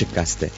Açık Gazete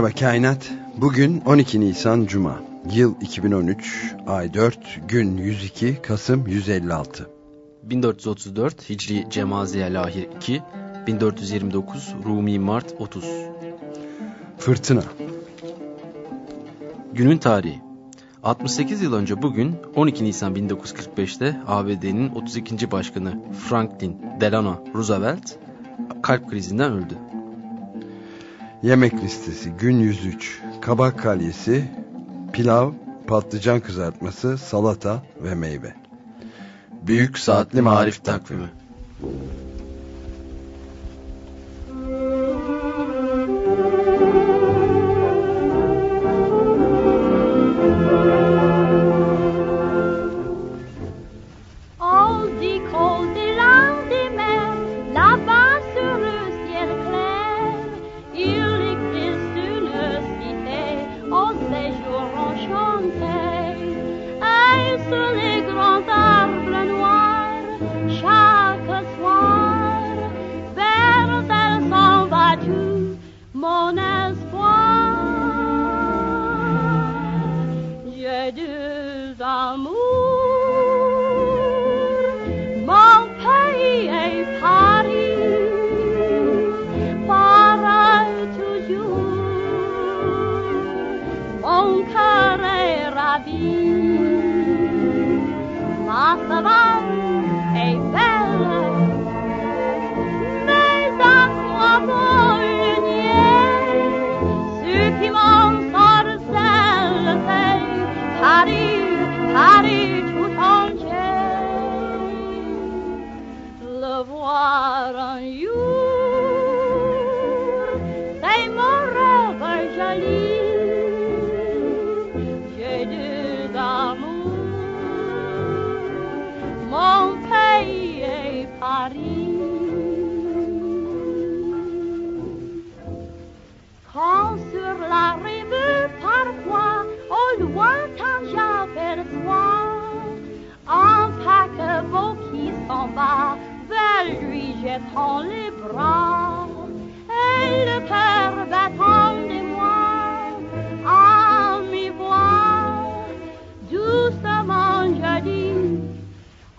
Merhaba Kainat. Bugün 12 Nisan Cuma. Yıl 2013, ay 4, gün 102, Kasım 156. 1434 Hicri Cemaziye Lahir 2, 1429 Rumi Mart 30. Fırtına. Günün tarihi. 68 yıl önce bugün 12 Nisan 1945'te ABD'nin 32. başkanı Franklin Delano Roosevelt kalp krizinden öldü. Yemek listesi gün 103. Kabak kalyesi, pilav, patlıcan kızartması, salata ve meyve. Büyük Saatli Marif Takvimi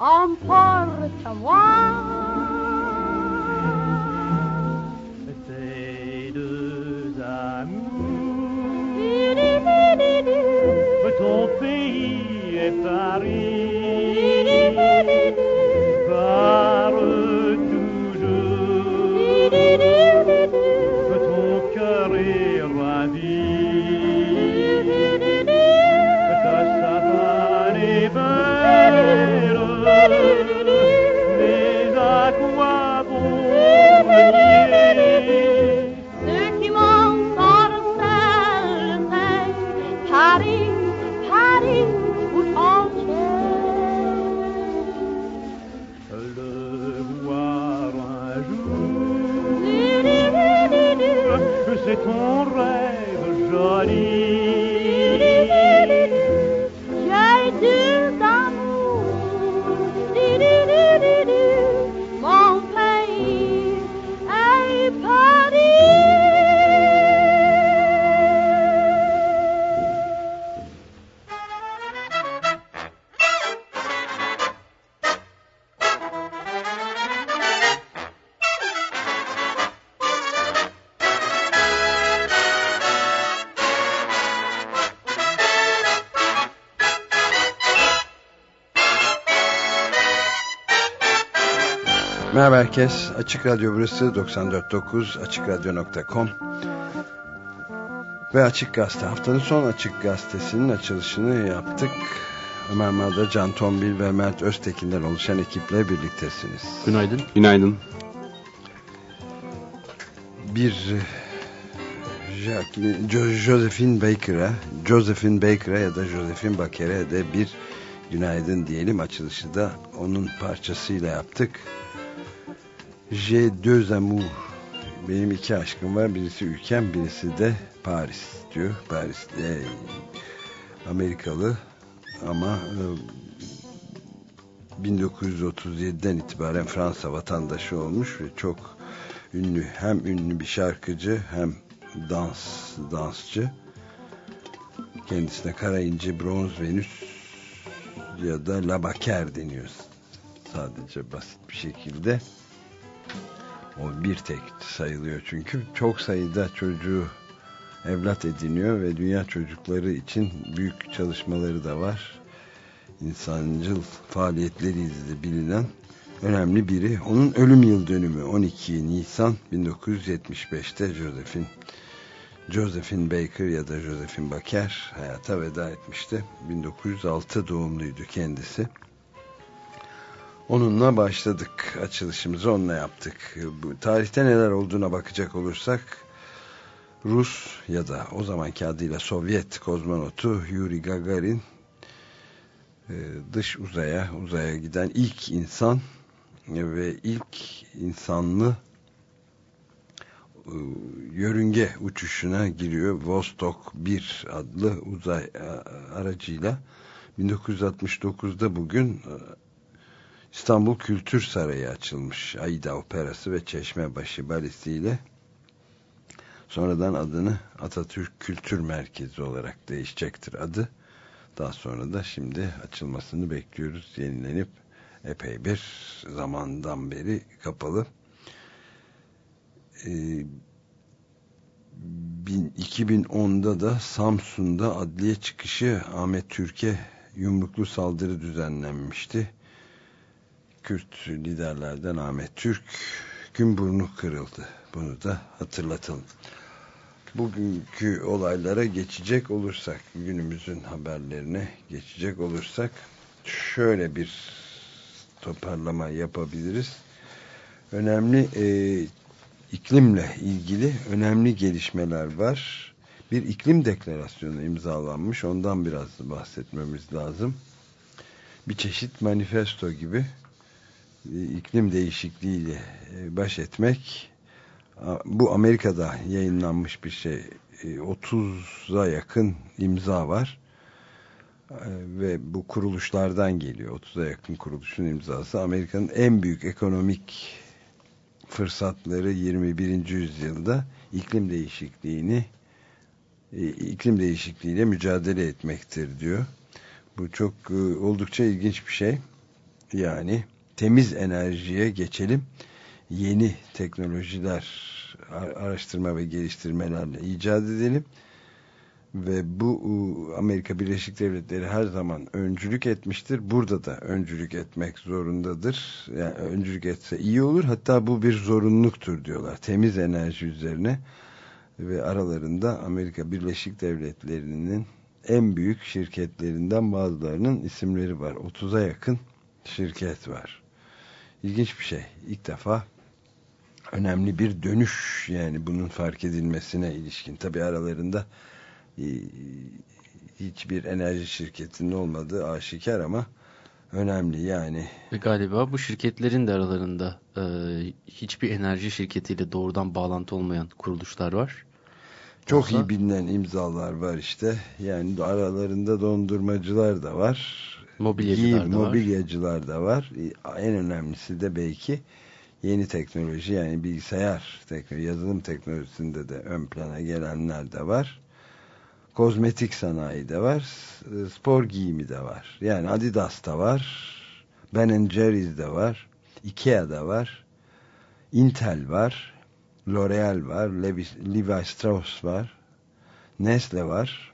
Merhaba herkes. Açık Radyo burası 94.9 AçıkRadyo.com ve Açık Gazete. Haftanın son Açık Gazetesi'nin açılışını yaptık. Ömer Madra, Can Tombil ve Mert Öztekin'den oluşan ekiple birliktesiniz. Günaydın. Günaydın. Bir Josephine Baker'a, Josephine Baker'a ya da Josephine Baker'e de bir günaydın diyelim. Açılışı da onun parçasıyla yaptık. J'ai deux. Benim iki aşkım var. Birisi ülkem, birisi de Paris diyor. Paris'te Amerikalı ama 1937'den itibaren Fransa vatandaşı olmuş ve çok ünlü hem ünlü bir şarkıcı hem dans dansçı kendisine Kara İnci, Bronz Venüs ya da Labaker deniyor sadece basit bir şekilde o bir tek sayılıyor çünkü çok sayıda çocuğu evlat ediniyor ve dünya çocukları için büyük çalışmaları da var insancıl faaliyetleriyle bilinen önemli biri. Onun ölüm yıl dönümü 12 Nisan 1975'te Josephine Josephine Baker ya da Josephine Baker hayata veda etmişti. 1906 doğumluydu kendisi. Onunla başladık. Açılışımızı onunla yaptık. Bu tarihte neler olduğuna bakacak olursak Rus ya da o zamanki adıyla Sovyet kozmonotu Yuri Gagarin dış uzaya uzaya giden ilk insan ve ilk insanlı yörünge uçuşuna giriyor. Vostok 1 adlı uzay aracıyla 1969'da bugün İstanbul Kültür Sarayı açılmış. Aida Operası ve Çeşmebaşı Balesi ile sonradan adını Atatürk Kültür Merkezi olarak değişecektir adı. Daha sonra da şimdi açılmasını bekliyoruz. Yenilenip epey bir zamandan beri kapalı. Ee, 2010'da da Samsun'da adliye çıkışı Ahmet Türk'e yumruklu saldırı düzenlenmişti. Kürt liderlerden Ahmet Türk gün burnu kırıldı. Bunu da hatırlatalım. Bugünkü olaylara geçecek olursak, günümüzün haberlerine geçecek olursak şöyle bir toparlama yapabiliriz. Önemli e, iklimle ilgili önemli gelişmeler var. Bir iklim deklarasyonu imzalanmış. Ondan biraz bahsetmemiz lazım. Bir çeşit manifesto gibi iklim değişikliğiyle e, baş etmek bu Amerika'da yayınlanmış bir şey 30'a yakın imza var. Ve bu kuruluşlardan geliyor. 30'a yakın kuruluşun imzası. Amerika'nın en büyük ekonomik fırsatları 21. yüzyılda iklim değişikliğini iklim değişikliğiyle mücadele etmektir diyor. Bu çok oldukça ilginç bir şey. Yani temiz enerjiye geçelim yeni teknolojiler araştırma ve geliştirmelerle icat edelim ve bu Amerika Birleşik Devletleri her zaman öncülük etmiştir. Burada da öncülük etmek zorundadır. Yani öncülük etse iyi olur. Hatta bu bir zorunluluktur diyorlar. Temiz enerji üzerine ve aralarında Amerika Birleşik Devletleri'nin en büyük şirketlerinden bazılarının isimleri var. 30'a yakın şirket var. İlginç bir şey. İlk defa önemli bir dönüş yani bunun fark edilmesine ilişkin. Tabi aralarında e, hiçbir enerji şirketinin olmadığı aşikar ama önemli yani. Ve galiba bu şirketlerin de aralarında e, hiçbir enerji şirketiyle doğrudan bağlantı olmayan kuruluşlar var. Çok Olsa, iyi bilinen imzalar var işte. Yani aralarında dondurmacılar da var. Mobilyacılar Giyim, da mobilyacılar var. da var. En önemlisi de belki yeni teknoloji yani bilgisayar teknoloji, yazılım teknolojisinde de ön plana gelenler de var. Kozmetik sanayi de var. Spor giyimi de var. Yani Adidas da var. Ben Jerry's de var. Ikea da var. Intel var. L'Oreal var. Levi, Levi Strauss var. Nestle var.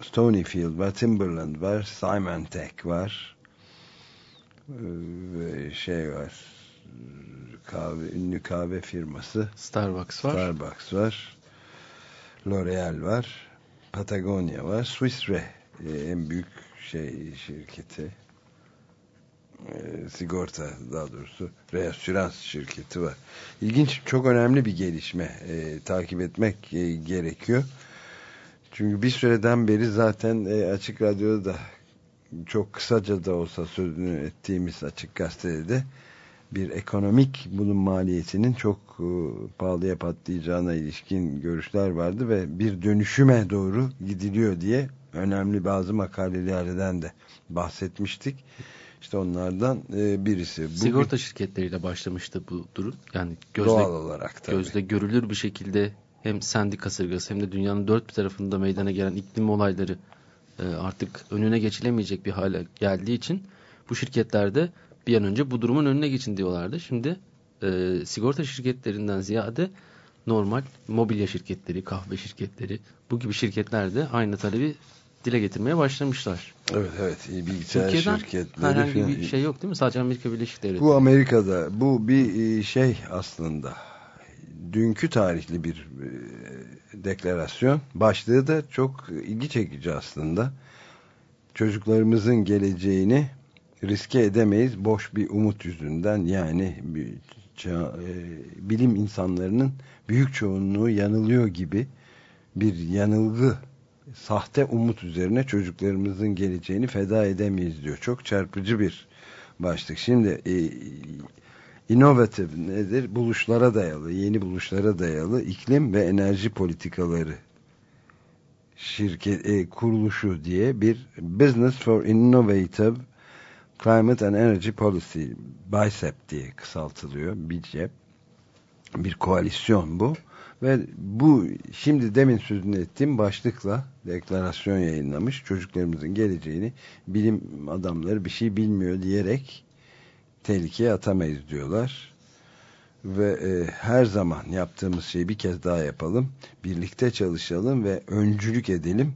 Stonyfield var. Timberland var. Simon Tech var. Ve şey var kahve, ünlü kahve firması Starbucks var. Starbucks var. L'Oreal var. Patagonia var. Swiss Re en büyük şey şirketi e, sigorta daha doğrusu reasürans şirketi var. İlginç çok önemli bir gelişme e, takip etmek e, gerekiyor. Çünkü bir süreden beri zaten e, Açık Radyo'da da çok kısaca da olsa sözünü ettiğimiz Açık Gazete'de bir ekonomik bunun maliyetinin çok e, pahalıya patlayacağına ilişkin görüşler vardı ve bir dönüşüme doğru gidiliyor diye önemli bazı makalelerden de bahsetmiştik. İşte onlardan e, birisi. Bu Sigorta şirketleriyle başlamıştı bu durum. Yani gözle, doğal olarak tabii. Gözle görülür bir şekilde hem sendi kasırgası hem de dünyanın dört bir tarafında meydana gelen iklim olayları e, artık önüne geçilemeyecek bir hale geldiği için bu şirketlerde bir an önce bu durumun önüne geçin diyorlardı. Şimdi e, sigorta şirketlerinden ziyade normal mobilya şirketleri, kahve şirketleri bu gibi şirketler de aynı talebi dile getirmeye başlamışlar. Evet evet bilgisayar Türkiye'den şirketleri. herhangi bir şey yok değil mi? Sadece Amerika Birleşik Devletleri. Bu Amerika'da bu bir e, şey aslında dünkü tarihli bir e, deklarasyon. Başlığı da çok ilgi çekici aslında. Çocuklarımızın geleceğini riske edemeyiz boş bir umut yüzünden yani e, bilim insanlarının büyük çoğunluğu yanılıyor gibi bir yanılgı sahte umut üzerine çocuklarımızın geleceğini feda edemeyiz diyor. Çok çarpıcı bir başlık. Şimdi e, inovatif nedir? Buluşlara dayalı, yeni buluşlara dayalı iklim ve enerji politikaları şirket e, kuruluşu diye bir Business for Innovative Climate and Energy Policy BICEP diye kısaltılıyor. BICEP bir koalisyon bu ve bu şimdi demin sözünü ettiğim başlıkla deklarasyon yayınlamış çocuklarımızın geleceğini bilim adamları bir şey bilmiyor diyerek tehlikeye atamayız diyorlar ve e, her zaman yaptığımız şeyi bir kez daha yapalım birlikte çalışalım ve öncülük edelim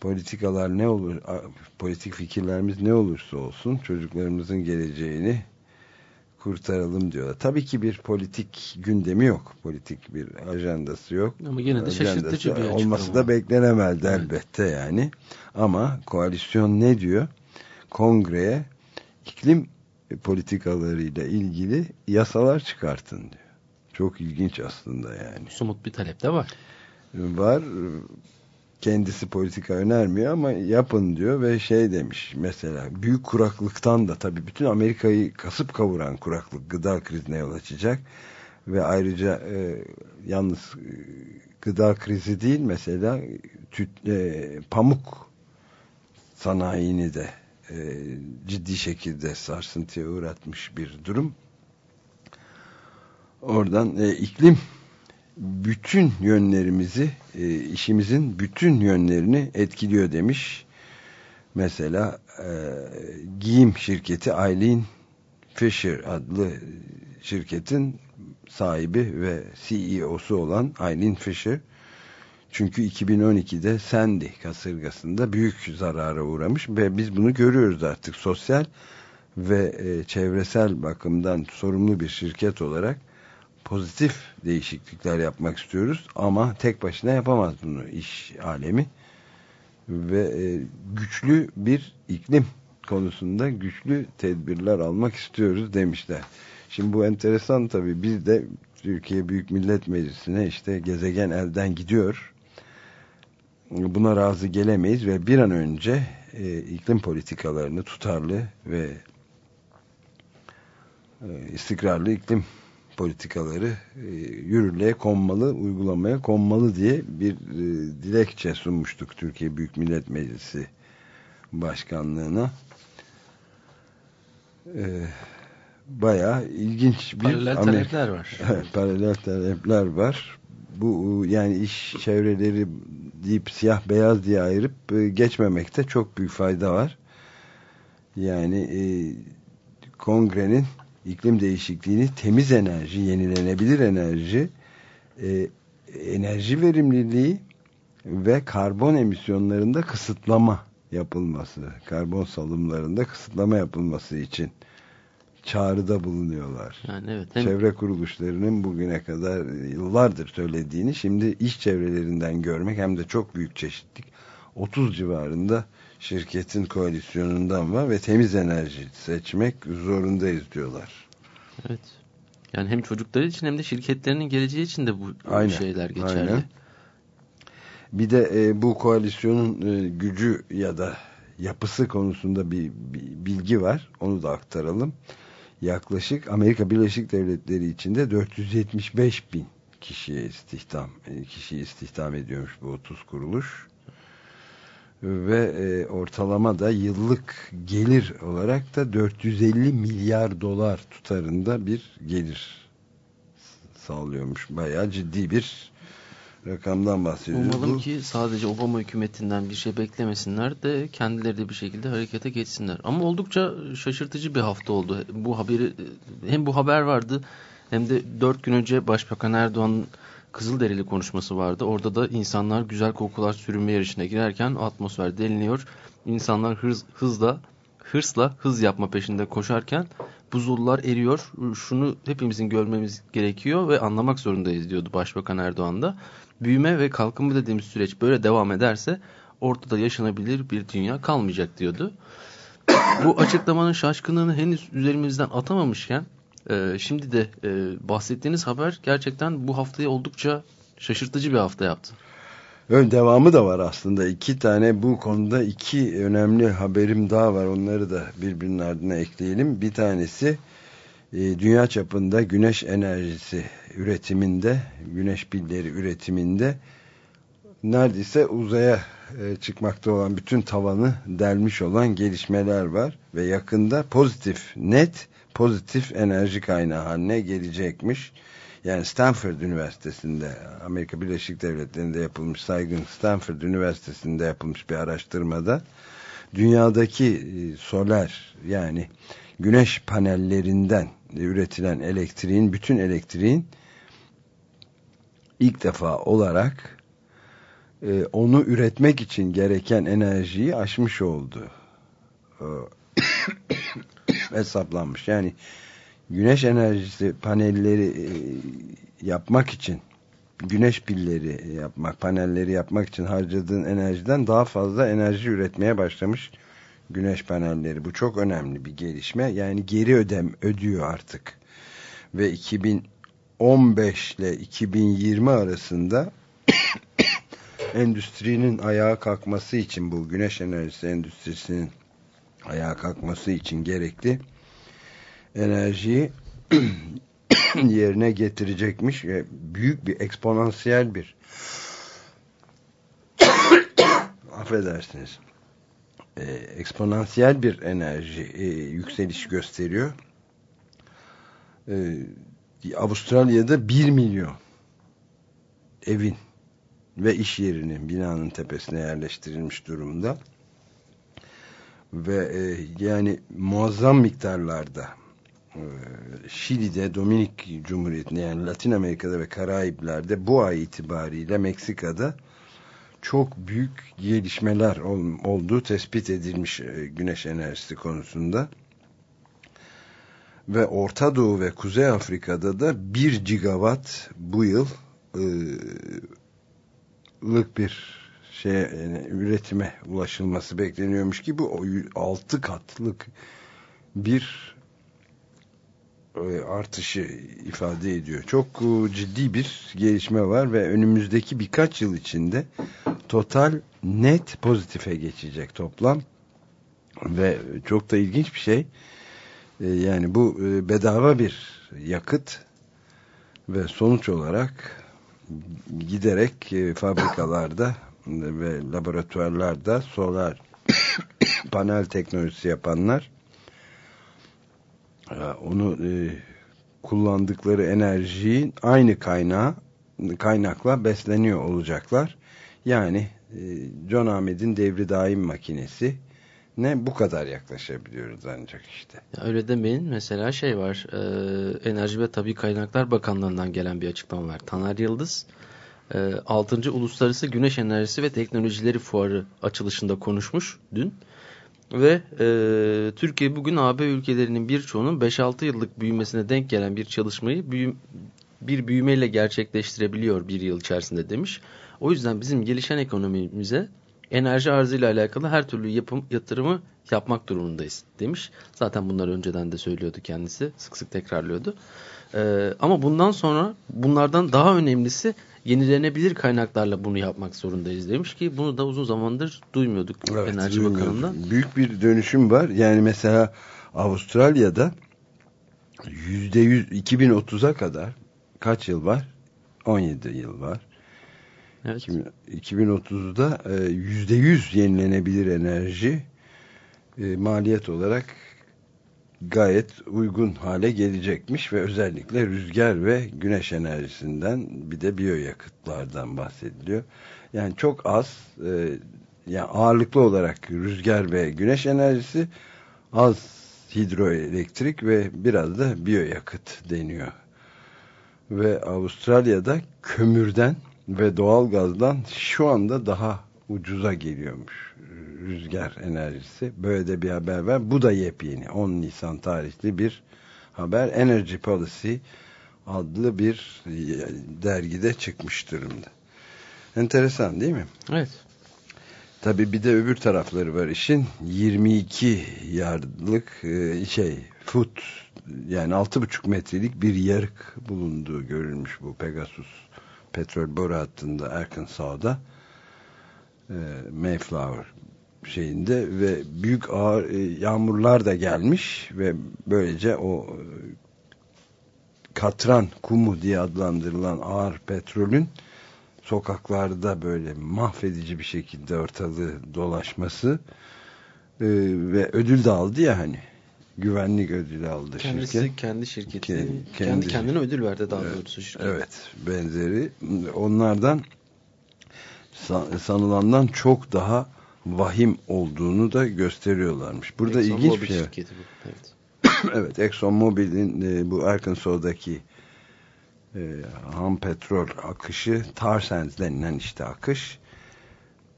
politikalar ne olur politik fikirlerimiz ne olursa olsun çocuklarımızın geleceğini kurtaralım diyorlar. Tabii ki bir politik gündemi yok. Politik bir ajandası yok. Ama yine de şaşırtıcı bir açıklama. Olması da beklenemezdi evet. elbette yani. Ama koalisyon ne diyor? Kongreye iklim politikalarıyla ilgili yasalar çıkartın diyor. Çok ilginç aslında yani. Somut bir talep de var. Var kendisi politika önermiyor ama yapın diyor ve şey demiş mesela büyük kuraklıktan da tabii bütün Amerika'yı kasıp kavuran kuraklık gıda krizine yol açacak ve ayrıca e, yalnız e, gıda krizi değil mesela tüt, e, pamuk sanayini de e, ciddi şekilde sarsıntıya uğratmış bir durum. Oradan e, iklim bütün yönlerimizi e, işimizin bütün yönlerini etkiliyor demiş. Mesela e, giyim şirketi Eileen Fisher adlı şirketin sahibi ve CEO'su olan Eileen Fisher çünkü 2012'de Sandy kasırgasında büyük zarara uğramış ve biz bunu görüyoruz artık sosyal ve e, çevresel bakımdan sorumlu bir şirket olarak pozitif değişiklikler yapmak istiyoruz ama tek başına yapamaz bunu iş alemi ve e, güçlü bir iklim konusunda güçlü tedbirler almak istiyoruz demişler. Şimdi bu enteresan tabii biz de Türkiye Büyük Millet Meclisi'ne işte gezegen elden gidiyor. Buna razı gelemeyiz ve bir an önce e, iklim politikalarını tutarlı ve e, istikrarlı iklim politikaları e, yürürlüğe konmalı, uygulamaya konmalı diye bir e, dilekçe sunmuştuk Türkiye Büyük Millet Meclisi Başkanlığına. E, bayağı ilginç bir paralel talepler var. paralel talepler var. Bu yani iş çevreleri deyip siyah beyaz diye ayırıp e, geçmemekte çok büyük fayda var. Yani e, kongrenin iklim değişikliğini temiz enerji, yenilenebilir enerji, e, enerji verimliliği ve karbon emisyonlarında kısıtlama yapılması, karbon salımlarında kısıtlama yapılması için çağrıda bulunuyorlar. Yani evet, hem... Çevre kuruluşlarının bugüne kadar yıllardır söylediğini şimdi iş çevrelerinden görmek hem de çok büyük çeşitlik 30 civarında şirketin koalisyonundan var ve temiz enerji seçmek zorundayız diyorlar. Evet. Yani hem çocukları için hem de şirketlerinin geleceği için de bu aynen, şeyler geçerli. Aynen. Bir de e, bu koalisyonun e, gücü ya da yapısı konusunda bir, bir bilgi var. Onu da aktaralım. Yaklaşık Amerika Birleşik Devletleri içinde 475 bin kişiye istihdam e, kişiyi istihdam ediyormuş bu 30 kuruluş ve e, ortalama da yıllık gelir olarak da 450 milyar dolar tutarında bir gelir sağlıyormuş. Bayağı ciddi bir rakamdan bahsediyoruz. Umalım ki sadece Obama hükümetinden bir şey beklemesinler de kendileri de bir şekilde harekete geçsinler. Ama oldukça şaşırtıcı bir hafta oldu. Bu haberi hem bu haber vardı hem de dört gün önce Başbakan Erdoğan'ın Kızılderili konuşması vardı. Orada da insanlar güzel kokular sürünme yarışına girerken atmosfer deliniyor. İnsanlar hız, hızla, hırsla hız yapma peşinde koşarken buzullar eriyor. Şunu hepimizin görmemiz gerekiyor ve anlamak zorundayız diyordu Başbakan Erdoğan da. Büyüme ve kalkınma dediğimiz süreç böyle devam ederse ortada yaşanabilir bir dünya kalmayacak diyordu. Bu açıklamanın şaşkınlığını henüz üzerimizden atamamışken e, şimdi de e, bahsettiğiniz haber gerçekten bu haftayı oldukça şaşırtıcı bir hafta yaptı. Ön devamı da var aslında. iki tane bu konuda iki önemli haberim daha var. Onları da birbirinin ardına ekleyelim. Bir tanesi dünya çapında güneş enerjisi üretiminde, güneş pilleri üretiminde neredeyse uzaya e, çıkmakta olan bütün tavanı delmiş olan gelişmeler var. Ve yakında pozitif, net pozitif enerji kaynağı haline gelecekmiş. Yani Stanford Üniversitesi'nde Amerika Birleşik Devletleri'nde yapılmış saygın Stanford Üniversitesi'nde yapılmış bir araştırmada dünyadaki e, solar yani güneş panellerinden üretilen elektriğin bütün elektriğin ilk defa olarak e, onu üretmek için gereken enerjiyi aşmış oldu. hesaplanmış. Yani güneş enerjisi panelleri e, yapmak için güneş pilleri yapmak, panelleri yapmak için harcadığın enerjiden daha fazla enerji üretmeye başlamış güneş panelleri. Bu çok önemli bir gelişme. Yani geri ödem ödüyor artık. Ve 2015 ile 2020 arasında endüstrinin ayağa kalkması için bu güneş enerjisi endüstrisinin ayağa kalkması için gerekli enerjiyi yerine getirecekmiş ve büyük bir eksponansiyel bir affedersiniz e, eksponansiyel bir enerji e, yükseliş gösteriyor. E, Avustralya'da 1 milyon evin ve iş yerinin binanın tepesine yerleştirilmiş durumda ve e, yani muazzam miktarlarda e, Şili'de, Dominik Cumhuriyeti'nde yani Latin Amerika'da ve Karayipler'de bu ay itibariyle Meksika'da çok büyük gelişmeler ol, olduğu tespit edilmiş e, güneş enerjisi konusunda. Ve Orta Doğu ve Kuzey Afrika'da da 1 gigawatt bu yıl e, lık bir şey yani üretime ulaşılması bekleniyormuş ki bu 6 katlık bir e, artışı ifade ediyor. Çok e, ciddi bir gelişme var ve önümüzdeki birkaç yıl içinde total net pozitife geçecek toplam ve çok da ilginç bir şey e, yani bu bedava bir yakıt ve sonuç olarak giderek fabrikalarda ve laboratuvarlarda solar panel teknolojisi yapanlar e, onu e, kullandıkları enerjiyi aynı kaynağı kaynakla besleniyor olacaklar. Yani e, John Ahmet'in devri daim makinesi ne bu kadar yaklaşabiliyoruz ancak işte. Öyle demeyin. Mesela şey var. E, Enerji ve Tabi Kaynaklar Bakanlığı'ndan gelen bir açıklama var. Taner Yıldız 6. Ee, Uluslararası Güneş Enerjisi ve Teknolojileri Fuarı açılışında konuşmuş dün. Ve e, Türkiye bugün AB ülkelerinin birçoğunun 5-6 yıllık büyümesine denk gelen bir çalışmayı büyü, bir büyümeyle gerçekleştirebiliyor bir yıl içerisinde demiş. O yüzden bizim gelişen ekonomimize enerji arzıyla alakalı her türlü yapım, yatırımı yapmak durumundayız demiş. Zaten bunları önceden de söylüyordu kendisi. Sık sık tekrarlıyordu. Ee, ama bundan sonra bunlardan daha önemlisi yenilenebilir kaynaklarla bunu yapmak zorundayız demiş ki bunu da uzun zamandır duymuyorduk evet, Enerji duymuyorum. Bakanı'ndan. Büyük bir dönüşüm var. Yani mesela Avustralya'da %100 2030'a kadar kaç yıl var? 17 yıl var. Evet. 2030'da %100 yenilenebilir enerji e, maliyet olarak gayet uygun hale gelecekmiş ve özellikle rüzgar ve güneş enerjisinden bir de biyoyakıtlardan bahsediliyor. Yani çok az e, yani ağırlıklı olarak rüzgar ve güneş enerjisi az hidroelektrik ve biraz da biyoyakıt deniyor. Ve Avustralya'da kömürden ve doğalgazdan şu anda daha ucuza geliyormuş rüzgar enerjisi. Böyle de bir haber var. Bu da yepyeni. 10 Nisan tarihli bir haber. Energy Policy adlı bir dergide çıkmış durumda. Enteresan değil mi? Evet. Tabii bir de öbür tarafları var işin. 22 yardlık e, şey foot yani 6,5 metrelik bir yarık bulunduğu görülmüş bu Pegasus petrol boru hattında Arkansas'da e, Mayflower şeyinde ve büyük ağır e, yağmurlar da gelmiş ve böylece o e, katran kumu diye adlandırılan ağır petrolün sokaklarda böyle mahvedici bir şekilde ortalığı dolaşması e, ve ödül de aldı ya hani güvenlik ödülü aldı Kendisi, şirket. Kendi şirketi kendi, kendi kendine ödül verdi daha evet, doğrusu şirket. Evet benzeri onlardan sanılandan çok daha vahim olduğunu da gösteriyorlarmış. Burada Exxon ilginç bir şey. Şirketi bu. Evet. evet Exxon Mobil'in e, bu Arkansas'daki e, ham petrol akışı tar sands denilen işte akış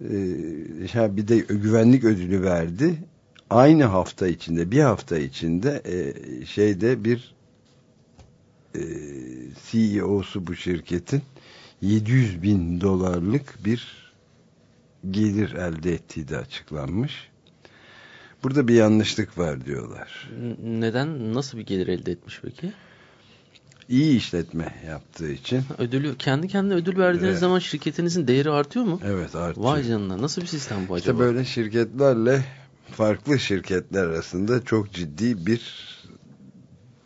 e, bir de güvenlik ödülü verdi. Aynı hafta içinde bir hafta içinde e, şeyde bir e, CEO'su bu şirketin 700 bin dolarlık bir gelir elde ettiği de açıklanmış. Burada bir yanlışlık var diyorlar. Neden? Nasıl bir gelir elde etmiş peki? İyi işletme yaptığı için. Ödülü kendi kendine ödül verdiğiniz evet. zaman şirketinizin değeri artıyor mu? Evet artıyor. Vay canına nasıl bir sistem bu acaba? İşte böyle şirketlerle farklı şirketler arasında çok ciddi bir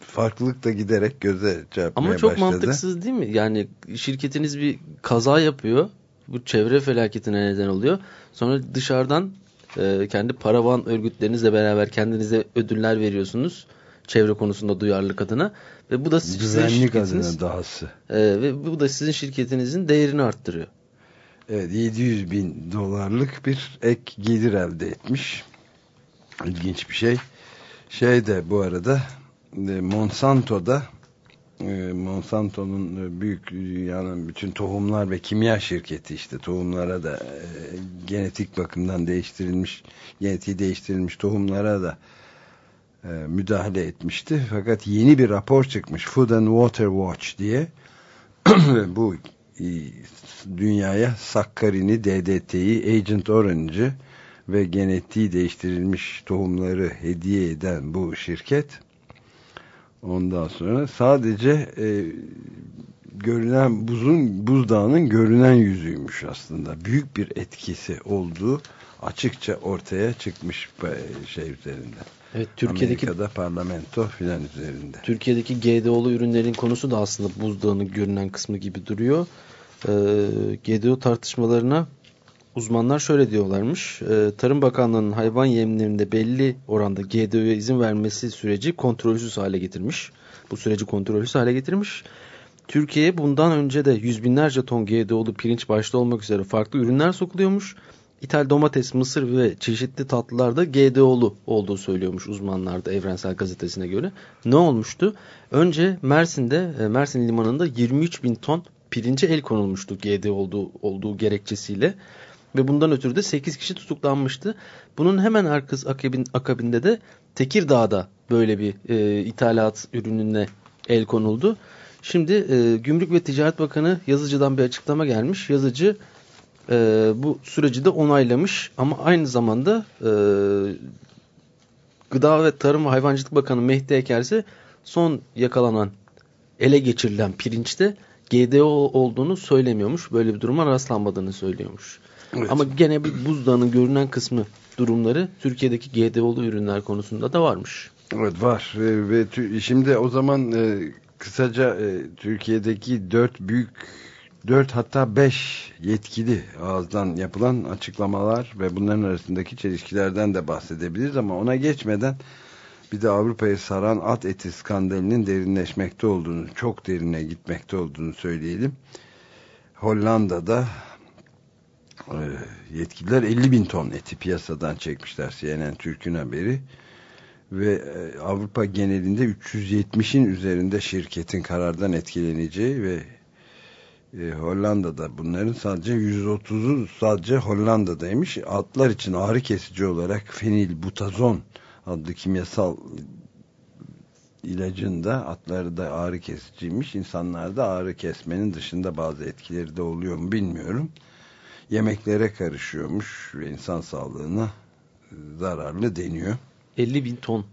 farklılık da giderek göze çarpmaya Ama çok başladı. mantıksız değil mi? Yani şirketiniz bir kaza yapıyor bu çevre felaketine neden oluyor. Sonra dışarıdan e, kendi paravan örgütlerinizle beraber kendinize ödüller veriyorsunuz. Çevre konusunda duyarlılık adına. Ve bu da sizin şirketiniz, dahası. E, ve bu da sizin şirketinizin değerini arttırıyor. Evet 700 bin dolarlık bir ek gelir elde etmiş. İlginç bir şey. Şey de bu arada e, Monsanto'da Monsanto'nun e, büyük yani bütün tohumlar ve kimya şirketi işte tohumlara da e, genetik bakımdan değiştirilmiş genetiği değiştirilmiş tohumlara da e, müdahale etmişti. Fakat yeni bir rapor çıkmış Food and Water Watch diye bu e, dünyaya sakkarini, DDT'yi, Agent Orange'ı ve genetiği değiştirilmiş tohumları hediye eden bu şirket Ondan sonra sadece e, görünen buzun buzdağının görünen yüzüymüş aslında. Büyük bir etkisi olduğu açıkça ortaya çıkmış şey üzerinde. Evet, Türkiye'deki Amerika'da parlamento filan üzerinde. Türkiye'deki GDO'lu ürünlerin konusu da aslında buzdağının görünen kısmı gibi duruyor. Ee, GDO tartışmalarına Uzmanlar şöyle diyorlarmış. E, Tarım Bakanlığı'nın hayvan yemlerinde belli oranda GDO'ya izin vermesi süreci kontrolsüz hale getirmiş. Bu süreci kontrolsüz hale getirmiş. Türkiye'ye bundan önce de yüz binlerce ton GDO'lu pirinç başta olmak üzere farklı ürünler sokuluyormuş. İthal domates, mısır ve çeşitli tatlılarda GDO'lu olduğu söylüyormuş uzmanlar da Evrensel Gazetesi'ne göre. Ne olmuştu? Önce Mersin'de, e, Mersin limanında 23 bin ton pirince el konulmuştu GDO olduğu, olduğu gerekçesiyle ve bundan ötürü de 8 kişi tutuklanmıştı. Bunun hemen arkası akabin, akabinde de Tekirdağ'da böyle bir e, ithalat ürününe el konuldu. Şimdi e, Gümrük ve Ticaret Bakanı Yazıcı'dan bir açıklama gelmiş. Yazıcı e, bu süreci de onaylamış ama aynı zamanda e, Gıda ve Tarım ve Hayvancılık Bakanı Mehdi Ekerse son yakalanan ele geçirilen pirinçte GDO olduğunu söylemiyormuş. Böyle bir duruma rastlanmadığını söylüyormuş. Evet. Ama gene bir buzdağının görünen kısmı durumları Türkiye'deki GDO'lu ürünler konusunda da varmış. Evet var ve, ve şimdi o zaman e, kısaca e, Türkiye'deki dört büyük dört hatta beş yetkili ağızdan yapılan açıklamalar ve bunların arasındaki çelişkilerden de bahsedebiliriz ama ona geçmeden bir de Avrupa'yı saran at eti skandalinin derinleşmekte olduğunu, çok derine gitmekte olduğunu söyleyelim. Hollanda'da e, yetkililer 50 bin ton eti piyasadan çekmişler CNN Türk'ün haberi ve e, Avrupa genelinde 370'in üzerinde şirketin karardan etkileneceği ve e, Hollanda'da bunların sadece 130'u sadece Hollanda'daymış. Atlar için ağrı kesici olarak fenilbutazon adlı kimyasal ilacında atları da ağrı kesiciymiş. İnsanlarda ağrı kesmenin dışında bazı etkileri de oluyor mu bilmiyorum. Yemeklere karışıyormuş ve insan sağlığına zararlı deniyor. 50 bin ton.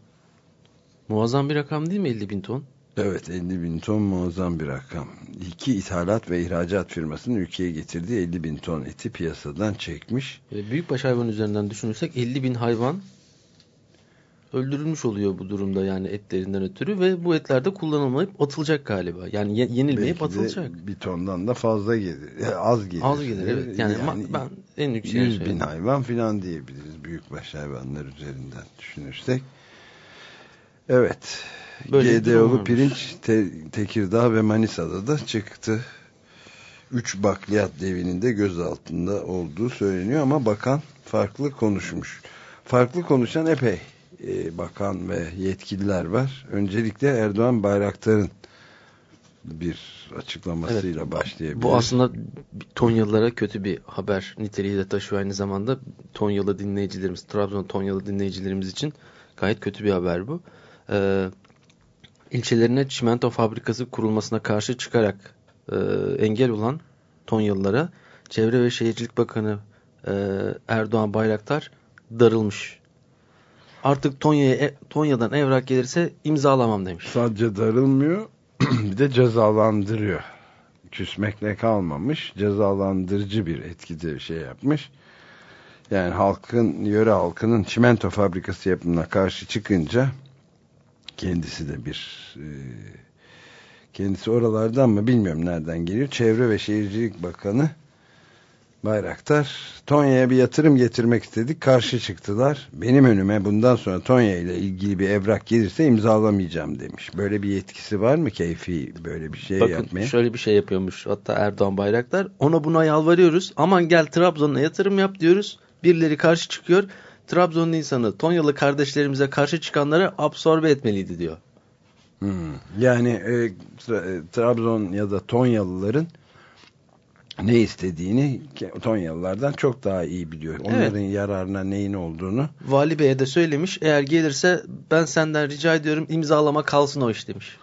Muazzam bir rakam değil mi 50 bin ton? Evet 50 bin ton muazzam bir rakam. İki ithalat ve ihracat firmasının ülkeye getirdiği 50 bin ton eti piyasadan çekmiş. Büyükbaş hayvan üzerinden düşünürsek 50 bin hayvan öldürülmüş oluyor bu durumda yani etlerinden ötürü ve bu etler de kullanılmayıp atılacak galiba. Yani yenilmeyip Belki atılacak. bir tondan da fazla gelir. Az gelir. Az gelir evet. Yani, yani ben en yüksek 100 bin hayvan filan diyebiliriz büyükbaş hayvanlar üzerinden düşünürsek. Evet. Böyle GDO'lu pirinç te Tekirdağ ve Manisa'da da çıktı. Üç bakliyat devinin de gözaltında olduğu söyleniyor ama bakan farklı konuşmuş. Farklı konuşan epey e, bakan ve yetkililer var. Öncelikle Erdoğan Bayraktar'ın bir açıklamasıyla evet, başlayabiliriz. Bu aslında Tonyalılara kötü bir haber niteliği de taşıyor aynı zamanda. Tonyalı dinleyicilerimiz, Trabzon Tonyalı dinleyicilerimiz için gayet kötü bir haber bu. Ee, ilçelerine çimento fabrikası kurulmasına karşı çıkarak e, engel olan Tonyalılara Çevre ve Şehircilik Bakanı e, Erdoğan Bayraktar darılmış. Artık Tonya'ya e, Tonya'dan evrak gelirse imzalamam demiş. Sadece darılmıyor bir de cezalandırıyor. Küsmekle kalmamış cezalandırıcı bir etkide şey yapmış. Yani halkın, yöre halkının çimento fabrikası yapımına karşı çıkınca Kendisi de bir e, kendisi oralardan mı bilmiyorum nereden geliyor. Çevre ve Şehircilik Bakanı Bayraktar Tonya'ya bir yatırım getirmek istedik. Karşı çıktılar. Benim önüme bundan sonra Tonya ile ilgili bir evrak gelirse imzalamayacağım demiş. Böyle bir yetkisi var mı keyfi böyle bir şey Bakın, yapmaya? Bakın şöyle bir şey yapıyormuş hatta Erdoğan Bayraktar. Ona buna yalvarıyoruz. Aman gel Trabzon'a yatırım yap diyoruz. Birileri karşı çıkıyor. Trabzon'un insanı Tonyalı kardeşlerimize karşı çıkanları absorbe etmeliydi diyor. Hmm. Yani e, tra Trabzon ya da Tonyalıların ne istediğini Tonyalılardan çok daha iyi biliyor. Onların evet. yararına neyin olduğunu. Vali Bey'e de söylemiş. Eğer gelirse ben senden rica ediyorum imzalama kalsın o iş demiş.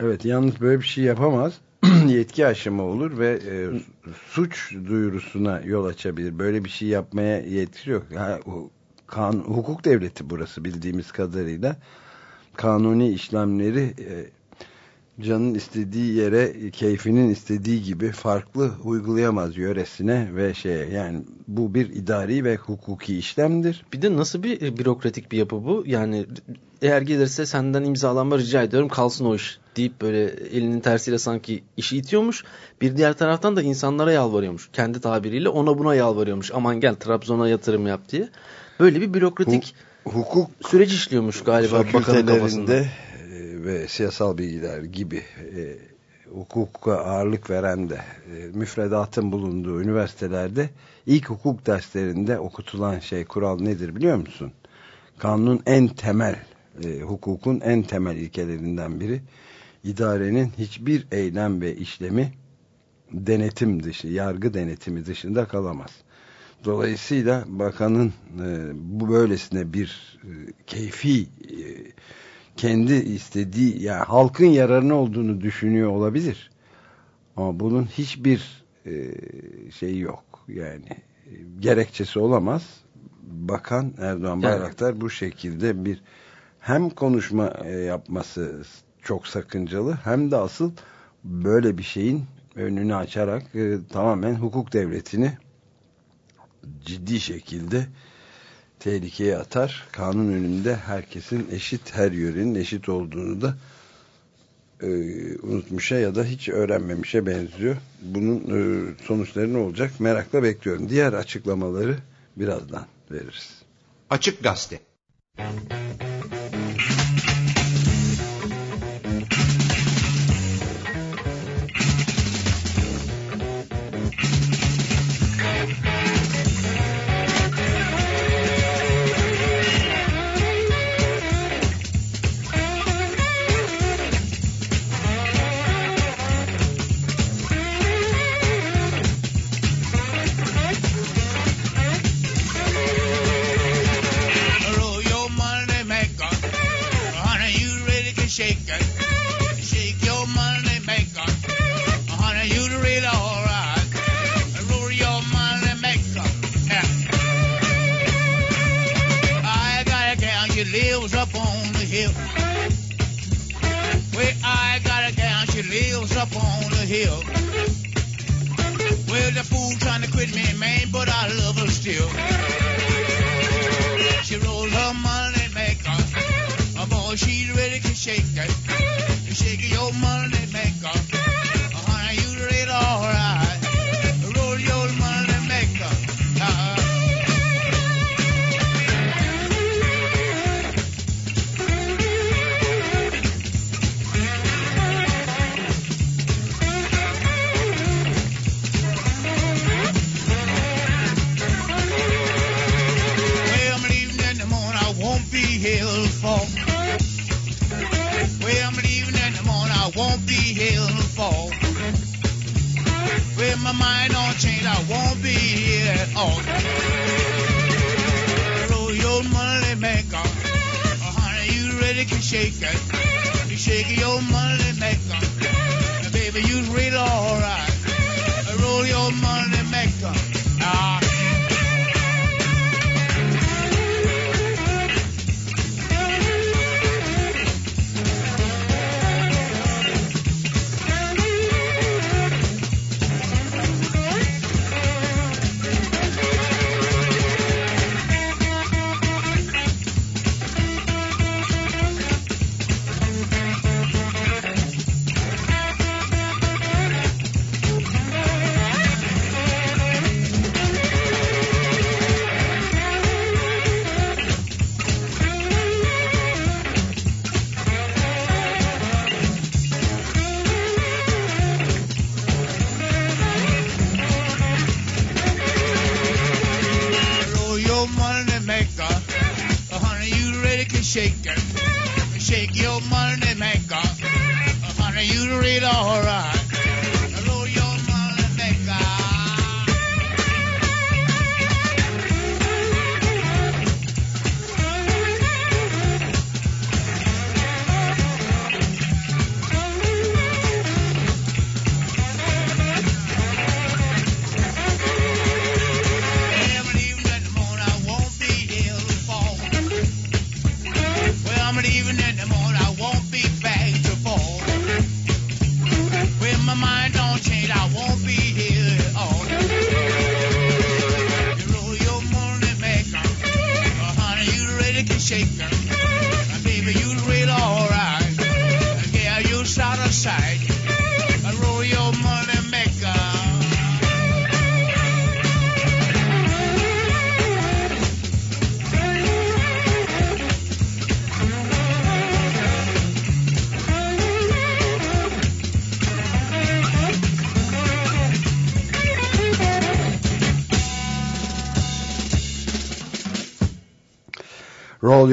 Evet yalnız böyle bir şey yapamaz. Yetki aşımı olur ve e, suç duyurusuna yol açabilir. Böyle bir şey yapmaya yetki yok. Ha, kan, hukuk devleti burası bildiğimiz kadarıyla kanuni işlemleri e, canın istediği yere keyfinin istediği gibi farklı uygulayamaz yöresine ve şeye yani bu bir idari ve hukuki işlemdir. Bir de nasıl bir e, bürokratik bir yapı bu? Yani eğer gelirse senden imzalanma rica ediyorum kalsın o iş deyip böyle elinin tersiyle sanki işi itiyormuş. Bir diğer taraftan da insanlara yalvarıyormuş. Kendi tabiriyle ona buna yalvarıyormuş. Aman gel Trabzon'a yatırım yap diye. Böyle bir bürokratik hukuk süreç işliyormuş galiba bakanın kafasında. Ve siyasal bilgiler gibi e, hukuka ağırlık veren de e, müfredatın bulunduğu üniversitelerde ilk hukuk derslerinde okutulan şey kural nedir biliyor musun? Kanunun en temel e, hukukun en temel ilkelerinden biri idarenin hiçbir eylem ve işlemi denetim dışı, yargı denetimi dışında kalamaz. Dolayısıyla bakanın e, bu böylesine bir e, keyfi e, kendi istediği yani halkın yararına olduğunu düşünüyor olabilir. Ama bunun hiçbir e, şeyi yok. Yani e, gerekçesi olamaz. Bakan Erdoğan Bayraktar yani. bu şekilde bir hem konuşma e, yapması çok sakıncalı hem de asıl böyle bir şeyin önünü açarak e, tamamen hukuk devletini ciddi şekilde tehlikeye atar. Kanun önünde herkesin eşit, her yörenin eşit olduğunu da e, unutmuşa ya da hiç öğrenmemişe benziyor. Bunun e, sonuçları ne olacak merakla bekliyorum. Diğer açıklamaları birazdan veririz. Açık Gazete Roll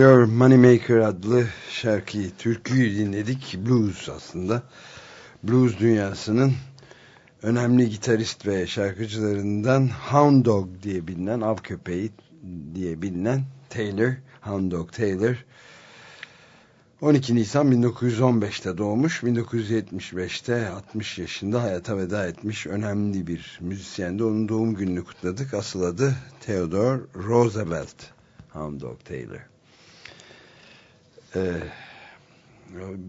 Your Moneymaker adlı şarkıyı, türküyü dinledik. Blues aslında. Blues dünyasının önemli gitarist ve şarkıcılarından Hound Dog diye bilinen, av köpeği diye bilinen Taylor, Hound Dog Taylor 12 Nisan 1915'te doğmuş, 1975'te 60 yaşında hayata veda etmiş önemli bir müzisyendi. Onun doğum gününü kutladık. Asıl adı Theodore Roosevelt Hound Dog Taylor. Ee,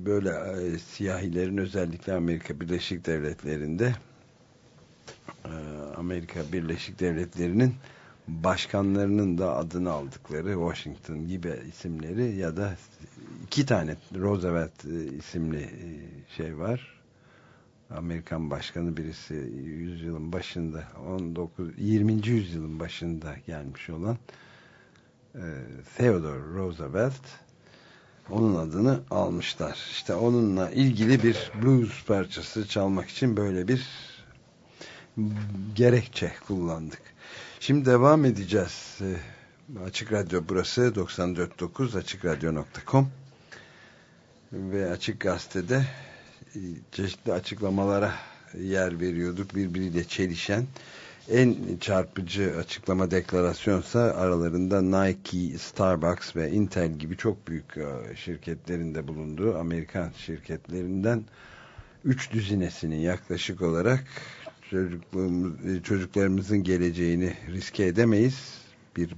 böyle e, siyahilerin özellikle Amerika Birleşik Devletleri'nde e, Amerika Birleşik Devletleri'nin başkanlarının da adını aldıkları Washington gibi isimleri ya da iki tane Roosevelt e, isimli e, şey var. Amerikan başkanı birisi yüzyılın başında 19 20. yüzyılın başında gelmiş olan Theodore Roosevelt onun adını almışlar. İşte onunla ilgili bir blues parçası çalmak için böyle bir gerekçe kullandık. Şimdi devam edeceğiz. Açık Radyo burası 94.9 AçıkRadyo.com ve Açık Gazete'de e, çeşitli açıklamalara yer veriyorduk birbiriyle çelişen en çarpıcı açıklama deklarasyonsa aralarında Nike, Starbucks ve Intel gibi çok büyük e, şirketlerinde bulunduğu Amerikan şirketlerinden üç düzinesinin yaklaşık olarak e, çocuklarımızın geleceğini riske edemeyiz. Bir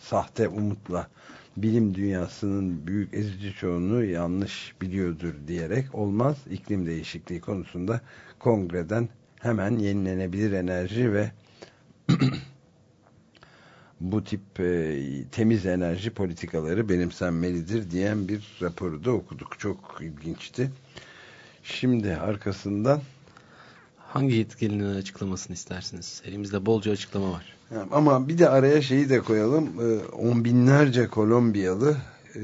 sahte umutla bilim dünyasının büyük ezici çoğunluğu yanlış biliyordur diyerek olmaz. iklim değişikliği konusunda kongreden hemen yenilenebilir enerji ve bu tip e, temiz enerji politikaları benimsenmelidir diyen bir raporu da okuduk. Çok ilginçti. Şimdi arkasından hangi yetkilinin açıklamasını istersiniz? Elimizde bolca açıklama var. Ama bir de araya şeyi de koyalım. E, on binlerce Kolombiyalı e,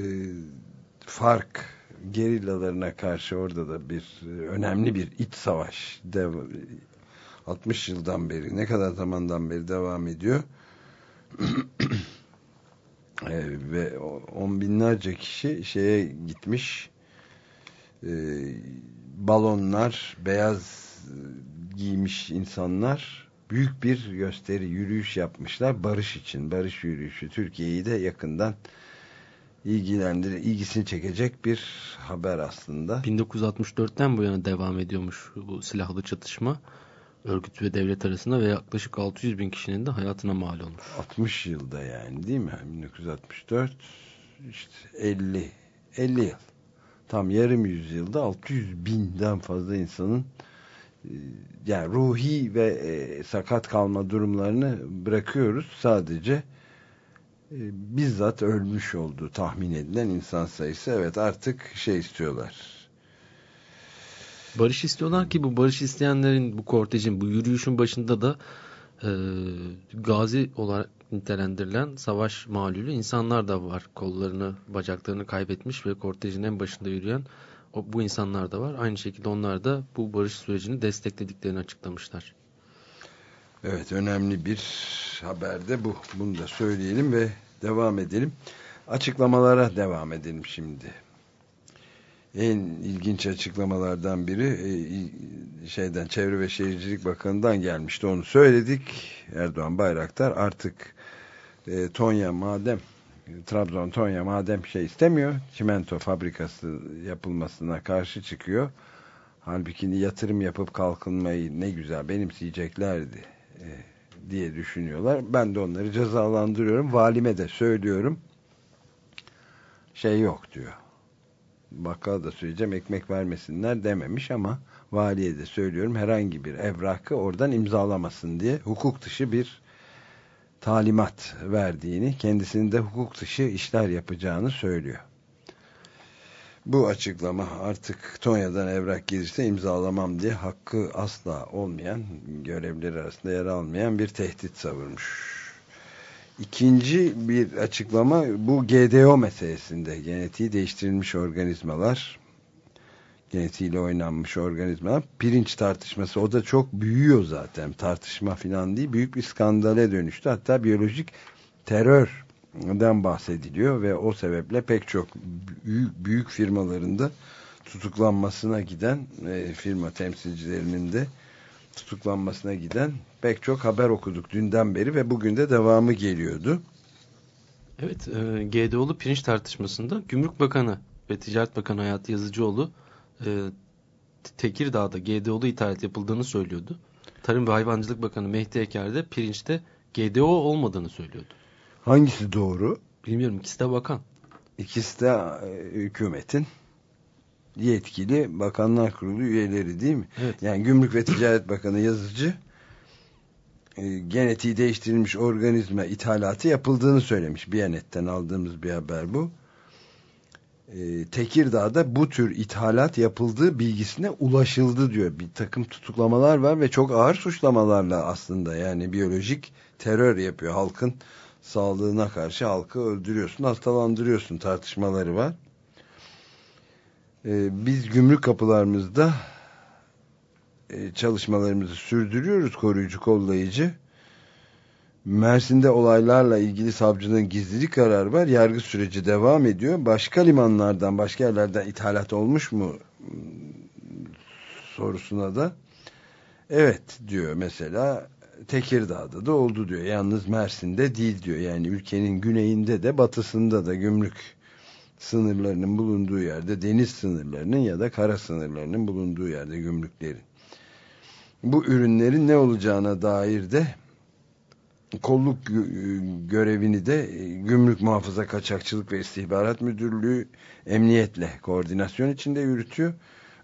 fark gerillalarına karşı orada da bir e, önemli bir iç savaş dev, 60 yıldan beri ne kadar zamandan beri devam ediyor. E, ve on binlerce kişi şeye gitmiş. E, balonlar beyaz giymiş insanlar büyük bir gösteri yürüyüş yapmışlar barış için. Barış yürüyüşü Türkiye'yi de yakından ilgilendir ilgisini çekecek bir haber aslında 1964'ten bu yana devam ediyormuş bu silahlı çatışma örgüt ve devlet arasında ve yaklaşık 600 bin kişinin de hayatına mal olmuş. 60 yılda yani değil mi? 1964 işte 50 50 yıl. Tam yarım yüzyılda 600 binden fazla insanın e, yani ruhi ve e, sakat kalma durumlarını bırakıyoruz. Sadece bizzat ölmüş olduğu tahmin edilen insan sayısı evet artık şey istiyorlar barış istiyorlar ki bu barış isteyenlerin bu kortejin bu yürüyüşün başında da e, gazi olarak nitelendirilen savaş malulü insanlar da var. Kollarını, bacaklarını kaybetmiş ve kortejin en başında yürüyen o, bu insanlar da var. Aynı şekilde onlar da bu barış sürecini desteklediklerini açıklamışlar. Evet önemli bir haber de bu. Bunu da söyleyelim ve devam edelim. Açıklamalara devam edelim şimdi en ilginç açıklamalardan biri e, şeyden Çevre ve Şehircilik Bakanı'ndan gelmişti. Onu söyledik. Erdoğan Bayraktar artık e, Tonya madem Trabzon Tonya madem şey istemiyor çimento fabrikası yapılmasına karşı çıkıyor. Halbuki yatırım yapıp kalkınmayı ne güzel benimseyeceklerdi diye düşünüyorlar. Ben de onları cezalandırıyorum. Valime de söylüyorum. Şey yok diyor bakkal da söyleyeceğim ekmek vermesinler dememiş ama valiye de söylüyorum herhangi bir evrakı oradan imzalamasın diye hukuk dışı bir talimat verdiğini kendisinin de hukuk dışı işler yapacağını söylüyor. Bu açıklama artık Tonya'dan evrak gelirse imzalamam diye hakkı asla olmayan görevleri arasında yer almayan bir tehdit savurmuş. İkinci bir açıklama bu GDO meselesinde. Genetiği değiştirilmiş organizmalar genetiğiyle oynanmış organizmalar pirinç tartışması o da çok büyüyor zaten. Tartışma filan değil büyük bir skandale dönüştü. Hatta biyolojik terörden bahsediliyor ve o sebeple pek çok büyük, büyük firmalarında tutuklanmasına giden e, firma temsilcilerinin de tutuklanmasına giden pek çok haber okuduk dünden beri ve bugün de devamı geliyordu. Evet, e, GDO'lu pirinç tartışmasında Gümrük Bakanı ve Ticaret Bakanı Hayati Yazıcıoğlu e, Tekirdağ'da GDO'lu ithalat yapıldığını söylüyordu. Tarım ve Hayvancılık Bakanı Mehdi Eker de pirinçte GDO olmadığını söylüyordu. Hangisi doğru? Bilmiyorum ikisi de bakan. İkisi de e, hükümetin yetkili bakanlar kurulu üyeleri değil mi? Evet. Yani Gümrük ve Ticaret Bakanı yazıcı e, genetiği değiştirilmiş organizma ithalatı yapıldığını söylemiş. Biyanet'ten aldığımız bir haber bu. E, Tekirdağ'da bu tür ithalat yapıldığı bilgisine ulaşıldı diyor. Bir takım tutuklamalar var ve çok ağır suçlamalarla aslında yani biyolojik terör yapıyor. Halkın sağlığına karşı halkı öldürüyorsun, hastalandırıyorsun tartışmaları var. E, biz gümrük kapılarımızda e, çalışmalarımızı sürdürüyoruz koruyucu kollayıcı. Mersin'de olaylarla ilgili savcılığın gizlilik kararı var. Yargı süreci devam ediyor. Başka limanlardan, başka yerlerden ithalat olmuş mu sorusuna da evet diyor mesela Tekirdağ'da da oldu diyor. Yalnız Mersin'de değil diyor. Yani ülkenin güneyinde de batısında da gümrük sınırlarının bulunduğu yerde deniz sınırlarının ya da kara sınırlarının bulunduğu yerde gümrüklerin. Bu ürünlerin ne olacağına dair de kolluk görevini de Gümrük Muhafaza Kaçakçılık ve İstihbarat Müdürlüğü emniyetle koordinasyon içinde yürütüyor.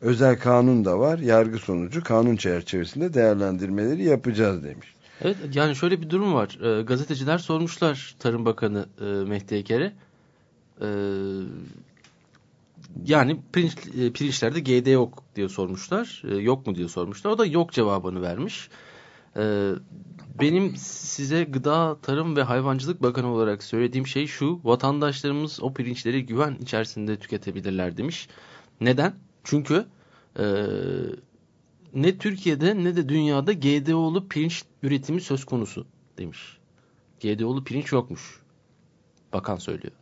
Özel kanun da var. Yargı sonucu kanun çerçevesinde değerlendirmeleri yapacağız demiş. Evet yani şöyle bir durum var. E, gazeteciler sormuşlar Tarım Bakanı e, Mehdi Eker'e. E, yani pirinç, e, pirinçlerde GD yok diye sormuşlar. E, yok mu diye sormuşlar. O da yok cevabını vermiş. E, benim size Gıda, Tarım ve Hayvancılık Bakanı olarak söylediğim şey şu. Vatandaşlarımız o pirinçleri güven içerisinde tüketebilirler demiş. Neden? Çünkü e, ne Türkiye'de ne de dünyada GDO'lu pirinç üretimi söz konusu demiş. GDO'lu pirinç yokmuş. Bakan söylüyor.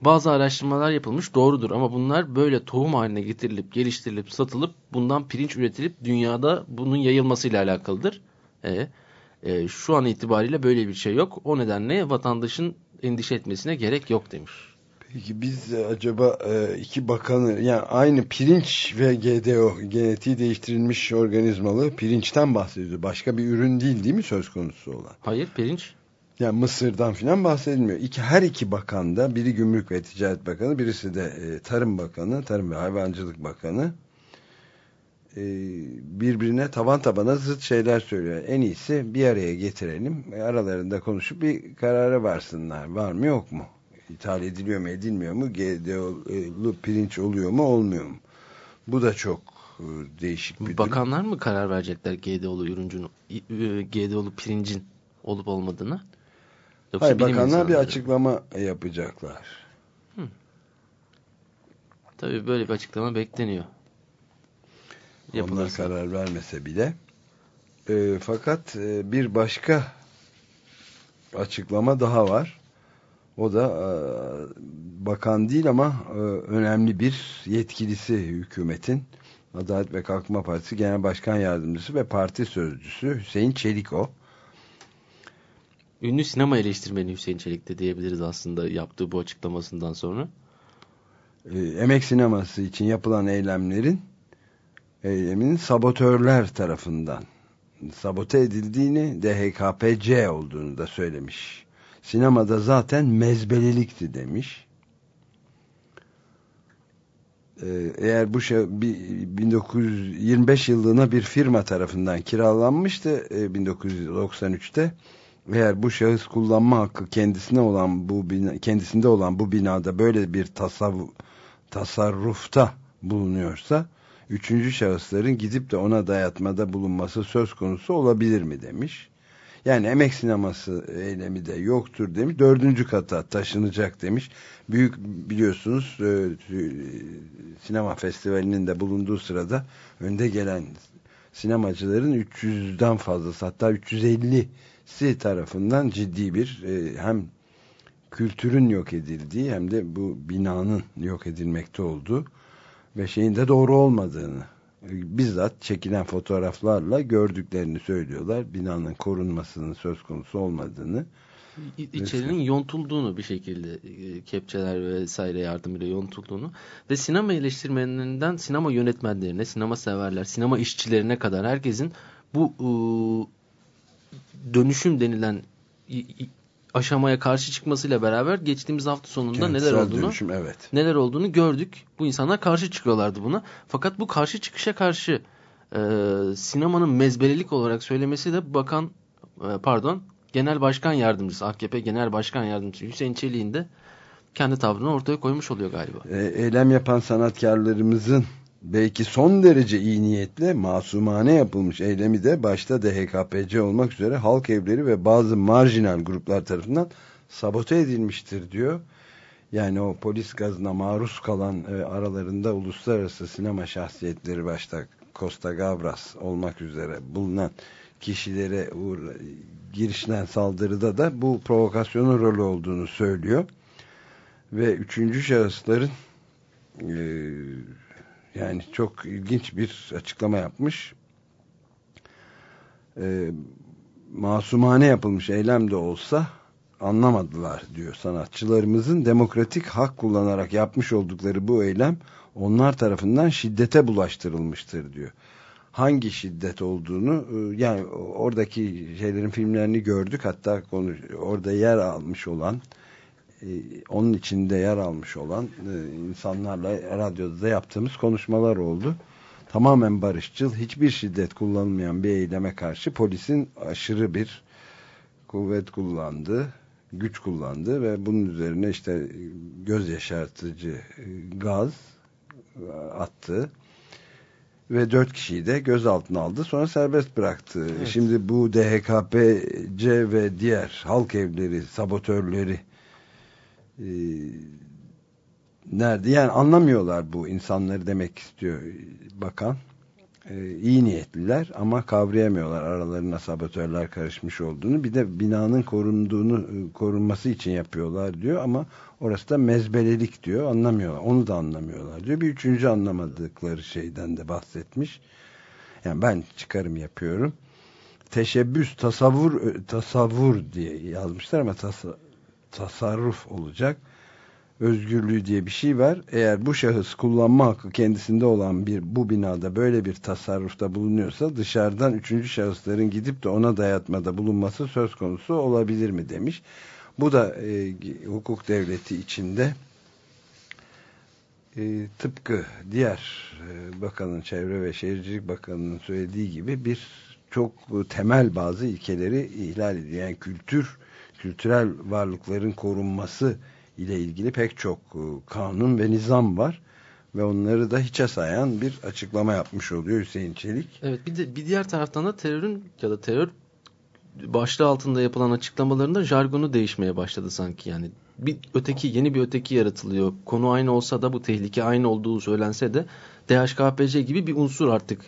Bazı araştırmalar yapılmış doğrudur ama bunlar böyle tohum haline getirilip geliştirilip satılıp bundan pirinç üretilip dünyada bunun yayılmasıyla alakalıdır. E, e, şu an itibariyle böyle bir şey yok. O nedenle vatandaşın endişe etmesine gerek yok demiş. Biz acaba e, iki bakanı yani aynı pirinç ve GDO genetiği değiştirilmiş organizmalı pirinçten bahsediyor. Başka bir ürün değil değil mi söz konusu olan? Hayır pirinç. Yani Mısır'dan filan bahsedilmiyor. İki, her iki bakan da biri Gümrük ve Ticaret Bakanı birisi de e, Tarım Bakanı, Tarım ve Hayvancılık Bakanı e, birbirine taban tabana zıt şeyler söylüyor. En iyisi bir araya getirelim. Aralarında konuşup bir karara varsınlar. Var mı yok mu? İthal ediliyor mu edilmiyor mu? GDO'lu pirinç oluyor mu olmuyor mu? Bu da çok e, değişik bir Bakanlar durum. mı karar verecekler GDO'lu ürüncün GDO'lu pirincin olup olmadığını Yoksa Hayır bakanlar bir açıklama yapacaklar. Hı. tabi böyle bir açıklama bekleniyor. Yapılırsa. onlar karar vermese bile. E, fakat e, bir başka açıklama daha var o da e, bakan değil ama e, önemli bir yetkilisi hükümetin. Adalet ve Kalkınma Partisi Genel Başkan Yardımcısı ve parti sözcüsü Hüseyin Çeliko. Ünlü sinema eleştirmeni Hüseyin Çelik de diyebiliriz aslında yaptığı bu açıklamasından sonra. E, emek sineması için yapılan eylemlerin eylemin sabotörler tarafından sabote edildiğini DHKPC olduğunu da söylemiş sinemada zaten mezbelelikti demiş. Ee, eğer bu şey 1925 yıllığına bir firma tarafından kiralanmıştı 1993'te e, eğer bu şahıs kullanma hakkı kendisine olan bu bina, kendisinde olan bu binada böyle bir tasavvuf, tasarrufta bulunuyorsa üçüncü şahısların gidip de ona dayatmada bulunması söz konusu olabilir mi demiş. Yani emek sineması eylemi de yoktur demiş. Dördüncü kata taşınacak demiş. Büyük biliyorsunuz e, sinema festivalinin de bulunduğu sırada önde gelen sinemacıların 300'den fazlası hatta 350'si tarafından ciddi bir e, hem kültürün yok edildiği hem de bu binanın yok edilmekte olduğu ve şeyin de doğru olmadığını bizzat çekilen fotoğraflarla gördüklerini söylüyorlar. Binanın korunmasının söz konusu olmadığını. içerinin yontulduğunu bir şekilde e, kepçeler vesaire yardımıyla yontulduğunu ve sinema eleştirmenlerinden sinema yönetmenlerine, sinema severler, sinema işçilerine kadar herkesin bu dönüşüm denilen aşamaya karşı çıkmasıyla beraber geçtiğimiz hafta sonunda Kentsel neler olduğunu dönüşüm, evet. neler olduğunu gördük. Bu insanlar karşı çıkıyorlardı buna. Fakat bu karşı çıkışa karşı e, sinemanın mezbelelik olarak söylemesi de bakan e, pardon Genel Başkan Yardımcısı AKP Genel Başkan Yardımcısı Hüseyin Çelik'in de kendi tavrını ortaya koymuş oluyor galiba. E, eylem yapan sanatkarlarımızın belki son derece iyi niyetle masumane yapılmış eylemi de başta DHKPC olmak üzere halk evleri ve bazı marjinal gruplar tarafından sabote edilmiştir diyor. Yani o polis gazına maruz kalan e, aralarında uluslararası sinema şahsiyetleri başta Costa Gavras olmak üzere bulunan kişilere girişilen saldırıda da bu provokasyonun rolü olduğunu söylüyor. Ve üçüncü şahısların e, yani çok ilginç bir açıklama yapmış. E, masumane yapılmış eylem de olsa anlamadılar diyor sanatçılarımızın. Demokratik hak kullanarak yapmış oldukları bu eylem onlar tarafından şiddete bulaştırılmıştır diyor. Hangi şiddet olduğunu e, yani oradaki şeylerin filmlerini gördük. Hatta konu, orada yer almış olan onun içinde yer almış olan e, insanlarla radyoda da yaptığımız konuşmalar oldu. Tamamen barışçıl, hiçbir şiddet kullanılmayan bir eyleme karşı polisin aşırı bir kuvvet kullandı, güç kullandı ve bunun üzerine işte göz yaşartıcı gaz attı ve dört kişiyi de gözaltına aldı. Sonra serbest bıraktı. Evet. Şimdi bu DHKPC ve diğer halk evleri sabotörleri e, nerede? Yani anlamıyorlar bu insanları demek istiyor bakan. E, iyi niyetliler ama kavrayamıyorlar aralarına sabotörler karışmış olduğunu. Bir de binanın korunduğunu e, korunması için yapıyorlar diyor ama Orası da mezbelelik diyor. Anlamıyorlar. Onu da anlamıyorlar diyor. Bir üçüncü anlamadıkları şeyden de bahsetmiş. Yani ben çıkarım yapıyorum. Teşebbüs, tasavvur, tasavvur diye yazmışlar ama tas tasarruf olacak. Özgürlüğü diye bir şey var. Eğer bu şahıs kullanma hakkı kendisinde olan bir bu binada böyle bir tasarrufta bulunuyorsa dışarıdan üçüncü şahısların gidip de ona dayatmada bulunması söz konusu olabilir mi demiş. Bu da e, hukuk devleti içinde e, tıpkı diğer e, bakanın, Çevre ve Şehircilik Bakanı'nın söylediği gibi bir çok temel bazı ilkeleri ihlal ediyor. Yani kültür, kültürel varlıkların korunması ile ilgili pek çok e, kanun ve nizam var ve onları da hiçe sayan bir açıklama yapmış oluyor Hüseyin Çelik. Evet bir de bir diğer taraftan da terörün ya da terör başlığı altında yapılan açıklamalarında jargonu değişmeye başladı sanki yani. Bir öteki yeni bir öteki yaratılıyor. Konu aynı olsa da bu tehlike aynı olduğu söylense de DHKPC gibi bir unsur artık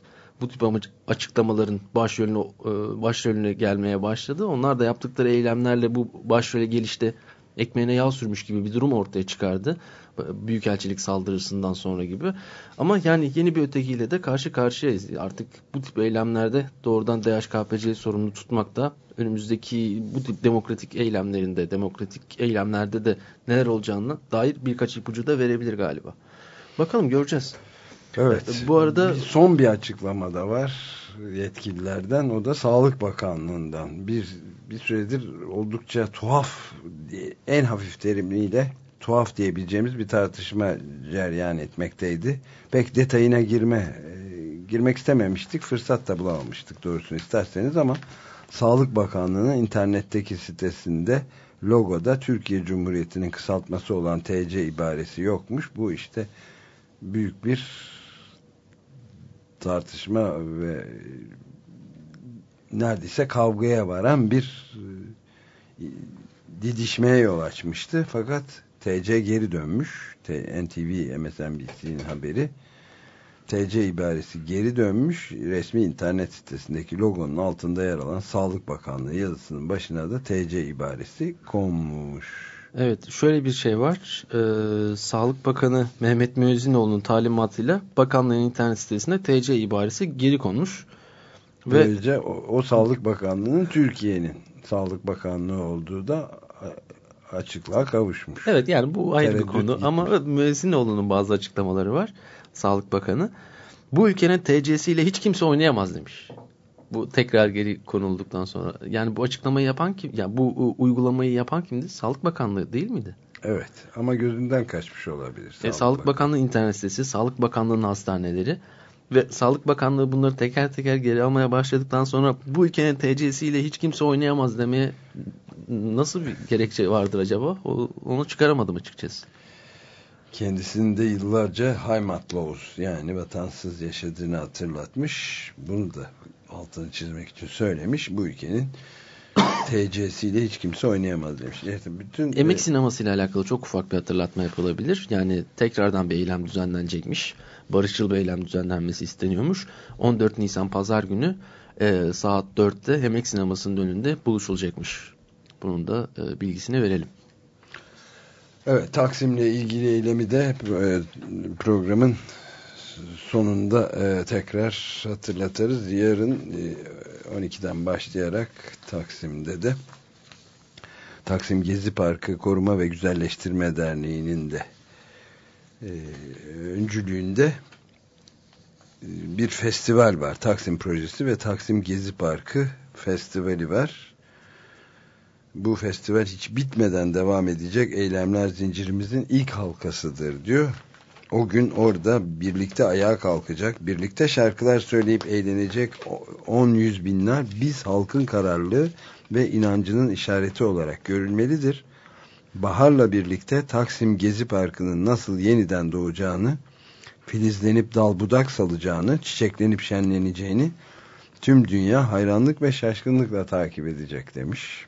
bu tip açıklamaların başrolüne, e, başrolüne gelmeye başladı. Onlar da yaptıkları eylemlerle bu başrole gelişte ekmeğine yağ sürmüş gibi bir durum ortaya çıkardı. Büyükelçilik saldırısından sonra gibi. Ama yani yeni bir ötekiyle de karşı karşıyayız. Artık bu tip eylemlerde doğrudan DHKPC'yi sorumlu tutmak da önümüzdeki bu tip demokratik eylemlerinde, demokratik eylemlerde de neler olacağını dair birkaç ipucu da verebilir galiba. Bakalım göreceğiz. Evet. Bu arada bir son bir açıklama da var yetkililerden. O da Sağlık Bakanlığı'ndan. Bir bir süredir oldukça tuhaf en hafif terimliyle tuhaf diyebileceğimiz bir tartışma ceryan etmekteydi. Pek detayına girme e, girmek istememiştik. Fırsat da bulamamıştık doğrusunu isterseniz ama Sağlık Bakanlığı'nın internetteki sitesinde logoda Türkiye Cumhuriyeti'nin kısaltması olan TC ibaresi yokmuş. Bu işte büyük bir tartışma ve neredeyse kavgaya varan bir e, didişmeye yol açmıştı. Fakat TC geri dönmüş. NTV, MSNBC'nin haberi. TC ibaresi geri dönmüş. Resmi internet sitesindeki logonun altında yer alan Sağlık Bakanlığı yazısının başına da TC ibaresi konmuş. Evet şöyle bir şey var. Ee, Sağlık Bakanı Mehmet Müezzinoğlu'nun talimatıyla bakanlığın internet sitesinde TC ibaresi geri konmuş. Böylece o, o Sağlık Bakanlığı'nın Türkiye'nin Sağlık Bakanlığı olduğu da açıklığa kavuşmuş. Evet yani bu ayrı bir konu gitmiş. ama Müezzinoğlu'nun bazı açıklamaları var. Sağlık Bakanı. Bu ülkenin TC'siyle hiç kimse oynayamaz demiş. Bu tekrar geri konulduktan sonra. Yani bu açıklamayı yapan kim? Yani bu uygulamayı yapan kimdi? Sağlık Bakanlığı değil miydi? Evet ama gözünden kaçmış olabilir. Sağlık, e, Sağlık Bakanlığı internet sitesi, Sağlık Bakanlığı'nın hastaneleri ve Sağlık Bakanlığı bunları teker teker geri almaya başladıktan sonra bu ülkenin TC'siyle hiç kimse oynayamaz demeye nasıl bir gerekçe vardır acaba? Onu çıkaramadım açıkçası. Kendisinde yıllarca Heimat Laws yani vatansız yaşadığını hatırlatmış. Bunu da altını çizmek için söylemiş. Bu ülkenin TC'siyle hiç kimse oynayamaz demiş. İşte bütün Emek e... sinemasıyla alakalı çok ufak bir hatırlatma yapılabilir. Yani tekrardan bir eylem düzenlenecekmiş. Barışçıl bir eylem düzenlenmesi isteniyormuş. 14 Nisan pazar günü e, saat 4'te Emek sinemasının önünde buluşulacakmış. Bunun da e, bilgisini verelim. Evet Taksim'le ilgili eylemi de e, programın sonunda e, tekrar hatırlatırız. Yarın e, 12'den başlayarak Taksim'de de Taksim Gezi Parkı Koruma ve Güzelleştirme Derneği'nin de e, öncülüğünde e, bir festival var. Taksim Projesi ve Taksim Gezi Parkı Festivali var. Bu festival hiç bitmeden devam edecek eylemler zincirimizin ilk halkasıdır diyor o gün orada birlikte ayağa kalkacak, birlikte şarkılar söyleyip eğlenecek on yüz binler biz halkın kararlılığı ve inancının işareti olarak görülmelidir. Baharla birlikte Taksim Gezi Parkı'nın nasıl yeniden doğacağını, filizlenip dal budak salacağını, çiçeklenip şenleneceğini tüm dünya hayranlık ve şaşkınlıkla takip edecek demiş.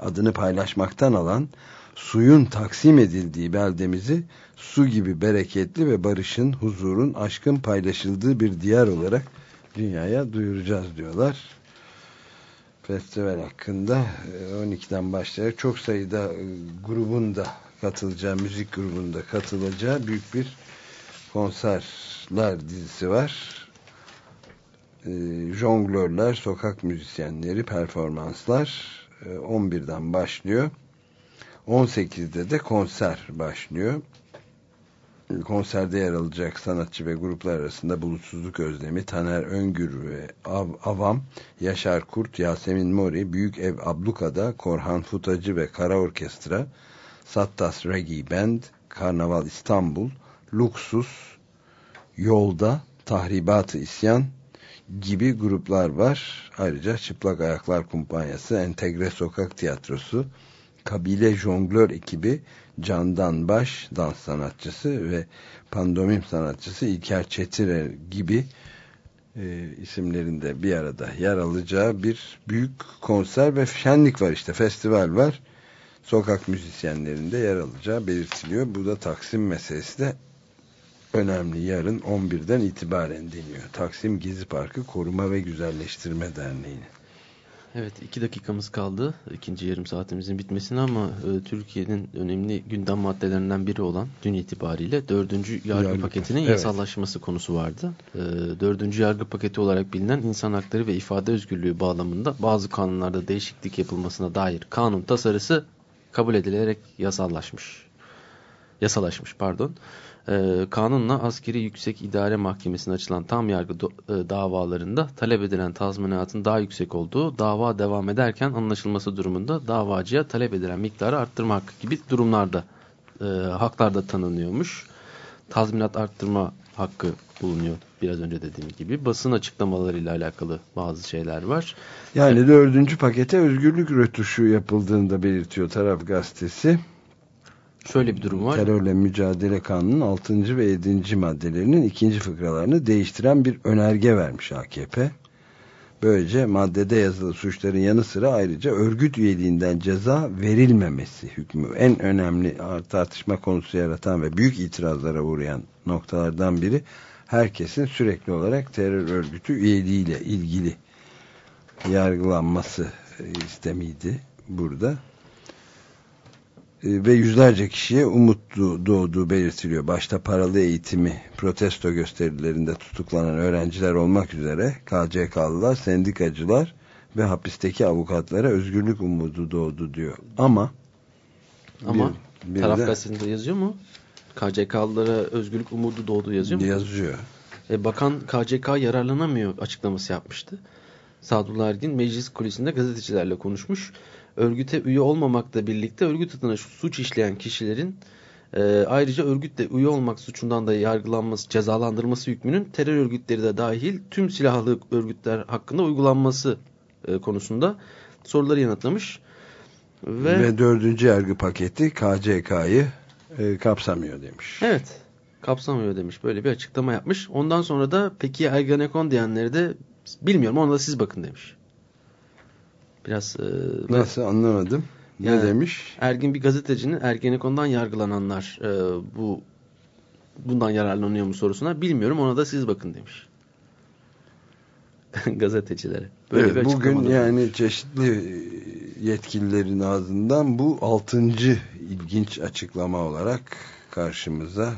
Adını paylaşmaktan alan suyun taksim edildiği beldemizi su gibi bereketli ve barışın, huzurun, aşkın paylaşıldığı bir diyar olarak dünyaya duyuracağız diyorlar. Festival hakkında 12'den e, başlayarak çok sayıda e, grubun da katılacağı, müzik grubunda katılacağı büyük bir konserler dizisi var. E, jonglörler, sokak müzisyenleri, performanslar 11'den başlıyor. 18'de de konser başlıyor konserde yer alacak sanatçı ve gruplar arasında Bulutsuzluk Özlemi, Taner Öngür ve Av, Avam, Yaşar Kurt, Yasemin Mori, Büyük Ev Abluka'da, Korhan Futacı ve Kara Orkestra, Sattas Reggae Band, Karnaval İstanbul, Luxus, Yolda, Tahribat-ı İsyan gibi gruplar var. Ayrıca Çıplak Ayaklar Kumpanyası, Entegre Sokak Tiyatrosu, Kabile Jonglör ekibi, Candan Baş dans sanatçısı ve pandomim sanatçısı İlker Çetire gibi e, isimlerinde bir arada yer alacağı bir büyük konser ve şenlik var işte festival var sokak müzisyenlerinde yer alacağı belirtiliyor. Bu da Taksim meselesi de önemli. Yarın 11'den itibaren deniyor. Taksim Gezi Parkı Koruma ve Güzelleştirme Derneği'ne. Evet iki dakikamız kaldı ikinci yarım saatimizin bitmesine ama e, Türkiye'nin önemli gündem maddelerinden biri olan dün itibariyle dördüncü yargı, yargı paketinin evet. yasallaşması konusu vardı. E, dördüncü yargı paketi olarak bilinen insan hakları ve ifade özgürlüğü bağlamında bazı kanunlarda değişiklik yapılmasına dair kanun tasarısı kabul edilerek yasallaşmış. Yasalaşmış pardon e, kanunla askeri yüksek idare mahkemesine açılan tam yargı do, e, davalarında talep edilen tazminatın daha yüksek olduğu dava devam ederken anlaşılması durumunda davacıya talep edilen miktarı arttırma hakkı gibi durumlarda e, haklarda tanınıyormuş. Tazminat arttırma hakkı bulunuyor biraz önce dediğim gibi. Basın açıklamalarıyla alakalı bazı şeyler var. Yani dördüncü pakete özgürlük rötuşu yapıldığında belirtiyor taraf gazetesi. Şöyle bir durum var. Terörle Mücadele Kanunu'nun 6. ve 7. maddelerinin ikinci fıkralarını değiştiren bir önerge vermiş AKP. Böylece maddede yazılı suçların yanı sıra ayrıca örgüt üyeliğinden ceza verilmemesi hükmü en önemli tartışma konusu yaratan ve büyük itirazlara uğrayan noktalardan biri herkesin sürekli olarak terör örgütü üyeliğiyle ilgili yargılanması istemiydi burada. E, ve yüzlerce kişiye umut doğduğu belirtiliyor. Başta paralı eğitimi protesto gösterilerinde tutuklanan öğrenciler olmak üzere KCK'lılar, sendikacılar ve hapisteki avukatlara özgürlük umudu doğdu diyor. Ama Ama bir, bir taraf de, gazetesinde yazıyor mu? KCK'lılara özgürlük umudu doğdu yazıyor mu? Yazıyor. E, bakan KCK yararlanamıyor açıklaması yapmıştı. Sadullah Ergin meclis kulisinde gazetecilerle konuşmuş. Örgüte üye olmamakla birlikte örgüt adına suç işleyen kişilerin e, ayrıca örgütle üye olmak suçundan da yargılanması, cezalandırılması hükmünün terör örgütleri de dahil tüm silahlı örgütler hakkında uygulanması e, konusunda soruları yanıtlamış. Ve, Ve dördüncü yargı paketi KCK'yı e, kapsamıyor demiş. Evet kapsamıyor demiş. Böyle bir açıklama yapmış. Ondan sonra da peki Ergenekon diyenleri de bilmiyorum ona da siz bakın demiş. Biraz e, Nasıl anlamadım. Yani, ne demiş? Ergin bir gazetecinin Ergenekon'dan yargılananlar e, bu bundan yararlanıyor mu sorusuna bilmiyorum ona da siz bakın demiş. Gazetecilere. Böyle evet, bugün yani demiş. çeşitli yetkililerin ağzından bu altıncı ilginç açıklama olarak karşımıza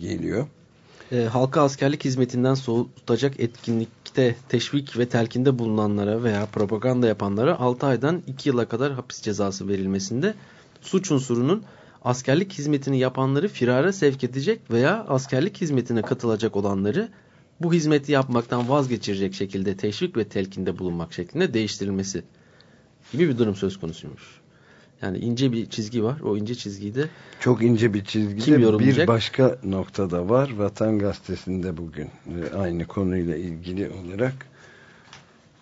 geliyor. E, halka askerlik hizmetinden soğutacak etkinlikte teşvik ve telkinde bulunanlara veya propaganda yapanlara 6 aydan 2 yıla kadar hapis cezası verilmesinde suç unsurunun askerlik hizmetini yapanları firara sevk edecek veya askerlik hizmetine katılacak olanları bu hizmeti yapmaktan vazgeçirecek şekilde teşvik ve telkinde bulunmak şeklinde değiştirilmesi gibi bir durum söz konusuymuş. Yani ince bir çizgi var. O ince çizgiyi de çok ince bir çizgide bir başka noktada var. Vatan Gazetesi'nde bugün e, aynı konuyla ilgili olarak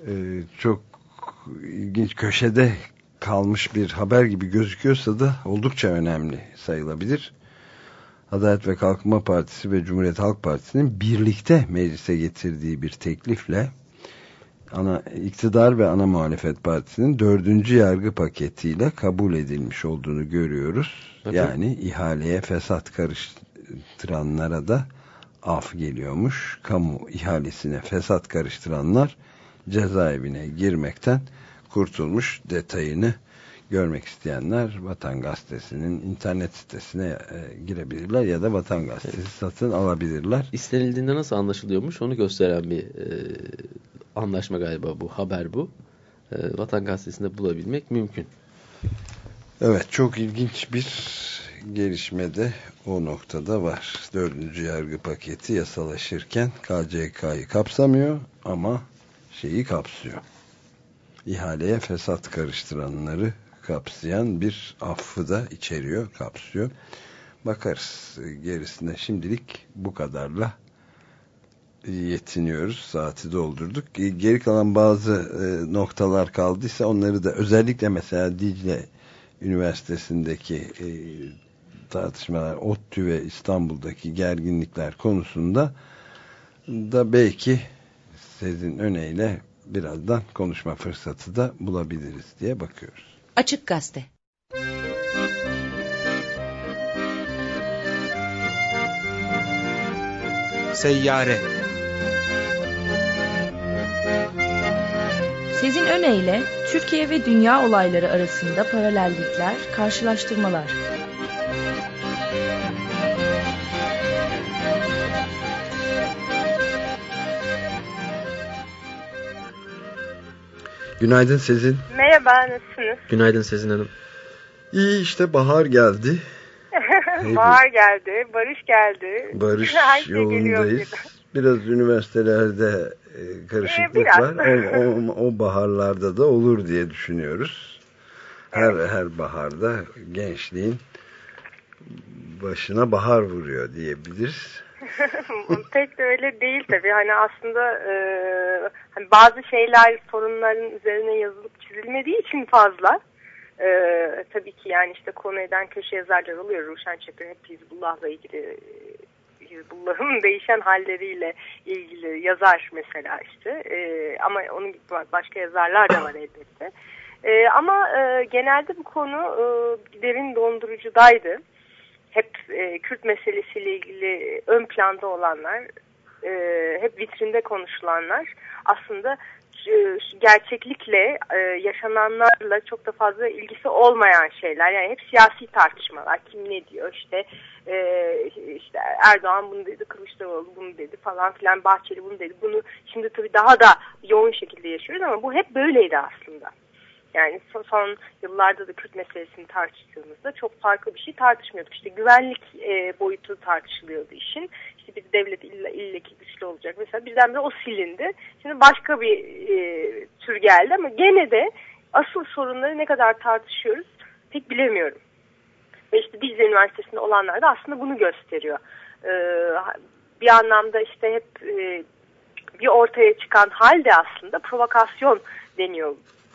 e, çok ilginç köşede kalmış bir haber gibi gözüküyorsa da oldukça önemli sayılabilir. Adalet ve Kalkınma Partisi ve Cumhuriyet Halk Partisi'nin birlikte meclise getirdiği bir teklifle ana iktidar ve ana muhalefet partisinin dördüncü yargı paketiyle kabul edilmiş olduğunu görüyoruz. Evet. Yani ihaleye fesat karıştıranlara da af geliyormuş. Kamu ihalesine fesat karıştıranlar cezaevine girmekten kurtulmuş detayını görmek isteyenler Vatan Gazetesi'nin internet sitesine e, girebilirler ya da Vatan Gazetesi satın alabilirler. İstenildiğinde nasıl anlaşılıyormuş onu gösteren bir e, anlaşma galiba bu haber bu. E, Vatan Gazetesi'nde bulabilmek mümkün. Evet çok ilginç bir gelişme de o noktada var. Dördüncü yargı paketi yasalaşırken KCK'yı kapsamıyor ama şeyi kapsıyor. İhaleye fesat karıştıranları kapsayan bir affı da içeriyor, kapsıyor. Bakarız gerisine şimdilik bu kadarla yetiniyoruz. Saati doldurduk. Geri kalan bazı e, noktalar kaldıysa onları da özellikle mesela Dicle Üniversitesi'ndeki e, tartışmalar, ODTÜ ve İstanbul'daki gerginlikler konusunda da belki sizin öneyle birazdan konuşma fırsatı da bulabiliriz diye bakıyoruz. Açık Gazete Seyyare Sezin öneyle Türkiye ve dünya olayları arasında paralellikler, karşılaştırmalar. Günaydın Sezin. Merhaba, nasılsınız? Günaydın Sezin Hanım. İyi işte bahar geldi. bahar geldi, barış geldi. Barış şey yolundayız. Biraz üniversitelerde e, karışıklık ee, var. O, o, o baharlarda da olur diye düşünüyoruz. Her her baharda gençliğin başına bahar vuruyor diyebiliriz. Pek de öyle değil tabii. Hani aslında e, hani bazı şeyler sorunların üzerine yazılıp çizilmediği için fazla. E, tabii ki yani işte konu eden köşe yazarlar oluyor. Ruşen Çakır hep Hizbullah'la ilgili Hizbullah'ın değişen halleriyle ilgili yazar mesela işte. E, ama onun gibi başka yazarlar da var elbette. E, ama e, genelde bu konu e, derin dondurucudaydı hep e, Kürt meselesiyle ilgili ön planda olanlar, e, hep vitrinde konuşulanlar aslında e, gerçeklikle e, yaşananlarla çok da fazla ilgisi olmayan şeyler. Yani hep siyasi tartışmalar. Kim ne diyor işte e, işte Erdoğan bunu dedi, Kılıçdaroğlu bunu dedi falan filan, Bahçeli bunu dedi. Bunu şimdi tabii daha da yoğun şekilde yaşıyoruz ama bu hep böyleydi aslında. Yani son, yıllarda da Kürt meselesini tartıştığımızda çok farklı bir şey tartışmıyorduk. İşte güvenlik boyutu tartışılıyordu işin. İşte bir devlet illa, illaki güçlü olacak. Mesela birdenbire o silindi. Şimdi başka bir e, tür geldi ama gene de asıl sorunları ne kadar tartışıyoruz pek bilemiyorum. Ve işte Dicle Üniversitesi'nde olanlar da aslında bunu gösteriyor. Ee, bir anlamda işte hep e, bir ortaya çıkan hal de aslında provokasyon deniyor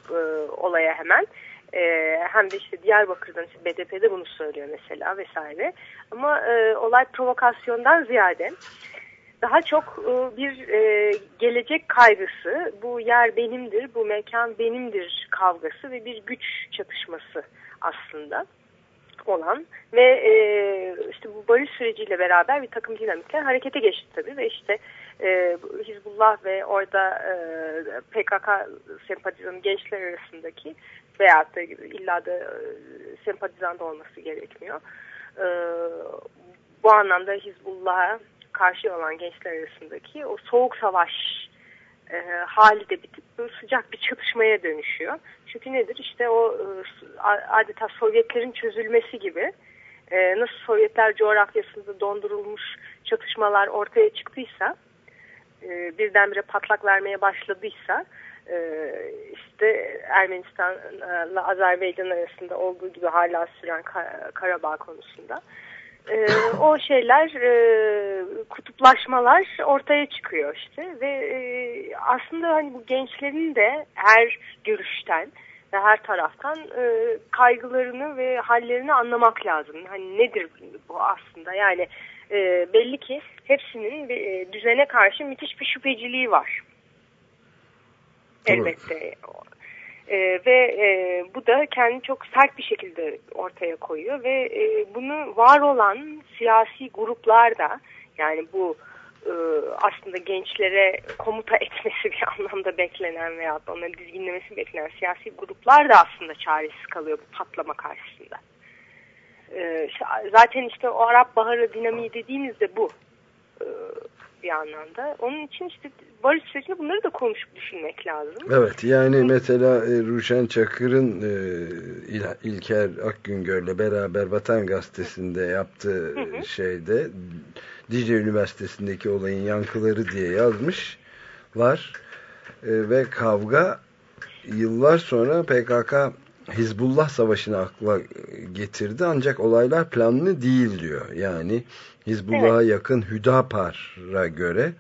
e, olaya hemen. E, hem de işte Diyarbakır'dan işte BDP'de bunu söylüyor mesela vesaire. Ama e, olay provokasyondan ziyade daha çok e, bir e, gelecek kaygısı, bu yer benimdir, bu mekan benimdir kavgası ve bir güç çatışması aslında olan ve e, işte bu barış süreciyle beraber bir takım dinamikler harekete geçti tabii ve işte e, Hizbullah ve orada e, PKK sempatizanı gençler arasındaki veyahut da illa da e, sempatizan da olması gerekmiyor. E, bu anlamda Hizbullah'a karşı olan gençler arasındaki o soğuk savaş e, hali de bitip sıcak bir çatışmaya dönüşüyor. Çünkü nedir? İşte o e, adeta Sovyetlerin çözülmesi gibi e, nasıl Sovyetler coğrafyasında dondurulmuş çatışmalar ortaya çıktıysa e, birdenbire patlak vermeye başladıysa işte Ermenistan'la Azerbaycan arasında olduğu gibi hala süren Karabağ konusunda e, o şeyler e, kutuplaşmalar ortaya çıkıyor işte ve e, aslında hani bu gençlerin de her görüşten ve her taraftan e, kaygılarını ve hallerini anlamak lazım. Hani nedir bu aslında yani e, belli ki hepsinin e, düzene karşı müthiş bir şüpheciliği var. Elbette. E, ve e, bu da kendini çok sert bir şekilde ortaya koyuyor ve e, bunu var olan siyasi gruplar da yani bu e, aslında gençlere komuta etmesi bir anlamda beklenen veya onları dizginlemesi beklenen siyasi gruplar da aslında çaresiz kalıyor bu patlama karşısında. E, zaten işte o Arap Baharı dinamiği dediğimizde bu e, bir anlamda. Onun için işte barış sürecinde bunları da konuşup düşünmek lazım. Evet yani mesela e, Ruşen Çakır'ın e, İl İlker Akgüngör'le beraber Vatan Gazetesi'nde yaptığı hı hı. şeyde Dicle Üniversitesi'ndeki olayın yankıları diye yazmış var e, ve kavga yıllar sonra PKK Hizbullah Savaşı'nı akla getirdi ancak olaylar planlı değil diyor. Yani Hizbullah'a evet. yakın Hüdapar'a göre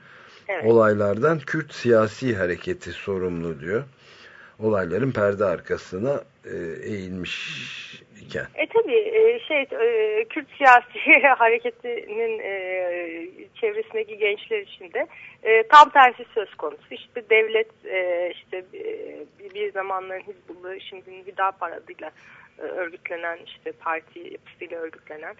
evet. olaylardan Kürt siyasi hareketi sorumlu diyor. Olayların perde arkasına e, eğilmiş iken. E tabi e, şey e, Kürt siyasi hareketinin e, çevresindeki gençler için de tam tersi söz konusu. İşte devlet işte bir zamanların Hizbullah'ı şimdi Hüdapar adıyla e, örgütlenen işte parti yapısıyla örgütlenen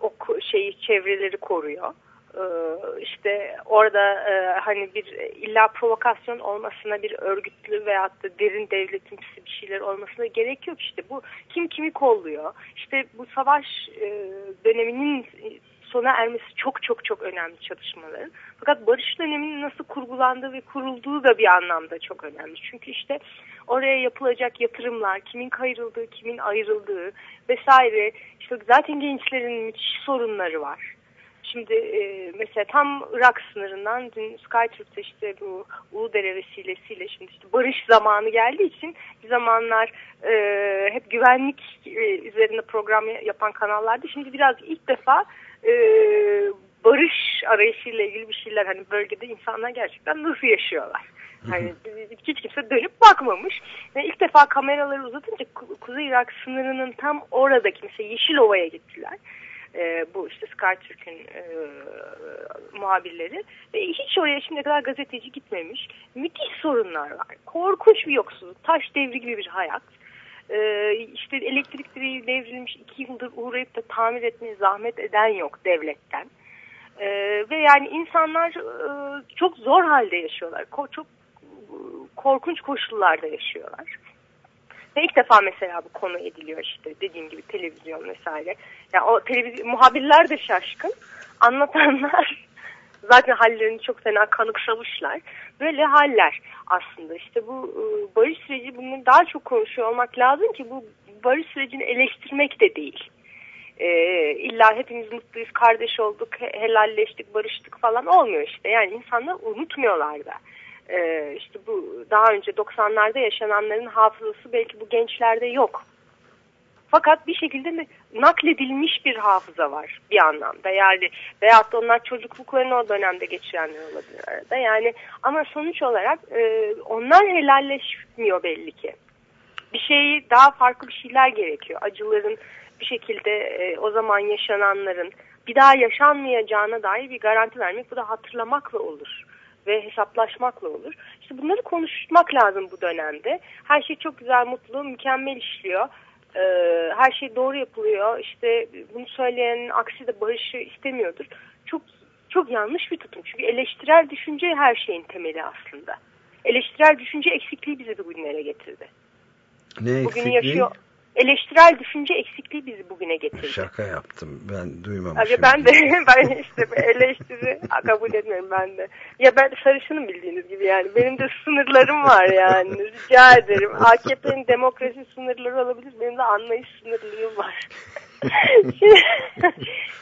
o şeyi çevreleri koruyor. Ee, işte orada e, hani bir illa provokasyon olmasına bir örgütlü veyahut da derin devletimsi bir şeyler olmasına gerek yok işte bu kim kimi kolluyor işte bu savaş e, döneminin sona ermesi çok çok çok önemli çatışmaların. Fakat barış döneminin nasıl kurgulandığı ve kurulduğu da bir anlamda çok önemli. Çünkü işte oraya yapılacak yatırımlar, kimin kayırıldığı, kimin ayrıldığı vesaire. İşte zaten gençlerin müthiş sorunları var. Şimdi e, mesela tam Irak sınırından dün Skytruth'ta işte bu Uludere vesilesiyle şimdi işte barış zamanı geldiği için bir zamanlar e, hep güvenlik e, üzerinde program yapan kanallarda şimdi biraz ilk defa e, barış arayışıyla ilgili bir şeyler hani bölgede insanlar gerçekten nasıl yaşıyorlar. Hani hiç kimse dönüp bakmamış. Ve ilk defa kameraları uzatınca Kuzey Irak sınırının tam oradaki mesela Yeşilova'ya gittiler e, bu işte Skytürk'ün e, muhabirleri ve hiç oraya şimdiye kadar gazeteci gitmemiş. Müthiş sorunlar var. Korkunç bir yoksulluk. Taş devri gibi bir hayat. E, işte elektrik direği devrilmiş iki yıldır uğrayıp da tamir etmeye zahmet eden yok devletten. E, ve yani insanlar e, çok zor halde yaşıyorlar. Ko çok korkunç koşullarda yaşıyorlar. Ve ilk defa mesela bu konu ediliyor işte dediğim gibi televizyon vesaire. Yani o televizyon muhabirler de şaşkın. Anlatanlar Zaten hallerini çok fena kanıksamışlar. Böyle haller aslında. İşte bu e, barış süreci bunun daha çok konuşuyor olmak lazım ki bu barış sürecini eleştirmek de değil. E, illa hepimiz mutluyuz, kardeş olduk, helalleştik, barıştık falan olmuyor işte. Yani insanlar unutmuyorlar da. E, işte bu daha önce 90'larda yaşananların hafızası belki bu gençlerde yok. Fakat bir şekilde nakledilmiş bir hafıza var bir anlamda. Yani veyahut da onlar çocukluklarını o dönemde geçirenler olabilir arada. Yani ama sonuç olarak e, onlar helalleşmiyor belli ki. Bir şeyi daha farklı bir şeyler gerekiyor. Acıların bir şekilde e, o zaman yaşananların bir daha yaşanmayacağına dair bir garanti vermek. Bu da hatırlamakla olur ve hesaplaşmakla olur. İşte bunları konuşmak lazım bu dönemde. Her şey çok güzel, mutlu, mükemmel işliyor. Ee, her şey doğru yapılıyor. İşte bunu söyleyen aksi de barışı istemiyordur. Çok çok yanlış bir tutum. Çünkü eleştirel düşünce her şeyin temeli aslında. Eleştirel düşünce eksikliği bizi bugünlere getirdi. Ne eksikliği? Bugün yaşıyor eleştirel düşünce eksikliği bizi bugüne getirdi. Şaka yaptım. Ben duymamışım. Abi ben de ben işte eleştiri kabul etmiyorum ben de. Ya ben sarışınım bildiğiniz gibi yani. Benim de sınırlarım var yani. Rica ederim. AKP'nin demokrasi sınırları olabilir. Benim de anlayış sınırlarım var.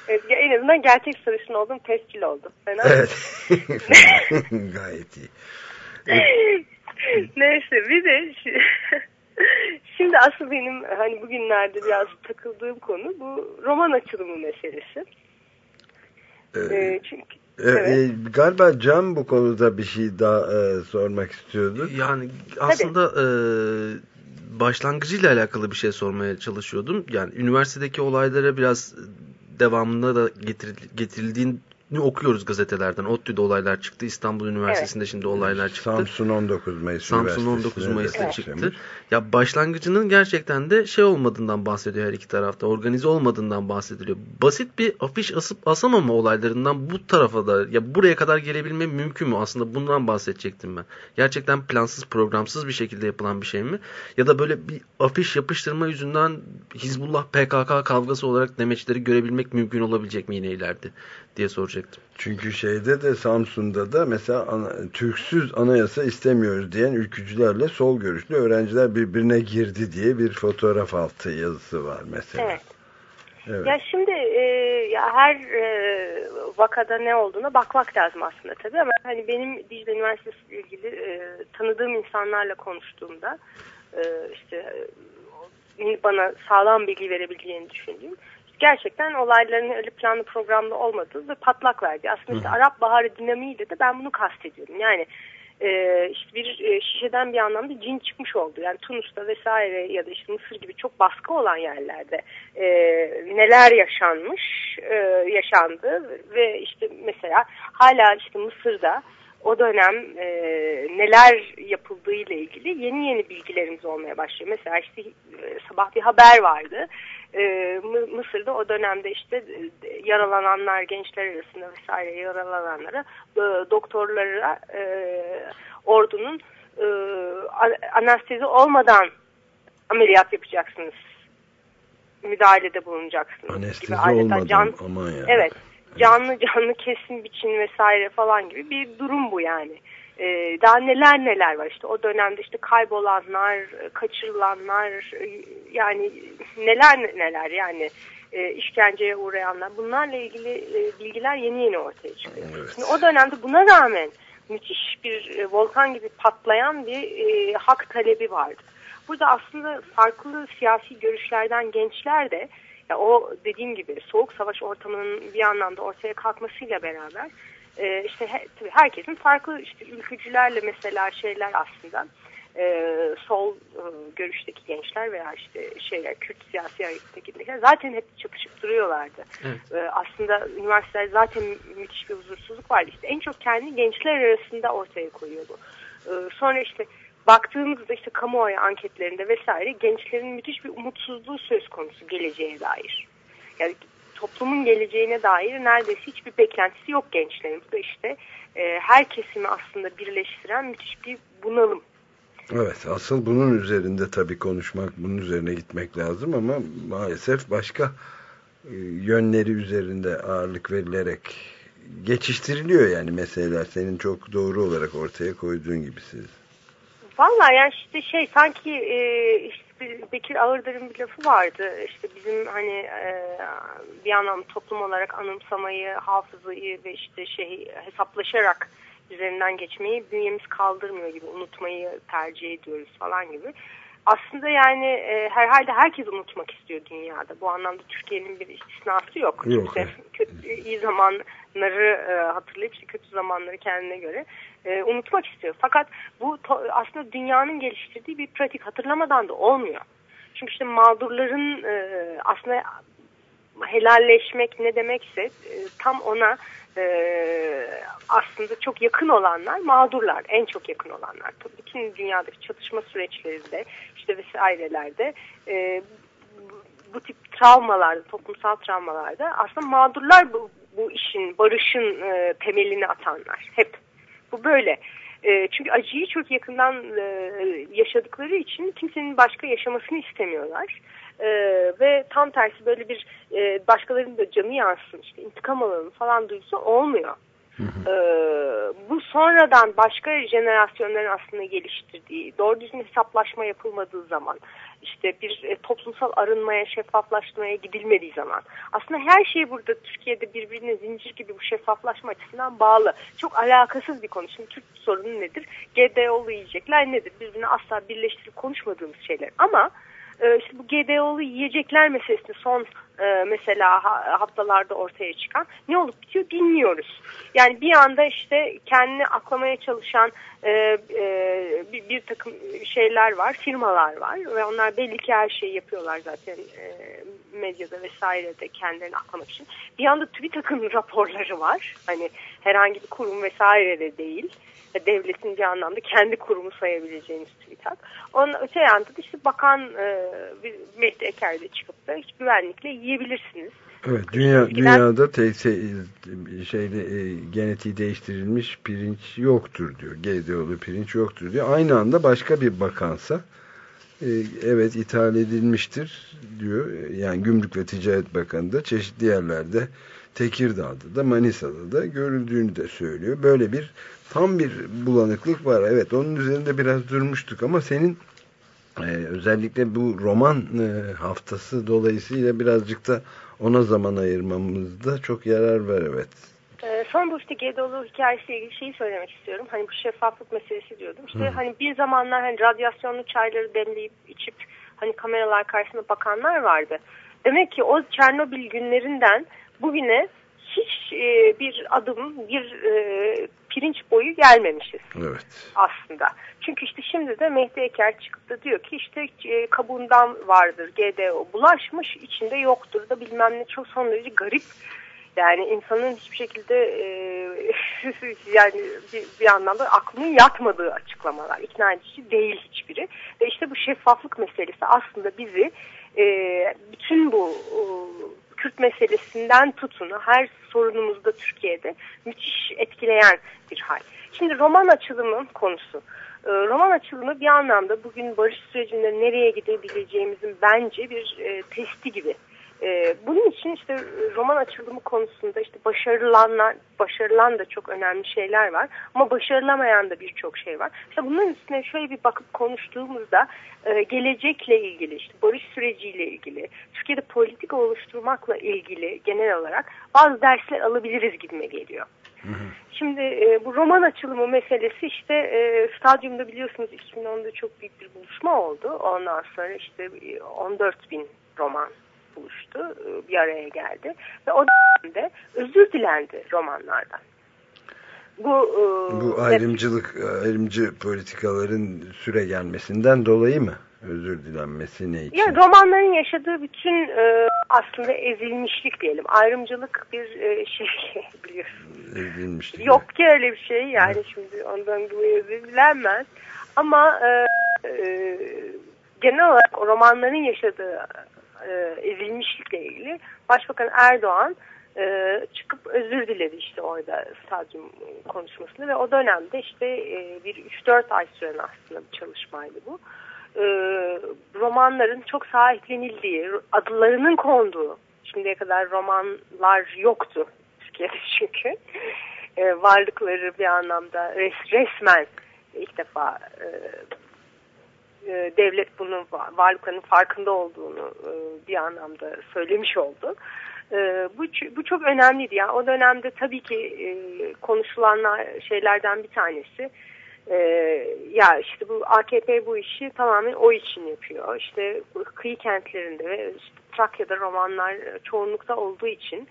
evet, en azından gerçek sarışın oldum. Tescil oldum. Fena evet. Gayet iyi. Neyse bir de Şimdi asıl benim hani bugünlerde biraz takıldığım konu bu roman açılımı meselesi. Ee, ee, çünkü evet. E, galiba Can bu konuda bir şey daha e, sormak istiyordu. Yani aslında e, başlangıcıyla alakalı bir şey sormaya çalışıyordum. Yani üniversitedeki olaylara biraz devamında da getirildiğin okuyoruz gazetelerden. ODTÜ'de olaylar çıktı. İstanbul Üniversitesi'nde evet. şimdi olaylar çıktı. Samsun 19 Mayıs Samsun 19 Mayıs'ta evet. çıktı. Ya başlangıcının gerçekten de şey olmadığından bahsediyor her iki tarafta. Organize olmadığından bahsediliyor. Basit bir afiş asıp asamama olaylarından bu tarafa da ya buraya kadar gelebilme mümkün mü? Aslında bundan bahsedecektim ben. Gerçekten plansız programsız bir şekilde yapılan bir şey mi? Ya da böyle bir afiş yapıştırma yüzünden Hizbullah PKK kavgası olarak demeçleri görebilmek mümkün olabilecek mi yine ileride diye soracaktım. Çünkü şeyde de Samsun'da da mesela ana, Türksüz anayasa istemiyoruz diyen ülkücülerle sol görüşlü öğrenciler birbirine girdi diye bir fotoğraf altı yazısı var mesela. Evet. Evet. Ya şimdi e, ya her e, vakada ne olduğuna bakmak lazım aslında tabii ama hani benim Dicle Üniversitesi ile ilgili e, tanıdığım insanlarla konuştuğumda e, işte e, bana sağlam bilgi verebileceğini düşündüğüm gerçekten olayların öyle planlı programlı olmadığı ve patlak verdi. Aslında işte Arap Baharı dinamiğiyle de ben bunu kastediyorum. Yani e, işte bir e, şişeden bir anlamda cin çıkmış oldu. Yani Tunus'ta vesaire ya da işte Mısır gibi çok baskı olan yerlerde e, neler yaşanmış, e, yaşandı ve işte mesela hala işte Mısır'da o dönem e, neler yapıldığı ile ilgili yeni yeni bilgilerimiz olmaya başlıyor. Mesela işte e, sabah bir haber vardı e, Mısır'da o dönemde işte e, yaralananlar gençler arasında vesaire yaralananlara e, doktorlara e, ordunun e, anestezi olmadan ameliyat yapacaksınız müdahalede bulunacaksınız anestezi gibi olmadan can, aman ya. evet canlı canlı kesim biçin vesaire falan gibi bir durum bu yani ee, daha neler neler var işte o dönemde işte kaybolanlar, kaçırılanlar yani neler neler yani e, işkenceye uğrayanlar bunlarla ilgili e, bilgiler yeni yeni ortaya çıkıyor. Evet. Şimdi o dönemde buna rağmen müthiş bir e, volkan gibi patlayan bir e, hak talebi vardı. Burada aslında farklı siyasi görüşlerden gençler de ya o dediğim gibi soğuk savaş ortamının bir anlamda ortaya kalkmasıyla beraber e, işte he, tabii herkesin farklı işte ülkücülerle mesela şeyler aslında e, sol e, görüşteki gençler veya işte şeyler Kürt siyasi hareketteki gençler zaten hep çatışıp duruyorlardı. Evet. E, aslında üniversiteler zaten müthiş bir huzursuzluk vardı. İşte en çok kendi gençler arasında ortaya koyuyor bu. E, sonra işte baktığımızda işte kamuoyu anketlerinde vesaire gençlerin müthiş bir umutsuzluğu söz konusu geleceğe dair. Yani toplumun geleceğine dair neredeyse hiçbir beklentisi yok gençlerin. Bu da işte e, her kesimi aslında birleştiren müthiş bir bunalım. Evet asıl bunun üzerinde tabii konuşmak, bunun üzerine gitmek lazım ama maalesef başka e, yönleri üzerinde ağırlık verilerek geçiştiriliyor yani meseleler senin çok doğru olarak ortaya koyduğun gibi siz. Valla yani işte şey sanki e, işte Bekir Ağırdır'ın bir lafı vardı. İşte bizim hani e, bir anlamda toplum olarak anımsamayı, hafızayı ve işte şey hesaplaşarak üzerinden geçmeyi bünyemiz kaldırmıyor gibi unutmayı tercih ediyoruz falan gibi. Aslında yani e, herhalde herkes unutmak istiyor dünyada. Bu anlamda Türkiye'nin bir istisnası yok. Yok. İşte kötü, iyi zamanları e, hatırlayıp işte kötü zamanları kendine göre e, unutmak istiyor. Fakat bu aslında dünyanın geliştirdiği bir pratik hatırlamadan da olmuyor. Çünkü işte mağdurların e, aslında helalleşmek ne demekse e, tam ona e, aslında çok yakın olanlar mağdurlar. En çok yakın olanlar. Bütün dünyadaki çatışma süreçlerinde işte vesairelerde e, bu tip travmalarda, toplumsal travmalarda aslında mağdurlar bu, bu işin, barışın e, temelini atanlar. Hep. Bu böyle. E, çünkü acıyı çok yakından e, yaşadıkları için kimsenin başka yaşamasını istemiyorlar. E, ve tam tersi böyle bir e, başkalarının da canı yansın, işte intikam alalım falan duygusu olmuyor. Ee, bu sonradan başka jenerasyonların aslında geliştirdiği, doğru düzgün hesaplaşma yapılmadığı zaman, işte bir e, toplumsal arınmaya, şeffaflaşmaya gidilmediği zaman. Aslında her şey burada Türkiye'de birbirine zincir gibi bu şeffaflaşma açısından bağlı. Çok alakasız bir konu. Şimdi Türk sorunu nedir? GDO'lu yiyecekler nedir? Birbirine asla birleştirip konuşmadığımız şeyler. Ama e, işte bu GDO'lu yiyecekler meselesi son e, mesela haftalarda ortaya çıkan ne olup bitiyor bilmiyoruz. Yani bir anda işte kendini aklamaya çalışan e, e, bir, bir takım şeyler var, firmalar var ve onlar belli ki her şeyi yapıyorlar zaten e, medyada vesairede kendilerini aklamak için. Bir anda bir takım raporları var. Hani herhangi bir kurum vesaire de değil devletin bir anlamda kendi kurumu sayabileceğiniz TÜBİTAK. Onun öte yanda da işte bakan e, bir Mehdi Eker de çıkıp da hiç güvenlikle yiyebilirsiniz. Evet, dünya, dünyada te, te, şeyde, e, genetiği değiştirilmiş pirinç yoktur diyor. GDO'lu pirinç yoktur diyor. Aynı anda başka bir bakansa e, evet ithal edilmiştir diyor. Yani Gümrük ve Ticaret Bakanı da çeşitli yerlerde Tekirdağ'da da Manisa'da da görüldüğünü de söylüyor. Böyle bir tam bir bulanıklık var. Evet onun üzerinde biraz durmuştuk ama senin e, özellikle bu roman e, haftası dolayısıyla birazcık da ona zaman ayırmamızda çok yarar var evet. E, son bu işte Gedolu hikayesiyle ilgili şeyi söylemek istiyorum. Hani bu şeffaflık meselesi diyordum. İşte Hı. hani bir zamanlar hani radyasyonlu çayları demleyip içip hani kameralar karşısında bakanlar vardı. Demek ki o Çernobil günlerinden bugüne hiç e, bir adım, bir e, pirinç boyu gelmemişiz evet. aslında. Çünkü işte şimdi de Mehdi Eker da diyor ki işte e, kabuğundan vardır GDO bulaşmış, içinde yoktur da bilmem ne çok son derece garip. Yani insanın hiçbir şekilde e, yani bir, bir anlamda aklının yatmadığı açıklamalar. ikna edici değil hiçbiri. Ve işte bu şeffaflık meselesi aslında bizi e, bütün bu e, Kürt meselesinden tutun her sorunumuzda Türkiye'de müthiş etkileyen bir hal. Şimdi roman açılımı konusu. Ee, roman açılımı bir anlamda bugün barış sürecinde nereye gidebileceğimizin bence bir e, testi gibi. Ee, bunun için işte roman açılımı konusunda işte başarılanlar, başarılan da çok önemli şeyler var. Ama başarılamayan da birçok şey var. İşte bunların üstüne şöyle bir bakıp konuştuğumuzda e, gelecekle ilgili, işte barış süreciyle ilgili, Türkiye'de politika oluşturmakla ilgili genel olarak bazı dersler alabiliriz gibime geliyor. Şimdi e, bu roman açılımı meselesi işte e, stadyumda biliyorsunuz 2010'da çok büyük bir buluşma oldu. Ondan sonra işte 14 e, bin roman buluştu, e, bir araya geldi ve o dönemde özür dilendi romanlardan. Bu, e, bu ayrımcılık, ayrımcı politikaların süre gelmesinden dolayı mı? Özür dilenmesi ne için? Ya romanların yaşadığı bütün e, aslında ezilmişlik diyelim. Ayrımcılık bir e, şey biliyorsunuz. Ezilmişlik. Yok ki öyle bir şey yani evet. şimdi ondan dolayı özür dilenmez. Ama e, e, genel olarak o romanların yaşadığı e, ezilmişlikle ilgili Başbakan Erdoğan e, çıkıp özür diledi işte orada stadyum konuşmasında ve o dönemde işte e, bir 3-4 ay süren aslında bir çalışmaydı bu. E, romanların çok sahiplenildiği, adlarının konduğu, şimdiye kadar romanlar yoktu Türkiye'de çünkü. E, varlıkları bir anlamda res, resmen ilk defa e, e, devlet bunun varlıklarının farkında olduğunu e, bir anlamda söylemiş oldu. E, bu, bu çok önemliydi. Yani o dönemde tabii ki e, konuşulanlar şeylerden bir tanesi e, ya işte bu AKP bu işi tamamen o için yapıyor. İşte kıyı kentlerinde ve işte Trakya'da romanlar çoğunlukta olduğu için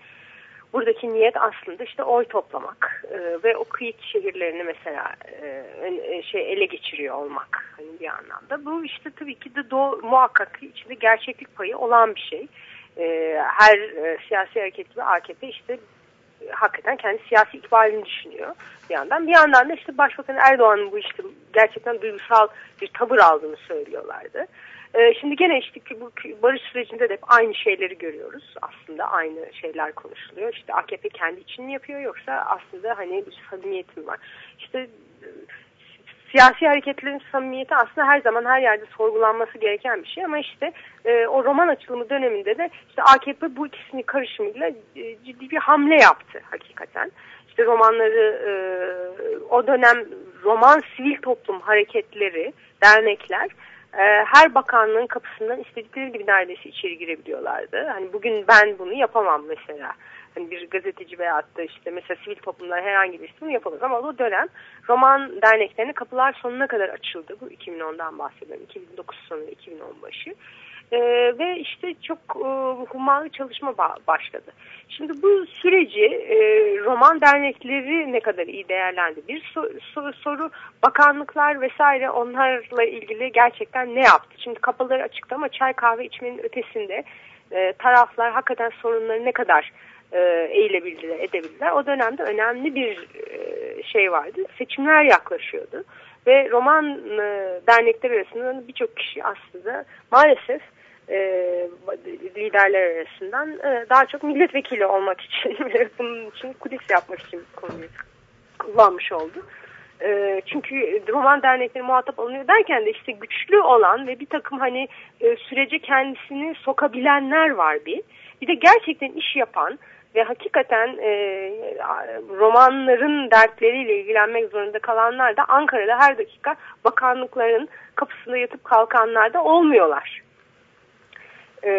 buradaki niyet aslında işte oy toplamak e, ve o kıyı şehirlerini mesela e, şey ele geçiriyor olmak hani bir anlamda. Bu işte tabii ki de doğu, muhakkak içinde gerçeklik payı olan bir şey. E, her e, siyasi hareket ve AKP işte hakikaten kendi siyasi ikbalini düşünüyor bir yandan. Bir yandan da işte Başbakan Erdoğan'ın bu işte gerçekten duygusal bir tavır aldığını söylüyorlardı. Ee, şimdi gene işte bu barış sürecinde de hep aynı şeyleri görüyoruz. Aslında aynı şeyler konuşuluyor. İşte AKP kendi için mi yapıyor yoksa aslında hani bir samimiyeti mi var? İşte siyasi hareketlerin samimiyeti aslında her zaman her yerde sorgulanması gereken bir şey ama işte e, o roman açılımı döneminde de işte AKP bu ikisini karışımıyla e, ciddi bir hamle yaptı hakikaten. İşte romanları e, o dönem roman sivil toplum hareketleri, dernekler e, her bakanlığın kapısından istedikleri gibi neredeyse içeri girebiliyorlardı. Hani bugün ben bunu yapamam mesela hani bir gazeteci veyahut da işte mesela sivil toplumlar herhangi bir isim yapamaz ama o dönem roman derneklerine kapılar sonuna kadar açıldı. Bu 2010'dan bahsediyorum. 2009 sonu 2010 başı. Ee, ve işte çok e, hummalı çalışma başladı. Şimdi bu süreci e, roman dernekleri ne kadar iyi değerlendi? Bir so so soru bakanlıklar vesaire onlarla ilgili gerçekten ne yaptı? Şimdi kapıları açıktı ama çay kahve içmenin ötesinde e, taraflar hakikaten sorunları ne kadar e, eğilebildiler, edebildiler. O dönemde önemli bir e, şey vardı. Seçimler yaklaşıyordu. Ve roman e, dernekler arasında birçok kişi aslında maalesef e, liderler arasından e, daha çok milletvekili olmak için bunun için kulis yapmak için konuyu kullanmış oldu. E, çünkü roman dernekleri muhatap alınıyor derken de işte güçlü olan ve bir takım hani e, sürece kendisini sokabilenler var bir. Bir de gerçekten iş yapan ve hakikaten romanların dertleriyle ilgilenmek zorunda kalanlar da Ankara'da her dakika bakanlıkların kapısında yatıp kalkanlar da olmuyorlar. E,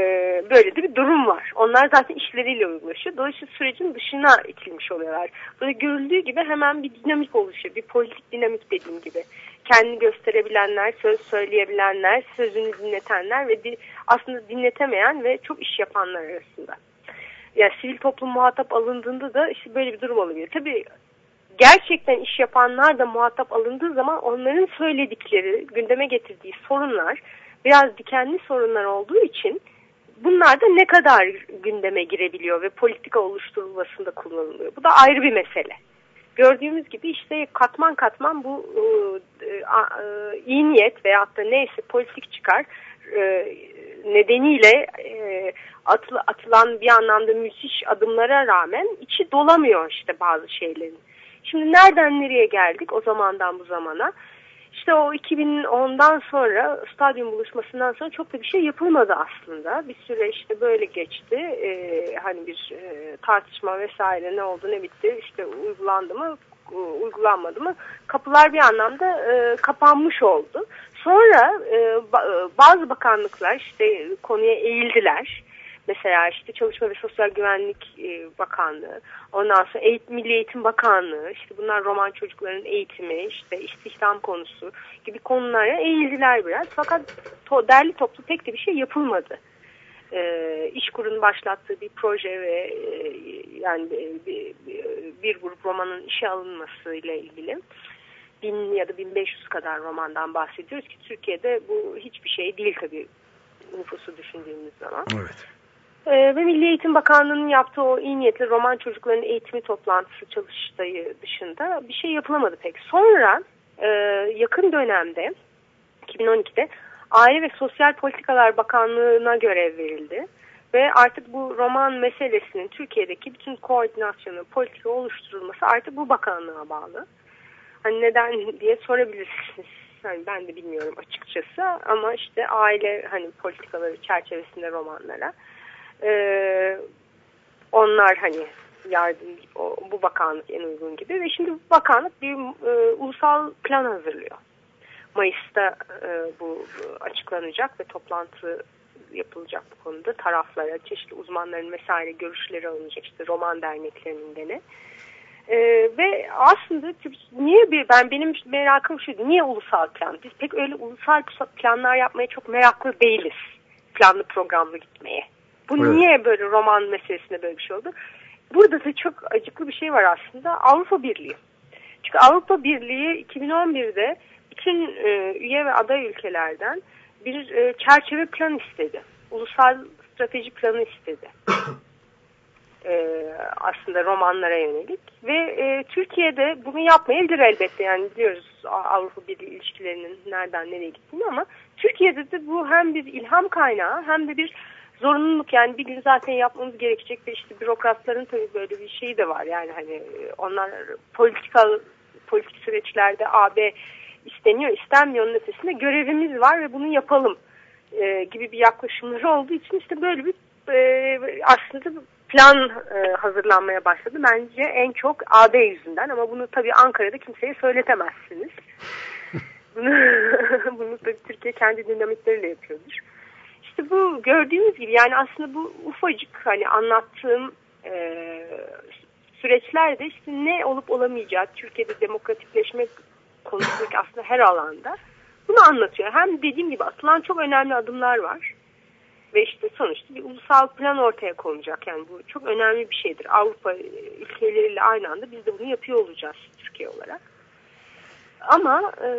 böyle de bir durum var. Onlar zaten işleriyle uğraşıyor. Dolayısıyla sürecin dışına itilmiş oluyorlar. Böyle görüldüğü gibi hemen bir dinamik oluşuyor. Bir politik dinamik dediğim gibi. Kendini gösterebilenler, söz söyleyebilenler, sözünü dinletenler ve aslında dinletemeyen ve çok iş yapanlar arasında yani sivil toplum muhatap alındığında da işte böyle bir durum oluyor. Tabii gerçekten iş yapanlar da muhatap alındığı zaman onların söyledikleri, gündeme getirdiği sorunlar biraz dikenli sorunlar olduğu için bunlar da ne kadar gündeme girebiliyor ve politika oluşturulmasında kullanılıyor. Bu da ayrı bir mesele. Gördüğümüz gibi işte katman katman bu e, e, iyi niyet veyahut da neyse politik çıkar e, nedeniyle e, atıl, atılan bir anlamda müthiş adımlara rağmen içi dolamıyor işte bazı şeylerin. Şimdi nereden nereye geldik o zamandan bu zamana? İşte o 2010'dan sonra stadyum buluşmasından sonra çok da bir şey yapılmadı aslında. Bir süre işte böyle geçti. Ee, hani bir e, tartışma vesaire ne oldu ne bitti işte uygulandı mı uygulanmadı mı kapılar bir anlamda e, kapanmış oldu. Sonra e, e, bazı bakanlıklar işte konuya eğildiler. Mesela işte Çalışma ve Sosyal Güvenlik e, Bakanlığı, ondan sonra Eğitim, Milli Eğitim Bakanlığı, işte bunlar roman çocukların eğitimi, işte istihdam konusu gibi konulara eğildiler biraz. Fakat to, derli toplu pek de bir şey yapılmadı. E, İşkur'un başlattığı bir proje ve e, yani bir, bir grup romanın işe alınmasıyla ilgili bin ya da 1500 kadar romandan bahsediyoruz ki Türkiye'de bu hiçbir şey değil tabii nüfusu düşündüğümüz zaman. Evet. Ee, ve Milli Eğitim Bakanlığı'nın yaptığı o iyi niyetli roman çocukların eğitimi toplantısı çalıştayı dışında bir şey yapılamadı pek. Sonra e, yakın dönemde 2012'de Aile ve Sosyal Politikalar Bakanlığı'na görev verildi. Ve artık bu roman meselesinin Türkiye'deki bütün koordinasyonu, politika oluşturulması artık bu bakanlığa bağlı. Hani neden diye sorabilirsiniz. Hani ben de bilmiyorum açıkçası ama işte aile hani politikaları çerçevesinde romanlara. Ee, onlar hani yardım bu bakanlık en uygun gibi ve şimdi bu bakanlık bir e, ulusal plan hazırlıyor. Mayıs'ta e, bu açıklanacak ve toplantı yapılacak bu konuda taraflara, çeşitli uzmanların vesaire görüşleri alınacak işte roman derneklerinin de ne. Ee, ve aslında niye bir ben benim merakım şu niye ulusal plan? Biz pek öyle ulusal planlar yapmaya çok meraklı değiliz. Planlı programlı gitmeye. Bu evet. niye böyle roman meselesinde böyle bir şey oldu? Burada da çok acıklı bir şey var aslında. Avrupa Birliği. Çünkü Avrupa Birliği 2011'de bütün e, üye ve aday ülkelerden bir e, çerçeve plan istedi. Ulusal strateji planı istedi. e, aslında romanlara yönelik ve e, Türkiye'de bunu yapmayabilir elbette yani diyoruz Avrupa Birliği ilişkilerinin nereden nereye gittiğini ama Türkiye'de de bu hem bir ilham kaynağı hem de bir zorunluluk yani bir gün zaten yapmamız gerekecek ve işte bürokratların tabii böyle bir şeyi de var yani hani onlar politikal politik süreçlerde AB isteniyor istenmiyor onun ötesinde görevimiz var ve bunu yapalım e, gibi bir yaklaşımları olduğu için işte böyle bir e, aslında plan e, hazırlanmaya başladı. Bence en çok AB yüzünden ama bunu tabii Ankara'da kimseye söyletemezsiniz. bunu, bunu tabii Türkiye kendi dinamikleriyle yapıyordur. İşte bu gördüğünüz gibi yani aslında bu ufacık hani anlattığım e, süreçlerde işte ne olup olamayacağı Türkiye'de demokratikleşme konusundaki aslında her alanda bunu anlatıyor. Hem dediğim gibi atılan çok önemli adımlar var. Ve işte sonuçta bir ulusal plan ortaya konacak. Yani bu çok önemli bir şeydir. Avrupa ülkeleriyle aynı anda biz de bunu yapıyor olacağız Türkiye olarak. Ama e,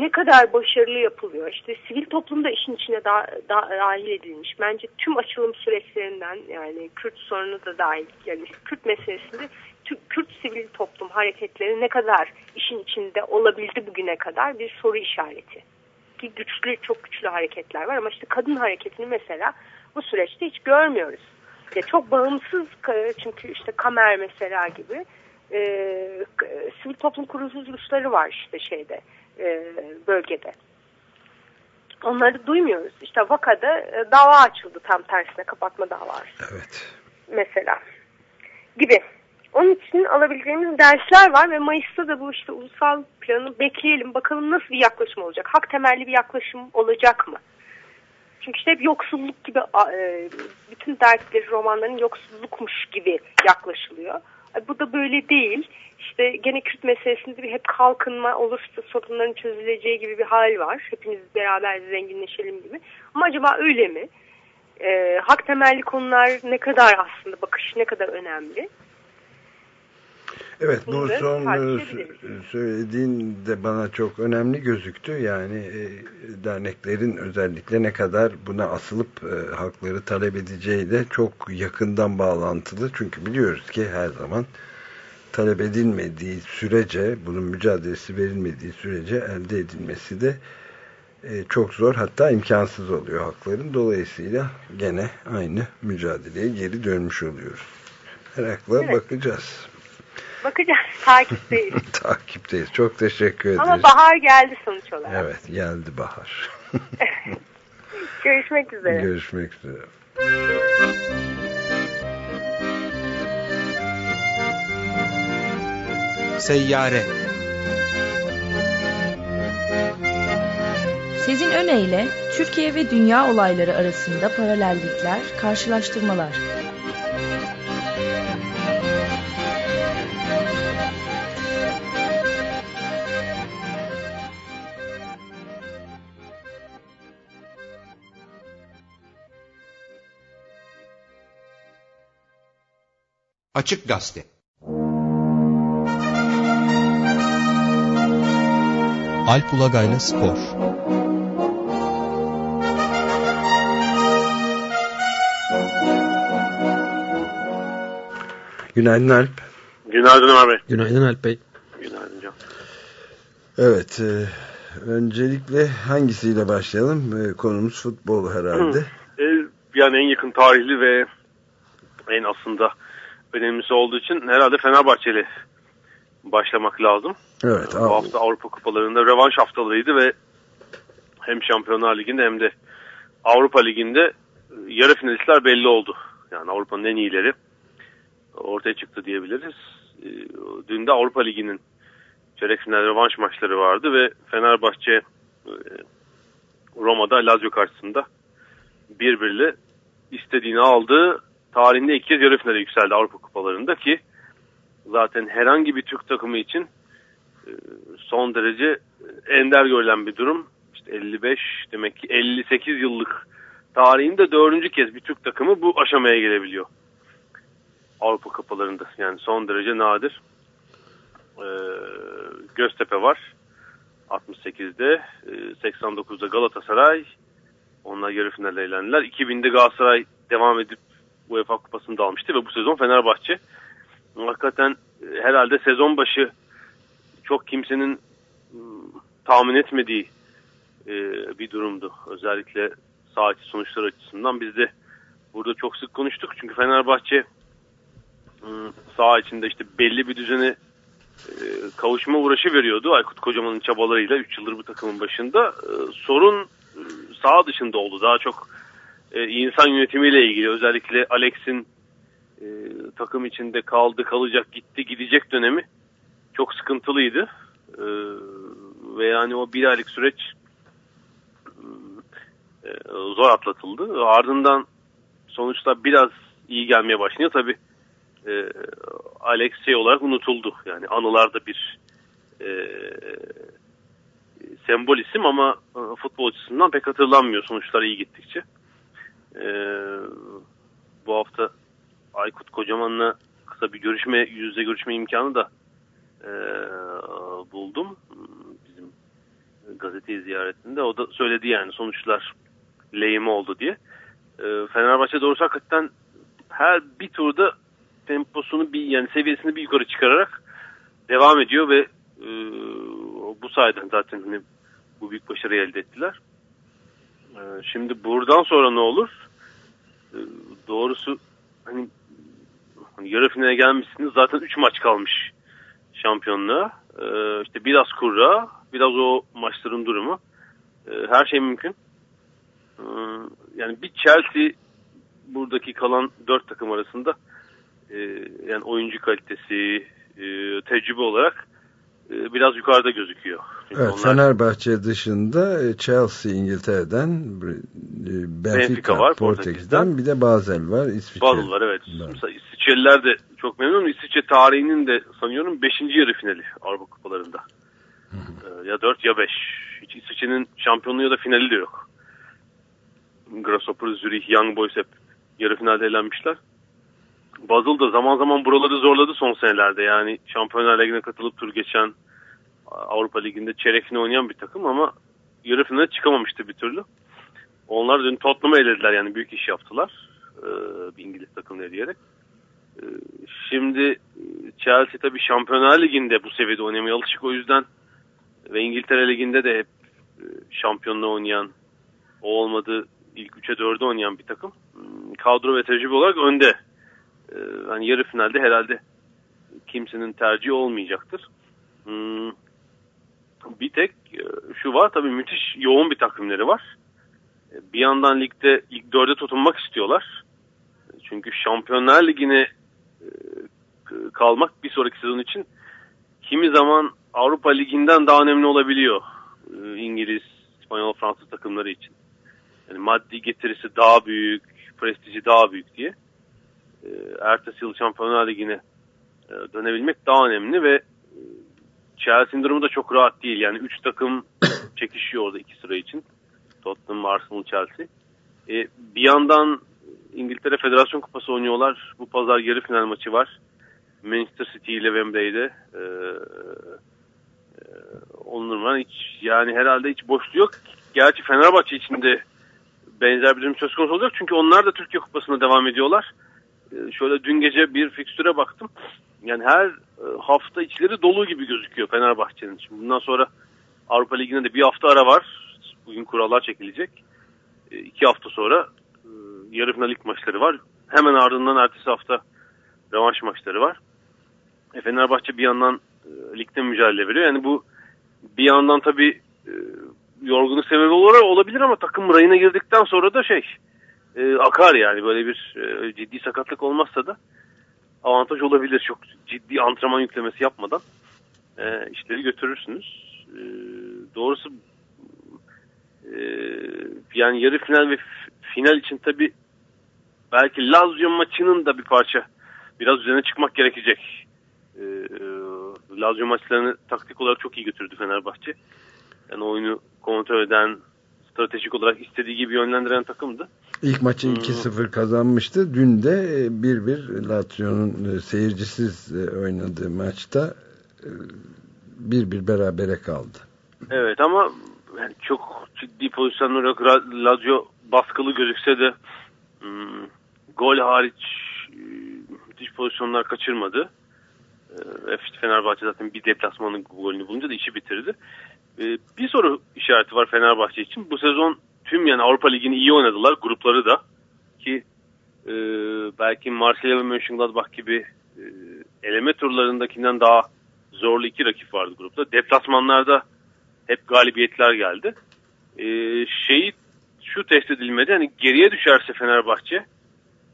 ne kadar başarılı yapılıyor. İşte sivil toplum da işin içine da, da, dahil edilmiş. Bence tüm açılım süreçlerinden yani Kürt sorunu da dahil. Yani Kürt meselesinde Kürt sivil toplum hareketleri ne kadar işin içinde olabildi bugüne kadar bir soru işareti ki güçlü, çok güçlü hareketler var ama işte kadın hareketini mesela bu süreçte hiç görmüyoruz. Ya çok bağımsız çünkü işte Kamer mesela gibi e, sivil toplum kuruluşları var işte şeyde e, bölgede. Onları duymuyoruz. İşte Vaka'da e, dava açıldı tam tersine kapatma davası. Evet. Mesela gibi. Onun için alabileceğimiz dersler var ve Mayıs'ta da bu işte ulusal planı bekleyelim. Bakalım nasıl bir yaklaşım olacak? Hak temelli bir yaklaşım olacak mı? Çünkü işte hep yoksulluk gibi e, bütün dertleri romanların yoksullukmuş gibi yaklaşılıyor. Bu da böyle değil. İşte gene Kürt meselesinde bir hep kalkınma olursa sorunların çözüleceği gibi bir hal var. Hepimiz beraber zenginleşelim gibi. Ama acaba öyle mi? E, hak temelli konular ne kadar aslında bakış ne kadar önemli? Evet bu son e, söylediğin de bana çok önemli gözüktü. Yani e, derneklerin özellikle ne kadar buna asılıp e, hakları talep edeceği de çok yakından bağlantılı. Çünkü biliyoruz ki her zaman talep edilmediği sürece, bunun mücadelesi verilmediği sürece elde edilmesi de e, çok zor hatta imkansız oluyor hakların. Dolayısıyla gene aynı mücadeleye geri dönmüş oluyoruz. Merakla evet. bakacağız. Bakacağız. Takipteyiz. Takipteyiz. Çok teşekkür ederiz. Ama bahar geldi sonuç olarak. Evet geldi bahar. Görüşmek üzere. Görüşmek üzere. Seyyare Sizin öneyle Türkiye ve dünya olayları arasında paralellikler, karşılaştırmalar... Açık Gazete Alp Ulagay'la Spor Günaydın Alp. Günaydın Bey. Günaydın Alp Bey. Günaydın Can. Evet, e, öncelikle hangisiyle başlayalım? E, konumuz futbol herhalde. E, yani en yakın tarihli ve en aslında önemlisi olduğu için herhalde Fenerbahçeli başlamak lazım. Evet. Bu hafta Avrupa Kupalarında revanş haftalığıydı ve hem Şampiyonlar Ligi'nde hem de Avrupa Ligi'nde yarı finalistler belli oldu. Yani Avrupa'nın en iyileri ortaya çıktı diyebiliriz. E, dün de Avrupa Ligi'nin çeyrek final rövanş maçları vardı ve Fenerbahçe e, Roma'da Lazio karşısında birbiriyle istediğini aldı. Tarihinde ilk kez yarı finale yükseldi Avrupa kupalarında ki zaten herhangi bir Türk takımı için e, son derece ender görülen bir durum. İşte 55 demek ki 58 yıllık tarihinde dördüncü kez bir Türk takımı bu aşamaya gelebiliyor. Avrupa kupalarında yani son derece nadir. Ee, Göztepe var 68'de, 89'da Galatasaray, onlar yarı finalde eğlendiler. 2000'de Galatasaray devam edip UEFA kupasını da almıştı ve bu sezon Fenerbahçe hakikaten e, herhalde sezon başı çok kimsenin tahmin etmediği e, bir durumdu. Özellikle sağ içi sonuçlar açısından biz de burada çok sık konuştuk. Çünkü Fenerbahçe sağ içinde işte belli bir düzene e, kavuşma uğraşı veriyordu Aykut Kocaman'ın çabalarıyla 3 yıldır bu takımın başında. E, sorun e, sağ dışında oldu. Daha çok e, insan yönetimiyle ilgili özellikle Alex'in e, takım içinde kaldı, kalacak, gitti, gidecek dönemi çok sıkıntılıydı. E, ve yani o bir aylık süreç e, zor atlatıldı. Ardından sonuçta biraz iyi gelmeye başlıyor. Tabii e, Alex şey olarak unutuldu. Yani anılarda bir e, sembol isim ama e, futbol açısından pek hatırlanmıyor sonuçlar iyi gittikçe. E, bu hafta Aykut Kocaman'la kısa bir görüşme, yüz yüze görüşme imkanı da e, buldum. Bizim gazete ziyaretinde. O da söyledi yani sonuçlar lehime oldu diye. E, Fenerbahçe doğrusu hakikaten her bir turda temposunu bir yani seviyesini bir yukarı çıkararak devam ediyor ve e, bu sayeden zaten hani bu büyük başarıyı elde ettiler. E, şimdi buradan sonra ne olur? E, doğrusu hani, hani yarı finale gelmişsiniz zaten 3 maç kalmış şampiyonluğa. E, işte biraz kurra, biraz o maçların durumu. E, her şey mümkün. E, yani bir Chelsea buradaki kalan 4 takım arasında e, yani oyuncu kalitesi, e, tecrübe olarak biraz yukarıda gözüküyor. Çünkü evet, onlar... Fenerbahçe dışında e, Chelsea İngiltere'den, e, Benfica, Benfica var Portekiz'den, bir de Basel var İsviçre. Basel var evet. Mesela İsviçreliler de çok memnun. İsviçre tarihinin de sanıyorum 5. yarı finali Avrupa Kupalarında. Hı hı. Ya 4 ya 5. Hiç İsviçre'nin şampiyonluğu ya da finali de yok. Grasshopper, Zürich, Young Boys hep yarı finalde elenmişler. Basel da zaman zaman buraları zorladı son senelerde. Yani Şampiyonlar Ligi'ne katılıp tur geçen Avrupa Ligi'nde çeyrekini oynayan bir takım ama yarı finale çıkamamıştı bir türlü. Onlar dün Tottenham'ı elediler yani büyük iş yaptılar. Ee, bir İngiliz takımını diyerek. Ee, şimdi Chelsea tabii Şampiyonlar Ligi'nde bu seviyede oynamaya alışık o yüzden ve İngiltere Ligi'nde de hep e, şampiyonluğu oynayan o olmadı ilk 3'e 4'e oynayan bir takım. Hmm, kadro ve tecrübe olarak önde e, hani yarı finalde herhalde kimsenin tercihi olmayacaktır. Hmm, bir tek e, şu var tabii müthiş yoğun bir takvimleri var. E, bir yandan ligde ilk dörde tutunmak istiyorlar. Çünkü Şampiyonlar Ligi'ne e, kalmak bir sonraki sezon için kimi zaman Avrupa Ligi'nden daha önemli olabiliyor. İngiliz, İspanyol, Fransız takımları için. Yani maddi getirisi daha büyük, prestiji daha büyük diye. E, ertesi yıl Şampiyonlar Ligi'ne e, dönebilmek daha önemli ve e, Chelsea'nin durumu da çok rahat değil. Yani 3 takım çekişiyor orada iki sıra için. Tottenham, Arsenal, Chelsea. E, bir yandan İngiltere Federasyon Kupası oynuyorlar. Bu pazar yarı final maçı var. Manchester City ile Wembley'de. E, e, hiç yani herhalde hiç boşluğu yok. Gerçi Fenerbahçe içinde benzer bir durum söz konusu olacak. Çünkü onlar da Türkiye Kupası'na devam ediyorlar. Şöyle dün gece bir fikstüre baktım. Yani her e, hafta içleri dolu gibi gözüküyor Fenerbahçe'nin. Şimdi bundan sonra Avrupa Ligi'nde de bir hafta ara var. Bugün kurallar çekilecek. E, iki hafta sonra e, yarı finalik maçları var. Hemen ardından ertesi hafta revanş maçları var. Fenerbahçe bir yandan ligde mücadele veriyor. Yani bu bir yandan tabii yorgunluk sebebi olarak olabilir ama takım rayına girdikten sonra da şey e, akar yani böyle bir e, ciddi sakatlık olmazsa da avantaj olabilir. Çok ciddi antrenman yüklemesi yapmadan e, işleri götürürsünüz. E, doğrusu e, yani yarı final ve final için tabi belki Lazio maçının da bir parça biraz üzerine çıkmak gerekecek. E, Lazio maçlarını taktik olarak çok iyi götürdü Fenerbahçe. Yani oyunu kontrol eden, stratejik olarak istediği gibi yönlendiren takımdı. İlk maçı 2-0 kazanmıştı. Dün de 1-1 Lazio'nun seyircisiz oynadığı maçta 1-1 berabere kaldı. Evet ama yani çok ciddi pozisyonlar yok. Lazio baskılı gözükse de hmm, gol hariç müthiş pozisyonlar kaçırmadı. E, Fenerbahçe zaten bir deplasmanın golünü bulunca da işi bitirdi. E, bir soru işareti var Fenerbahçe için. Bu sezon tüm yani Avrupa Ligi'ni iyi oynadılar. Grupları da ki e, belki Marsilya ve Mönchengladbach gibi e, eleme turlarındakinden daha zorlu iki rakip vardı grupta. Deplasmanlarda hep galibiyetler geldi. E, şeyi şu test edilmedi. Hani geriye düşerse Fenerbahçe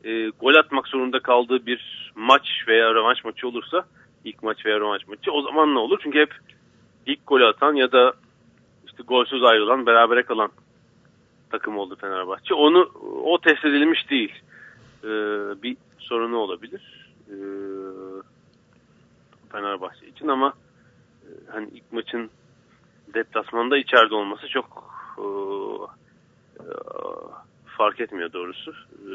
e, gol atmak zorunda kaldığı bir maç veya rövanş maçı olursa ilk maç veya rövanş maçı o zaman ne olur? Çünkü hep ilk golü atan ya da işte golsüz ayrılan, berabere kalan takım oldu Fenerbahçe. Onu o test edilmiş değil. Ee, bir sorunu olabilir. Ee, Fenerbahçe için ama e, hani ilk maçın deplasmanda içeride olması çok e, e, fark etmiyor doğrusu. E,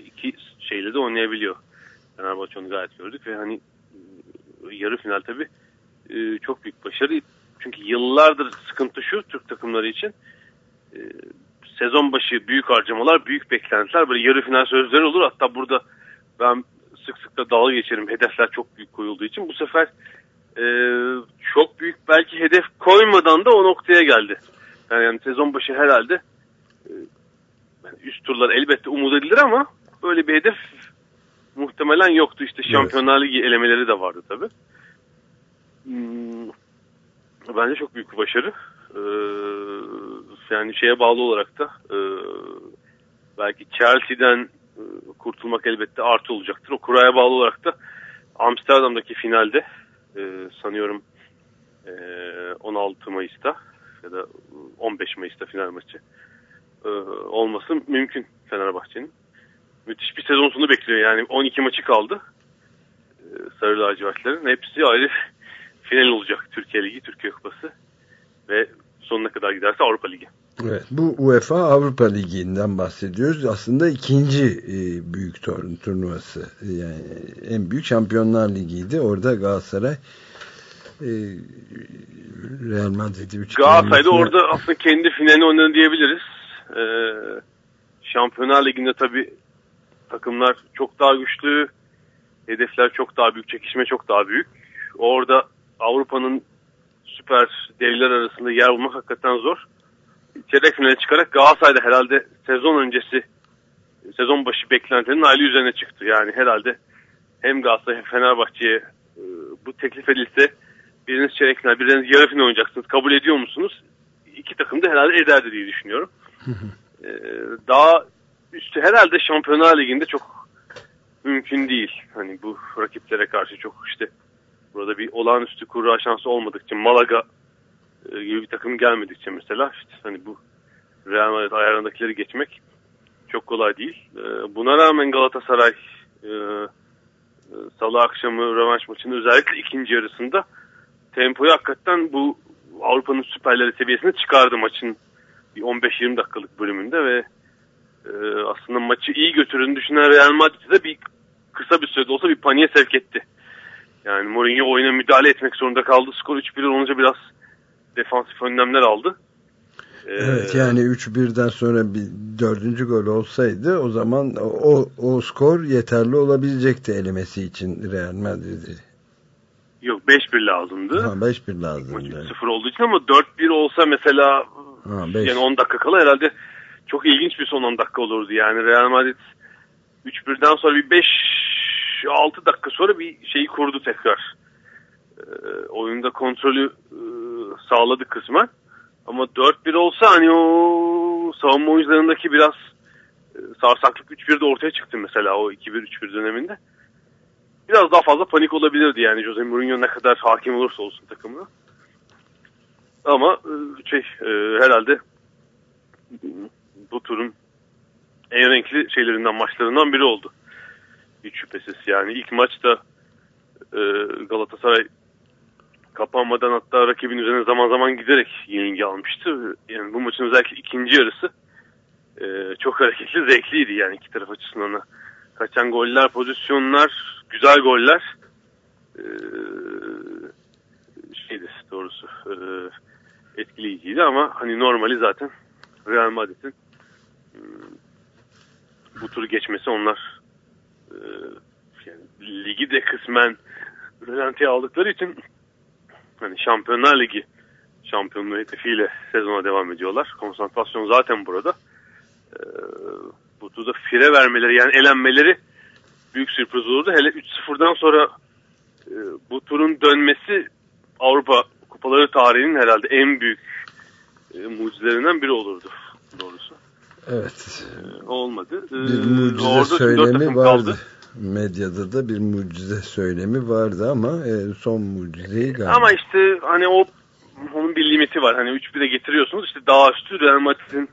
iki şeyle de oynayabiliyor. Fenerbahçe onu gayet gördük ve hani yarı final tabi e, çok büyük başarı. Çünkü yıllardır sıkıntı şu Türk takımları için. E, sezon başı büyük harcamalar, büyük beklentiler böyle yarı final sözleri olur. Hatta burada ben sık sık da dalga geçerim hedefler çok büyük koyulduğu için. Bu sefer e, çok büyük belki hedef koymadan da o noktaya geldi. Yani, yani sezon başı herhalde e, üst turlar elbette umut edilir ama böyle bir hedef muhtemelen yoktu. İşte Şampiyonlar Ligi elemeleri de vardı tabi. Hmm, bence çok büyük bir başarı. Ee, yani şeye bağlı olarak da e, belki Chelsea'den e, kurtulmak elbette artı olacaktır. O kuraya bağlı olarak da Amsterdam'daki finalde e, sanıyorum e, 16 Mayıs'ta ya da 15 Mayıs'ta final maçı e, olması mümkün Fenerbahçe'nin. Müthiş bir sezon sonu bekliyor yani 12 maçı kaldı. E, Sarı lacivertlerin hepsi ayrı final olacak Türkiye Ligi, Türkiye Kupası ve sonuna kadar giderse Avrupa Ligi. Evet, bu UEFA Avrupa Ligi'nden bahsediyoruz. Aslında ikinci e, büyük turnuvası. Yani en büyük Şampiyonlar Ligi'ydi. Orada Galatasaray e, Real Madrid'i 3 Galatasaray'da orada aslında kendi finalini oynadı diyebiliriz. E, Şampiyonlar Ligi'nde tabii takımlar çok daha güçlü. Hedefler çok daha büyük. Çekişme çok daha büyük. Orada Avrupa'nın süper devler arasında yer bulmak hakikaten zor. Çeyrek finale çıkarak Galatasaray'da herhalde sezon öncesi sezon başı beklentinin aile üzerine çıktı. Yani herhalde hem Galatasaray hem Fenerbahçe'ye e, bu teklif edilse biriniz çeyrek final, biriniz yarı final oynayacaksınız. Kabul ediyor musunuz? İki takım da herhalde ederdi diye düşünüyorum. e, daha üstü herhalde Şampiyonlar Ligi'nde çok mümkün değil. Hani bu rakiplere karşı çok işte burada bir olağanüstü kura şansı olmadıkça Malaga e, gibi bir takım gelmedikçe mesela işte hani bu Real Madrid ayarındakileri geçmek çok kolay değil. E, buna rağmen Galatasaray e, salı akşamı rövanş maçının özellikle ikinci yarısında tempoyu hakikaten bu Avrupa'nın süperleri seviyesine çıkardı maçın bir 15-20 dakikalık bölümünde ve aslında maçı iyi götürdüğünü düşünen Real Madrid'de bir kısa bir sürede olsa bir paniğe sevk etti. Yani Mourinho oyuna müdahale etmek zorunda kaldı. Skor 3-1 olunca biraz defansif önlemler aldı. Evet yani 3-1'den sonra bir dördüncü gol olsaydı o zaman o, o skor yeterli olabilecekti elemesi için Real Madrid'i. Yok 5-1 lazımdı. Ha 5-1 lazımdı. 0 olduğu için ama 4-1 olsa mesela ha, yani 10 dakika kala herhalde çok ilginç bir son 10 dakika olurdu. Yani Real Madrid 3-1'den sonra bir 5-6 dakika sonra bir şeyi kurdu tekrar. E, oyunda kontrolü e, sağladı kısmen. Ama 4-1 olsa hani o savunma oyuncularındaki biraz e, sarsaklık 3-1'de ortaya çıktı mesela o 2-1-3-1 döneminde. Biraz daha fazla panik olabilirdi yani Jose Mourinho ne kadar hakim olursa olsun takımına. Ama e, şey e, herhalde bu turun en renkli şeylerinden maçlarından biri oldu. Hiç şüphesiz yani ilk maçta e, Galatasaray kapanmadan hatta rakibin üzerine zaman zaman giderek yenilgi almıştı. Yani bu maçın özellikle ikinci yarısı e, çok hareketli, zevkliydi yani iki taraf açısından. Kaçan goller, pozisyonlar, güzel goller. E, şeydi doğrusu e, etkileyiciydi ama hani normali zaten Real Madrid'in e, bu turu geçmesi onlar yani ligi de kısmen rölantiye aldıkları için hani Şampiyonlar Ligi şampiyonluğu hedefiyle sezona devam ediyorlar. Konsantrasyon zaten burada. Ee, bu turda fire vermeleri yani elenmeleri büyük sürpriz olurdu. Hele 3-0'dan sonra e, bu turun dönmesi Avrupa kupaları tarihinin herhalde en büyük e, mucizelerinden biri olurdu. Evet. E, olmadı. Bir mucize Orada söylemi vardı. Kaldı. Medyada da bir mucize söylemi vardı ama e, son mucizeyi galiba. Ama işte hani o onun bir limiti var. Hani 3-1'e getiriyorsunuz işte daha üstü Real Madrid'in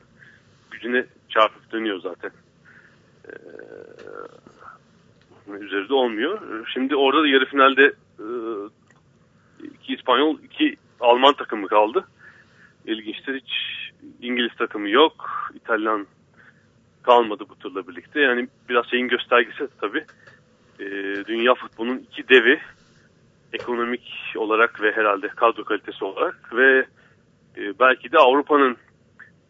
gücüne çarpıp dönüyor zaten. Ee, üzerinde olmuyor. Şimdi orada da yarı finalde e, iki İspanyol, iki Alman takımı kaldı. İlginçtir hiç İngiliz takımı yok. İtalyan kalmadı bu turla birlikte. Yani biraz şeyin göstergesi tabii. E, dünya futbolunun iki devi ekonomik olarak ve herhalde kadro kalitesi olarak ve e, belki de Avrupa'nın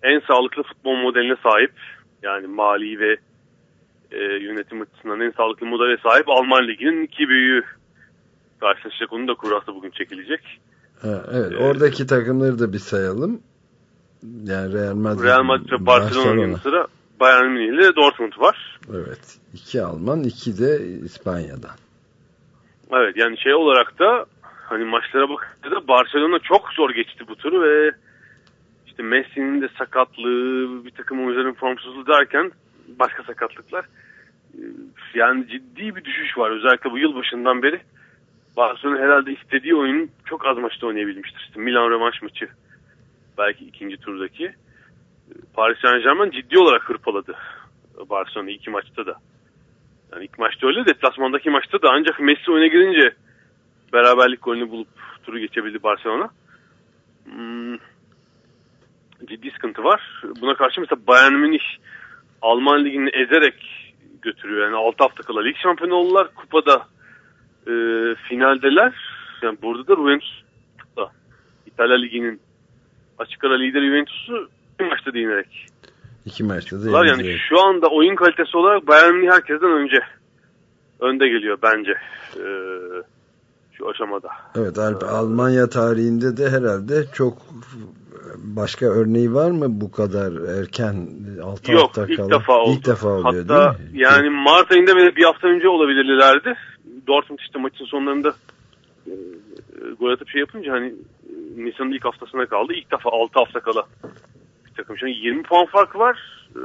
en sağlıklı futbol modeline sahip yani mali ve e, yönetim açısından en sağlıklı modele sahip Alman Ligi'nin iki büyüğü karşılaşacak. Onun da kurası bugün çekilecek. Ha, evet, ee, oradaki takımları da bir sayalım. Yani Real Madrid, Real Madrid ve Barcelona'nın yanı sıra Bayern Münih ile Dortmund var. Evet. iki Alman, iki de İspanya'dan. Evet yani şey olarak da hani maçlara bakınca Barcelona çok zor geçti bu turu ve işte Messi'nin de sakatlığı, bir takım oyuncuların formsuzluğu derken başka sakatlıklar. Ee, yani ciddi bir düşüş var. Özellikle bu yıl başından beri Barcelona herhalde istediği oyunun çok az maçta oynayabilmiştir. İşte Milan rövanş maçı belki ikinci turdaki. Ee, Paris Saint Germain ciddi olarak hırpaladı Barcelona iki maçta da. Yani ilk maçta öyle de deplasmandaki maçta da ancak Messi oyuna girince beraberlik golünü bulup turu geçebildi Barcelona. Hmm, ciddi sıkıntı var. Buna karşı mesela Bayern Münih Alman ligini ezerek götürüyor. Yani 6 hafta kala lig şampiyonu oldular. Kupada e, finaldeler. Yani burada da Juventus İtalya liginin açık ara lideri Juventus'u bir maçta değinerek İki maçta da yani şu anda oyun kalitesi olarak Bayern Münih herkesten önce önde geliyor bence ee, şu aşamada. Evet Alp, ee, Almanya tarihinde de herhalde çok başka örneği var mı bu kadar erken 6 Yok, hafta ilk kala? defa oldu. İlk defa oluyor Hatta değil mi? yani Mart ayında bir hafta önce olabilirlerdi. Dortmund işte maçın sonlarında e, gol atıp şey yapınca hani e, Nisan'ın ilk haftasına kaldı. İlk defa 6 hafta kala bir takım. Şimdi 20 puan fark var. E,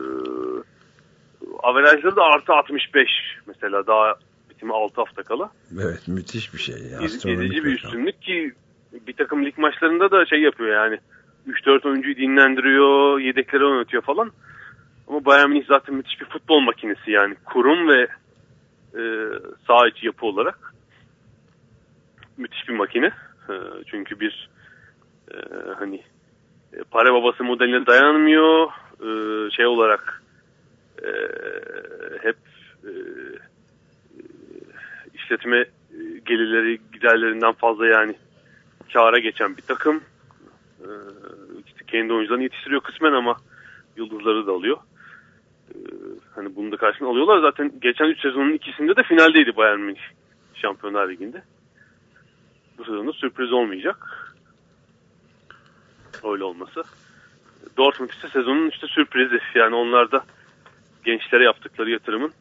averajları da artı 65 mesela daha bitimi 6 hafta kala. Evet müthiş bir şey. Ezici bir üstünlük ki bir takım lig maçlarında da şey yapıyor yani 3-4 oyuncuyu dinlendiriyor, yedekleri oynatıyor falan. Ama Bayern Münih zaten müthiş bir futbol makinesi yani. Kurum ve e, sağ içi yapı olarak müthiş bir makine. E, çünkü bir e, hani e, para babası modeline dayanmıyor. E, şey olarak e, hep e, işletme gelirleri giderlerinden fazla yani kâra geçen bir takım. E, işte kendi oyuncularını yetiştiriyor kısmen ama yıldızları da alıyor. E, hani bunu da karşısına alıyorlar. Zaten geçen 3 sezonun ikisinde de finaldeydi Bayern Münih Şampiyonlar Ligi'nde. Bu sezonda sürpriz olmayacak. Öyle olması. Dortmund ise sezonun işte sürprizi. Yani onlar da gençlere yaptıkları yatırımın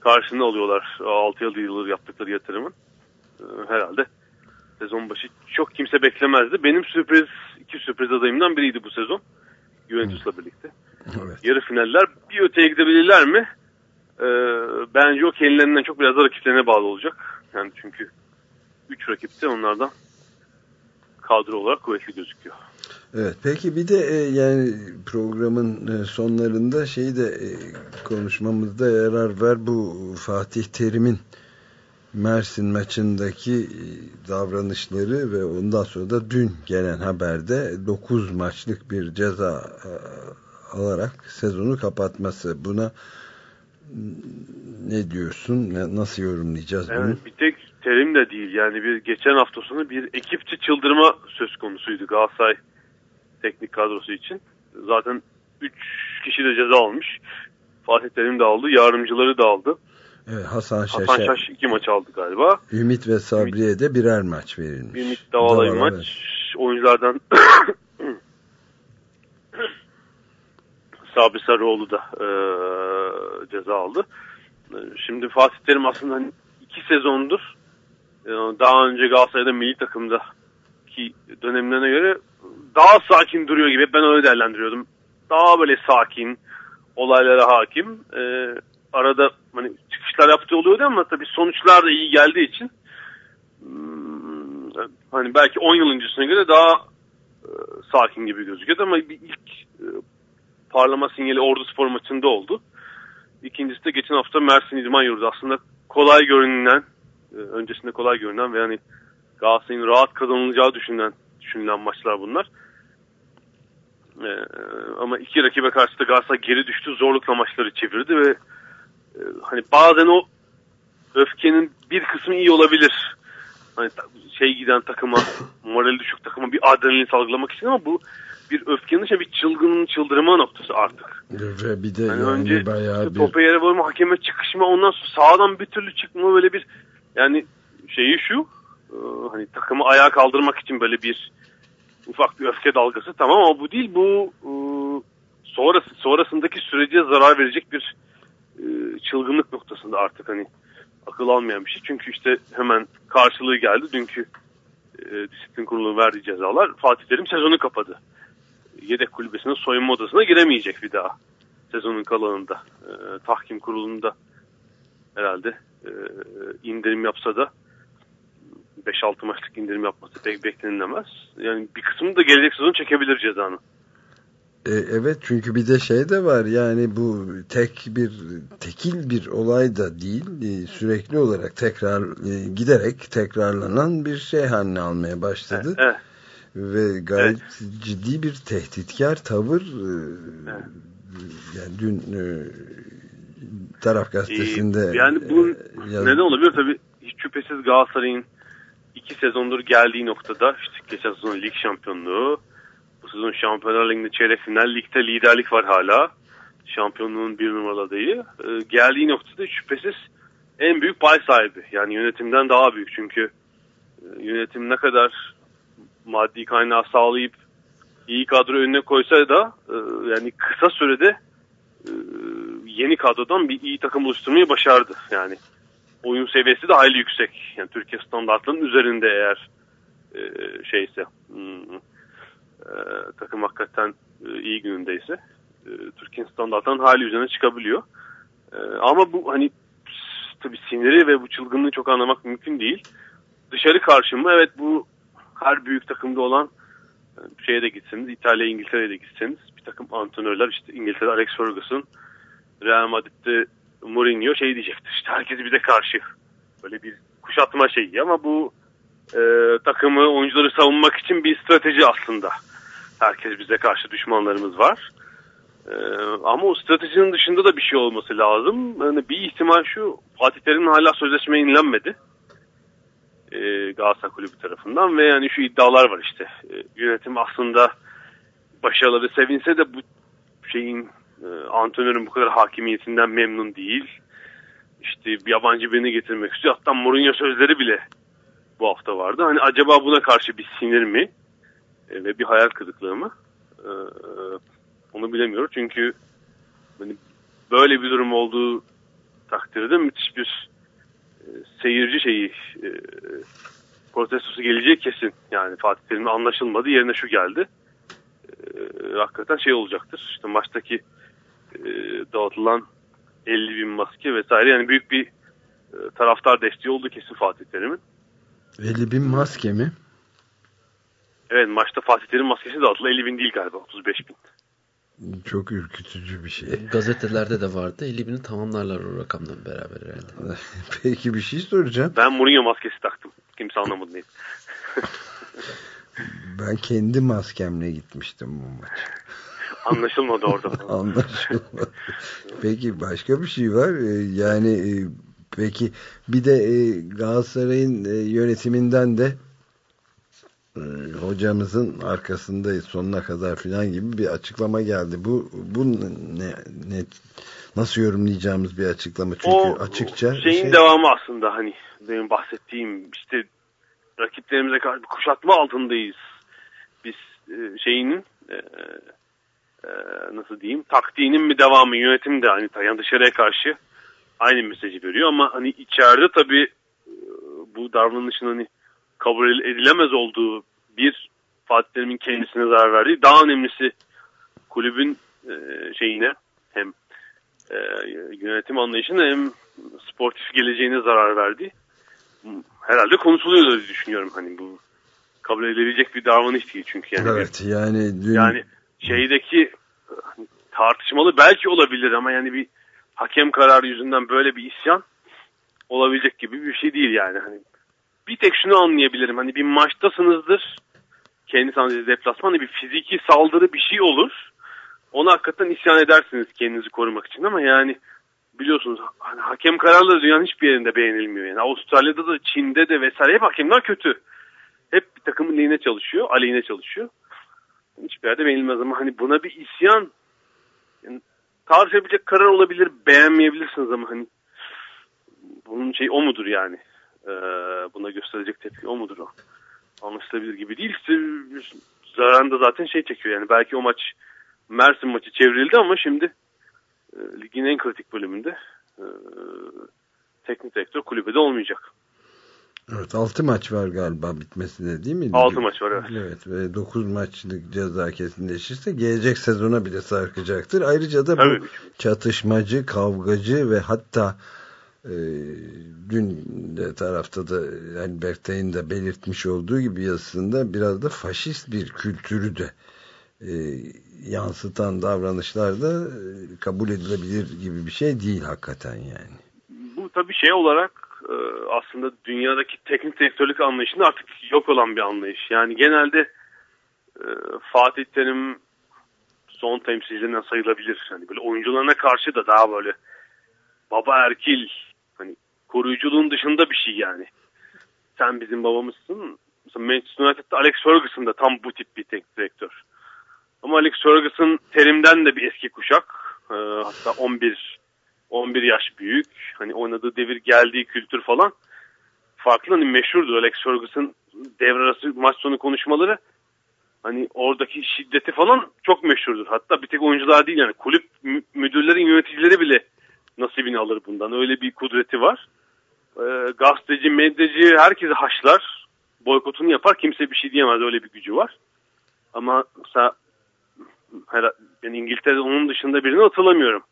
karşılığını alıyorlar. 6 yıl yıldır yaptıkları yatırımın. Ee, herhalde sezon başı çok kimse beklemezdi. Benim sürpriz, iki sürpriz adayımdan biriydi bu sezon. Juventus'la birlikte. Evet. Yarı finaller bir öteye gidebilirler mi? Ee, bence o kendilerinden çok biraz da rakiplerine bağlı olacak. Yani çünkü 3 rakip de onlardan kadro olarak kuvvetli gözüküyor. Evet peki bir de e, yani programın e, sonlarında şeyi de e, konuşmamızda yarar ver bu Fatih Terim'in Mersin maçındaki e, davranışları ve ondan sonra da dün gelen haberde 9 maçlık bir ceza e, alarak sezonu kapatması buna ne diyorsun? Nasıl yorumlayacağız yani bunu? Bir tek terim de değil. Yani bir geçen hafta sonu bir ekipçi çıldırma söz konusuydu Galatasaray teknik kadrosu için. Zaten 3 kişi de ceza almış. Fatih Terim de aldı. Yardımcıları da aldı. Evet, Hasan Şaş. Hasan Şaş iki maç aldı galiba. Ümit ve Sabri'ye de birer maç verilmiş. Ümit Davala bir maç. Evet. Oyunculardan Sabri Sarıoğlu da e, ceza aldı. Şimdi Fatih Terim aslında hani iki sezondur e, daha önce Galatasaray'da milli takımda ki dönemlerine göre daha sakin duruyor gibi. Ben öyle değerlendiriyordum. Daha böyle sakin, olaylara hakim. E, arada hani çıkışlar yaptığı oluyordu ama tabii sonuçlar da iyi geldiği için hmm, hani belki 10 yıl öncesine göre daha e, sakin gibi gözüküyordu ama bir ilk e, parlama sinyali Ordu Spor maçında oldu. İkincisi de geçen hafta Mersin İdman Yurdu. Aslında kolay görünen, e, öncesinde kolay görünen ve yani Galatasaray'ın rahat kazanılacağı düşünülen, düşünülen maçlar bunlar. Ee, ama iki rakibe karşı da Galatasaray geri düştü. Zorlukla maçları çevirdi ve e, hani bazen o öfkenin bir kısmı iyi olabilir. Hani şey giden takıma, morali düşük takıma bir adrenalin salgılamak için ama bu bir öfkenin işte bir çılgının çıldırma noktası artık. Ve bir de yani, yani önce bayağı bir... topa yere vurma, hakeme çıkışma, ondan sonra sağdan bir türlü çıkma böyle bir yani şeyi şu e, hani takımı ayağa kaldırmak için böyle bir ufak bir öfke dalgası tamam ama bu değil bu e, sonrası, sonrasındaki sürece zarar verecek bir e, çılgınlık noktasında artık hani akıl almayan bir şey. Çünkü işte hemen karşılığı geldi. Dünkü e, disiplin kurulu verdiği cezalar Fatih Terim sezonu kapadı. Yedek kulübesine soyunma odasına giremeyecek bir daha sezonun kalanında. E, tahkim kurulunda herhalde e, indirim yapsa da 5-6 maçlık indirim yapması pek beklenilemez. Yani bir kısmını da gelecek sezon çekebilir cezanın. E, evet çünkü bir de şey de var yani bu tek bir tekil bir olay da değil e, sürekli olarak tekrar e, giderek tekrarlanan bir şey haline almaya başladı. Evet. Ve gayet evet. ciddi bir tehditkar tavır evet. yani dün taraf gazetesinde yani bu neden olabilir tabii hiç şüphesiz Galatasaray'ın iki sezondur geldiği noktada işte geçen sezon lig şampiyonluğu bu sezon Şampiyonlar Ligi'nde çeyrek final ligde liderlik var hala. Şampiyonluğun bir numaralı adayı. Ee, geldiği noktada şüphesiz en büyük pay sahibi. Yani yönetimden daha büyük çünkü e, yönetim ne kadar maddi kaynağı sağlayıp iyi kadro önüne koysa da e, yani kısa sürede e, yeni kadrodan bir iyi takım oluşturmayı başardı. Yani oyun seviyesi de hayli yüksek. Yani Türkiye standartlarının üzerinde eğer e, şeyse hmm, e, takım hakikaten e, iyi günündeyse e, Türkiye standartlarının hali üzerine çıkabiliyor. E, ama bu hani tabii siniri ve bu çılgınlığı çok anlamak mümkün değil. Dışarı karşı mı? Evet bu her büyük takımda olan e, şeye de gitseniz, İtalya, İngiltere'ye de gitseniz bir takım antrenörler işte İngiltere Alex Ferguson, Real Madrid'de Mourinho şey diyecektir. İşte herkes bize karşı. Böyle bir kuşatma şeyi ama bu e, takımı, oyuncuları savunmak için bir strateji aslında. Herkes bize karşı düşmanlarımız var. Ee, ama o stratejinin dışında da bir şey olması lazım. Yani bir ihtimal şu Fatih Terim'in hala sözleşme yenilenmedi. Ee, Galatasaray Kulübü tarafından ve yani şu iddialar var işte. Ee, yönetim aslında başarıları sevinse de bu şeyin e, antrenörün bu kadar hakimiyetinden memnun değil. İşte bir yabancı birini getirmek istiyor. Hatta Mourinho sözleri bile bu hafta vardı. Hani acaba buna karşı bir sinir mi? E, ve bir hayal kırıklığı mı? E, onu bilemiyoruz. Çünkü hani böyle bir durum olduğu takdirde müthiş bir e, seyirci şeyi e, protestosu geleceği kesin. Yani Fatih Terim'le anlaşılmadı. Yerine şu geldi. E, hakikaten şey olacaktır. İşte maçtaki e, dağıtılan 50 bin maske vesaire yani büyük bir e, taraftar desteği oldu kesin Fatih Terim'in. 50 bin maske mi? Evet maçta Fatih Terim maskesi dağıtıldı 50 bin değil galiba 35 bin. Çok ürkütücü bir şey. Gazetelerde de vardı 50 bini tamamlarlar o rakamdan beraber herhalde. Peki bir şey soracağım. Ben Mourinho maskesi taktım. Kimse anlamadı neydi. ben kendi maskemle gitmiştim bu maç. Anlaşılmadı orada. Anlaşılmadı. Peki başka bir şey var. Ee, yani e, peki bir de e, Galatasaray'ın e, yönetiminden de hocamızın arkasındayız sonuna kadar filan gibi bir açıklama geldi. Bu bu ne, ne nasıl yorumlayacağımız bir açıklama çünkü o, açıkça şeyin şey... devamı aslında hani benim bahsettiğim işte rakiplerimize karşı kuşatma altındayız. Biz şeyinin e, e, nasıl diyeyim taktiğinin bir devamı yönetim de hani yani dışarıya karşı aynı mesajı veriyor ama hani içeride tabii e, bu davranışın hani kabul edilemez olduğu bir Fatih Terim'in kendisine zarar verdiği daha önemlisi kulübün e, şeyine hem e, yönetim anlayışına hem sportif geleceğine zarar verdi. Herhalde konuşuluyor diye düşünüyorum hani bu kabul edilebilecek bir davranış değil çünkü yani. Evet yani dün... yani şeydeki hani tartışmalı belki olabilir ama yani bir hakem kararı yüzünden böyle bir isyan olabilecek gibi bir şey değil yani. Hani bir tek şunu anlayabilirim. Hani bir maçtasınızdır. Kendi sahneniz deplasman bir fiziki saldırı bir şey olur. Ona hakikaten isyan edersiniz kendinizi korumak için ama yani biliyorsunuz hani hakem kararları dünyanın hiçbir yerinde beğenilmiyor. Yani Avustralya'da da Çin'de de vesaire hep hakemler kötü. Hep bir takımın lehine çalışıyor, aleyhine çalışıyor. Hiçbir yerde beğenilmez ama hani buna bir isyan yani, tartışabilecek karar olabilir, beğenmeyebilirsiniz ama hani bunun şey o mudur yani? Ee, buna gösterecek tepki o mudur o? Anlaşılabilir gibi değil. İşte, zararında zaten şey çekiyor yani belki o maç Mersin maçı çevrildi ama şimdi e, ligin en kritik bölümünde e, teknik direktör kulübede olmayacak. Evet 6 maç var galiba bitmesine değil mi? 6 maç var evet. Evet ve 9 maçlık ceza kesinleşirse gelecek sezona bile sarkacaktır. Ayrıca da Tabii. bu çatışmacı, kavgacı ve hatta e, dün de tarafta da yani Berktay'ın da belirtmiş olduğu gibi yazısında biraz da faşist bir kültürü de e, yansıtan davranışlar da e, kabul edilebilir gibi bir şey değil hakikaten yani. Bu tabii şey olarak aslında dünyadaki teknik direktörlük anlayışında artık yok olan bir anlayış. Yani genelde e, Fatih Terim son temsilcilerinden sayılabilir. Hani böyle oyuncularına karşı da daha böyle baba erkil hani koruyuculuğun dışında bir şey yani. Sen bizim babamızsın. Mesela Manchester United'da Alex Ferguson da tam bu tip bir teknik direktör. Ama Alex Ferguson terimden de bir eski kuşak. Ee, hatta 11 11 yaş büyük. Hani oynadığı devir geldiği kültür falan. Farklı hani meşhurdur Alex Ferguson devre arası maç sonu konuşmaları. Hani oradaki şiddeti falan çok meşhurdur. Hatta bir tek oyuncular değil yani kulüp müdürlerin yöneticileri bile nasibini alır bundan. Öyle bir kudreti var. Ee, gazeteci, medyacı herkesi haşlar. Boykotunu yapar. Kimse bir şey diyemez. Öyle bir gücü var. Ama mesela ben İngiltere'de onun dışında birini hatırlamıyorum.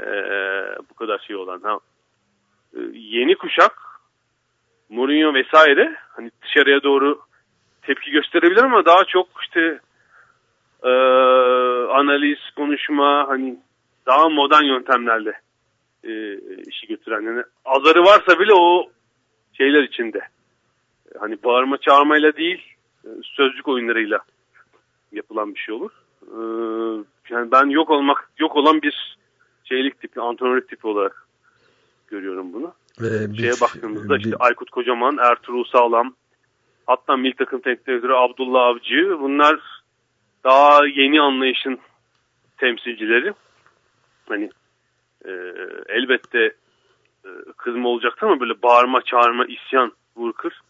Ee, bu kadar şey olan. Ha. Ee, yeni kuşak Mourinho vesaire hani dışarıya doğru tepki gösterebilir ama daha çok işte e, analiz, konuşma hani daha modern yöntemlerle e, işi götüren. Yani azarı varsa bile o şeyler içinde. Hani bağırma çağırmayla değil e, sözcük oyunlarıyla yapılan bir şey olur. E, yani ben yok olmak yok olan bir şeylik tipi, antrenörlük tipi olarak görüyorum bunu. Ve Şeye biz, baktığımızda işte Aykut Kocaman, Ertuğrul Sağlam, hatta milli takım teknik direktörü Abdullah Avcı bunlar daha yeni anlayışın temsilcileri. Hani e, elbette e, kızma olacaktı ama böyle bağırma, çağırma, isyan, vur kır.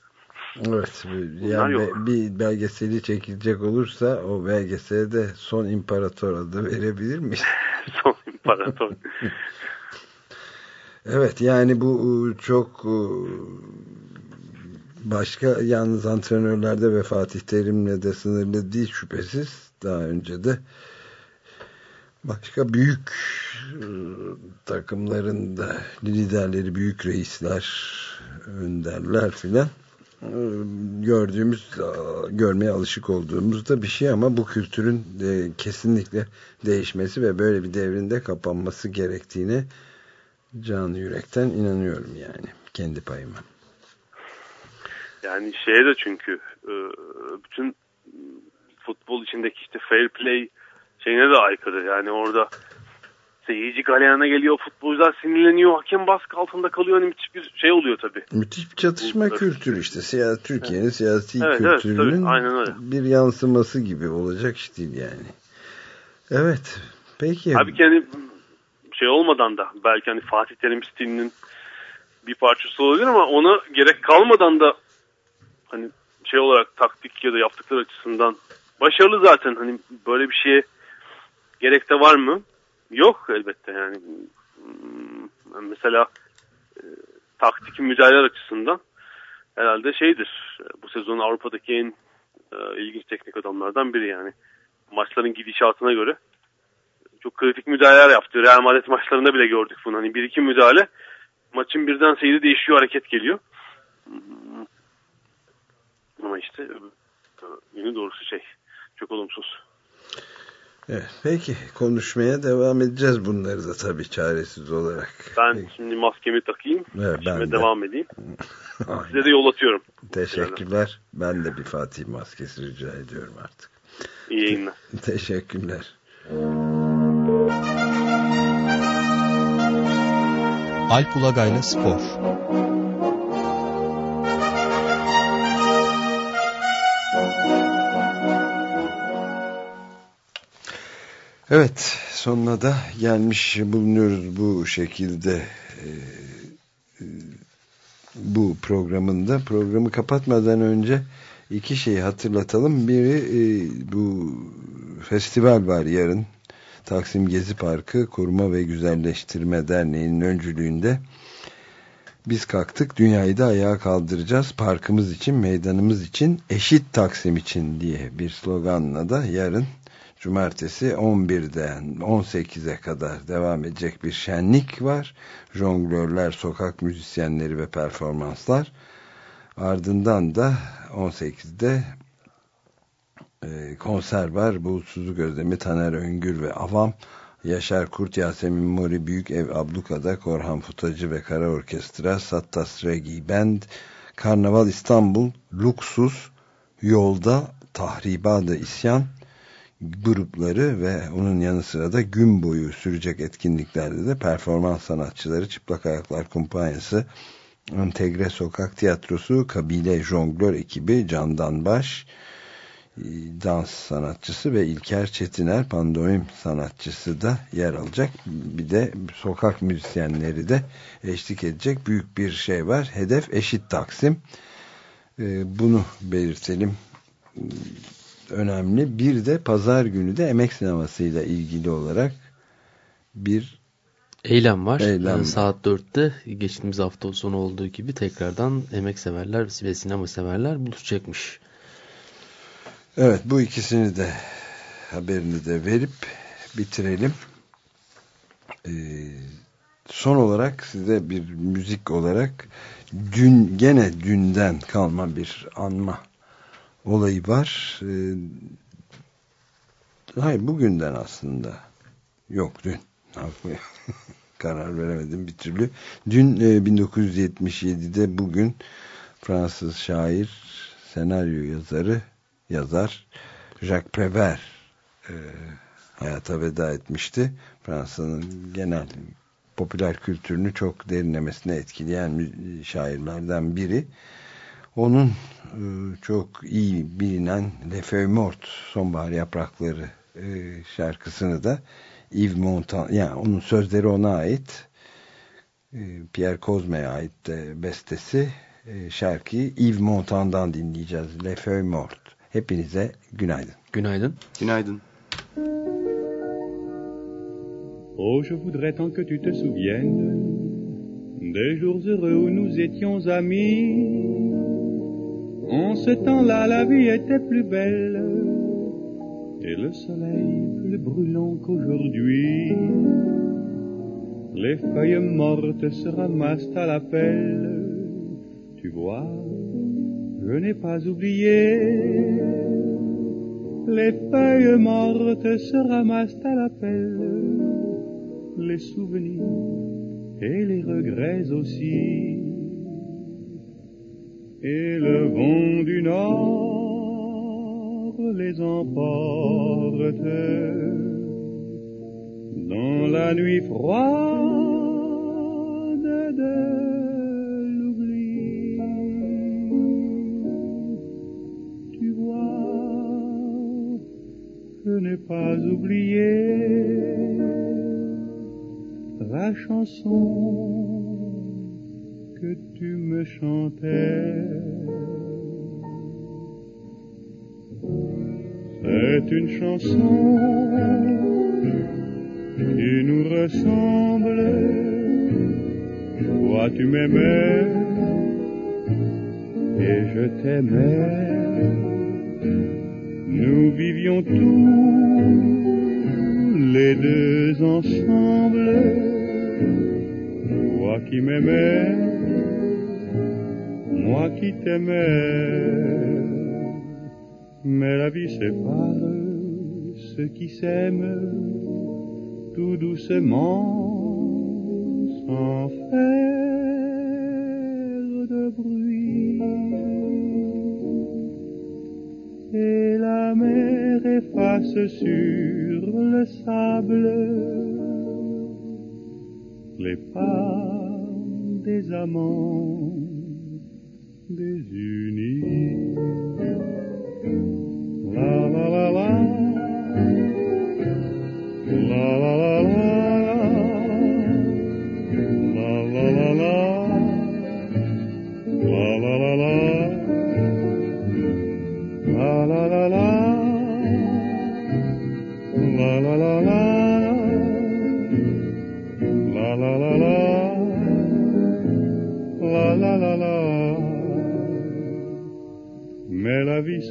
Evet. Yani bir belgeseli çekilecek olursa o belgesele de Son İmparator adı verebilir miyiz? son İmparator. evet yani bu çok e, başka yalnız antrenörlerde ve Fatih Terim'le de sınırlı değil şüphesiz. Daha önce de Başka büyük e, takımların da liderleri, büyük reisler, önderler filan e, gördüğümüz, e, görmeye alışık olduğumuz da bir şey ama bu kültürün de kesinlikle değişmesi ve böyle bir devrinde kapanması gerektiğine canı yürekten inanıyorum yani kendi payıma. Yani şeye de çünkü bütün futbol içindeki işte fair play şeyine de aykırı. Yani orada seyirci galeyana geliyor, futbolcular sinirleniyor, hakem baskı altında kalıyor. Hani müthiş bir şey oluyor tabii. Müthiş bir çatışma kültürü işte. Siyasi, Türkiye'nin evet. siyasi evet, kültürünün evet, Aynen öyle. bir yansıması gibi olacak iş değil yani. Evet. Peki. Abi hani şey olmadan da belki hani Fatih Terim stilinin bir parçası olabilir ama ona gerek kalmadan da hani şey olarak taktik ya da yaptıkları açısından başarılı zaten. Hani böyle bir şeye gerek de var mı? Yok elbette yani. Hmm, mesela e, taktik müdahale açısından herhalde şeydir. Bu sezon Avrupa'daki en e, ilginç teknik adamlardan biri yani. Maçların gidişatına göre çok kritik müdahaleler yaptı. Real Madrid maçlarında bile gördük bunu. Hani bir iki müdahale maçın birden seyri değişiyor, hareket geliyor. Hmm. Ama işte yine doğrusu şey çok olumsuz. Evet, peki konuşmaya devam edeceğiz bunları da tabii çaresiz olarak. Ben peki. şimdi maskemi takayım. Evet, ben de. devam edeyim. Size de yol atıyorum. Teşekkürler. Ben de bir Fatih maskesi rica ediyorum artık. İyi yayınlar. Teşekkürler. Alp Ulagay'la Spor Evet sonuna da gelmiş bulunuyoruz bu şekilde e, e, bu programında. Programı kapatmadan önce iki şeyi hatırlatalım. Biri e, bu festival var yarın. Taksim Gezi Parkı Koruma ve Güzelleştirme Derneği'nin öncülüğünde. Biz kalktık dünyayı da ayağa kaldıracağız. Parkımız için meydanımız için eşit Taksim için diye bir sloganla da yarın Cumartesi 11'den 18'e kadar devam edecek bir şenlik var. Jonglörler, sokak müzisyenleri ve performanslar. Ardından da 18'de e, konser var. Bulutsuzlu Gözlemi, Taner Öngür ve Avam. Yaşar Kurt, Yasemin Mori, Büyük Ev Abluka'da Korhan Futacı ve Kara Orkestra, Sattas Regi Band, Karnaval İstanbul, Luksus, Yolda, Tahribadı İsyan, grupları ve onun yanı sıra da gün boyu sürecek etkinliklerde de performans sanatçıları, Çıplak Ayaklar Kumpanyası, Entegre Sokak Tiyatrosu, Kabile Jonglör ekibi, Candan Baş, dans sanatçısı ve İlker Çetiner pandomim sanatçısı da yer alacak. Bir de sokak müzisyenleri de eşlik edecek büyük bir şey var. Hedef eşit taksim. Ee, bunu belirtelim önemli. Bir de pazar günü de emek sinemasıyla ilgili olarak bir eylem var. Eylem. Yani saat 4'te geçtiğimiz hafta sonu olduğu gibi tekrardan emek severler ve sinema severler buluşacakmış. Evet bu ikisini de haberini de verip bitirelim. Ee, son olarak size bir müzik olarak dün gene dünden kalma bir anma olayı var. Ee, hayır bugünden aslında. Yok dün. Karar veremedim bir türlü. Dün e, 1977'de bugün Fransız şair, senaryo yazarı, yazar Jacques Prévert e, hayata veda etmişti. Fransa'nın genel popüler kültürünü çok derinlemesine etkileyen şairlerden biri. Onun e, çok iyi bilinen Le Feuille Morte Sonbahar Yaprakları e, şarkısını da Yves Montand yani onun sözleri ona ait e, Pierre Cosme'ye ait de bestesi şarkıyı Yves Montand'dan dinleyeceğiz. Le Feuille Morte hepinize günaydın. Günaydın. Günaydın. Oh je voudrais tant que tu te souviennes des jours heureux où nous étions amis En ce temps-là, la vie était plus belle. et le soleil plus brûlant qu'aujourd'hui. Les feuilles mortes se ramassent à la pelle, tu vois, je n'ai pas oublié. Les feuilles mortes se ramassent à la pelle, les souvenirs et les regrets aussi. Et le vent du nord les emporte dans la nuit froide de l'oubli. Tu vois, je n'ai pas oublié la chanson que tu me chantais. C'est une chanson qui nous ressemble. Toi tu m'aimais et je t'aimais. Nous vivions tous les deux ensemble. Toi qui m'aimais, moi qui t'aimais. Mais la vie sépare ceux qui s'aiment tout doucement, sans faire de bruit. Et la mer efface sur le sable les pas des amants des unis.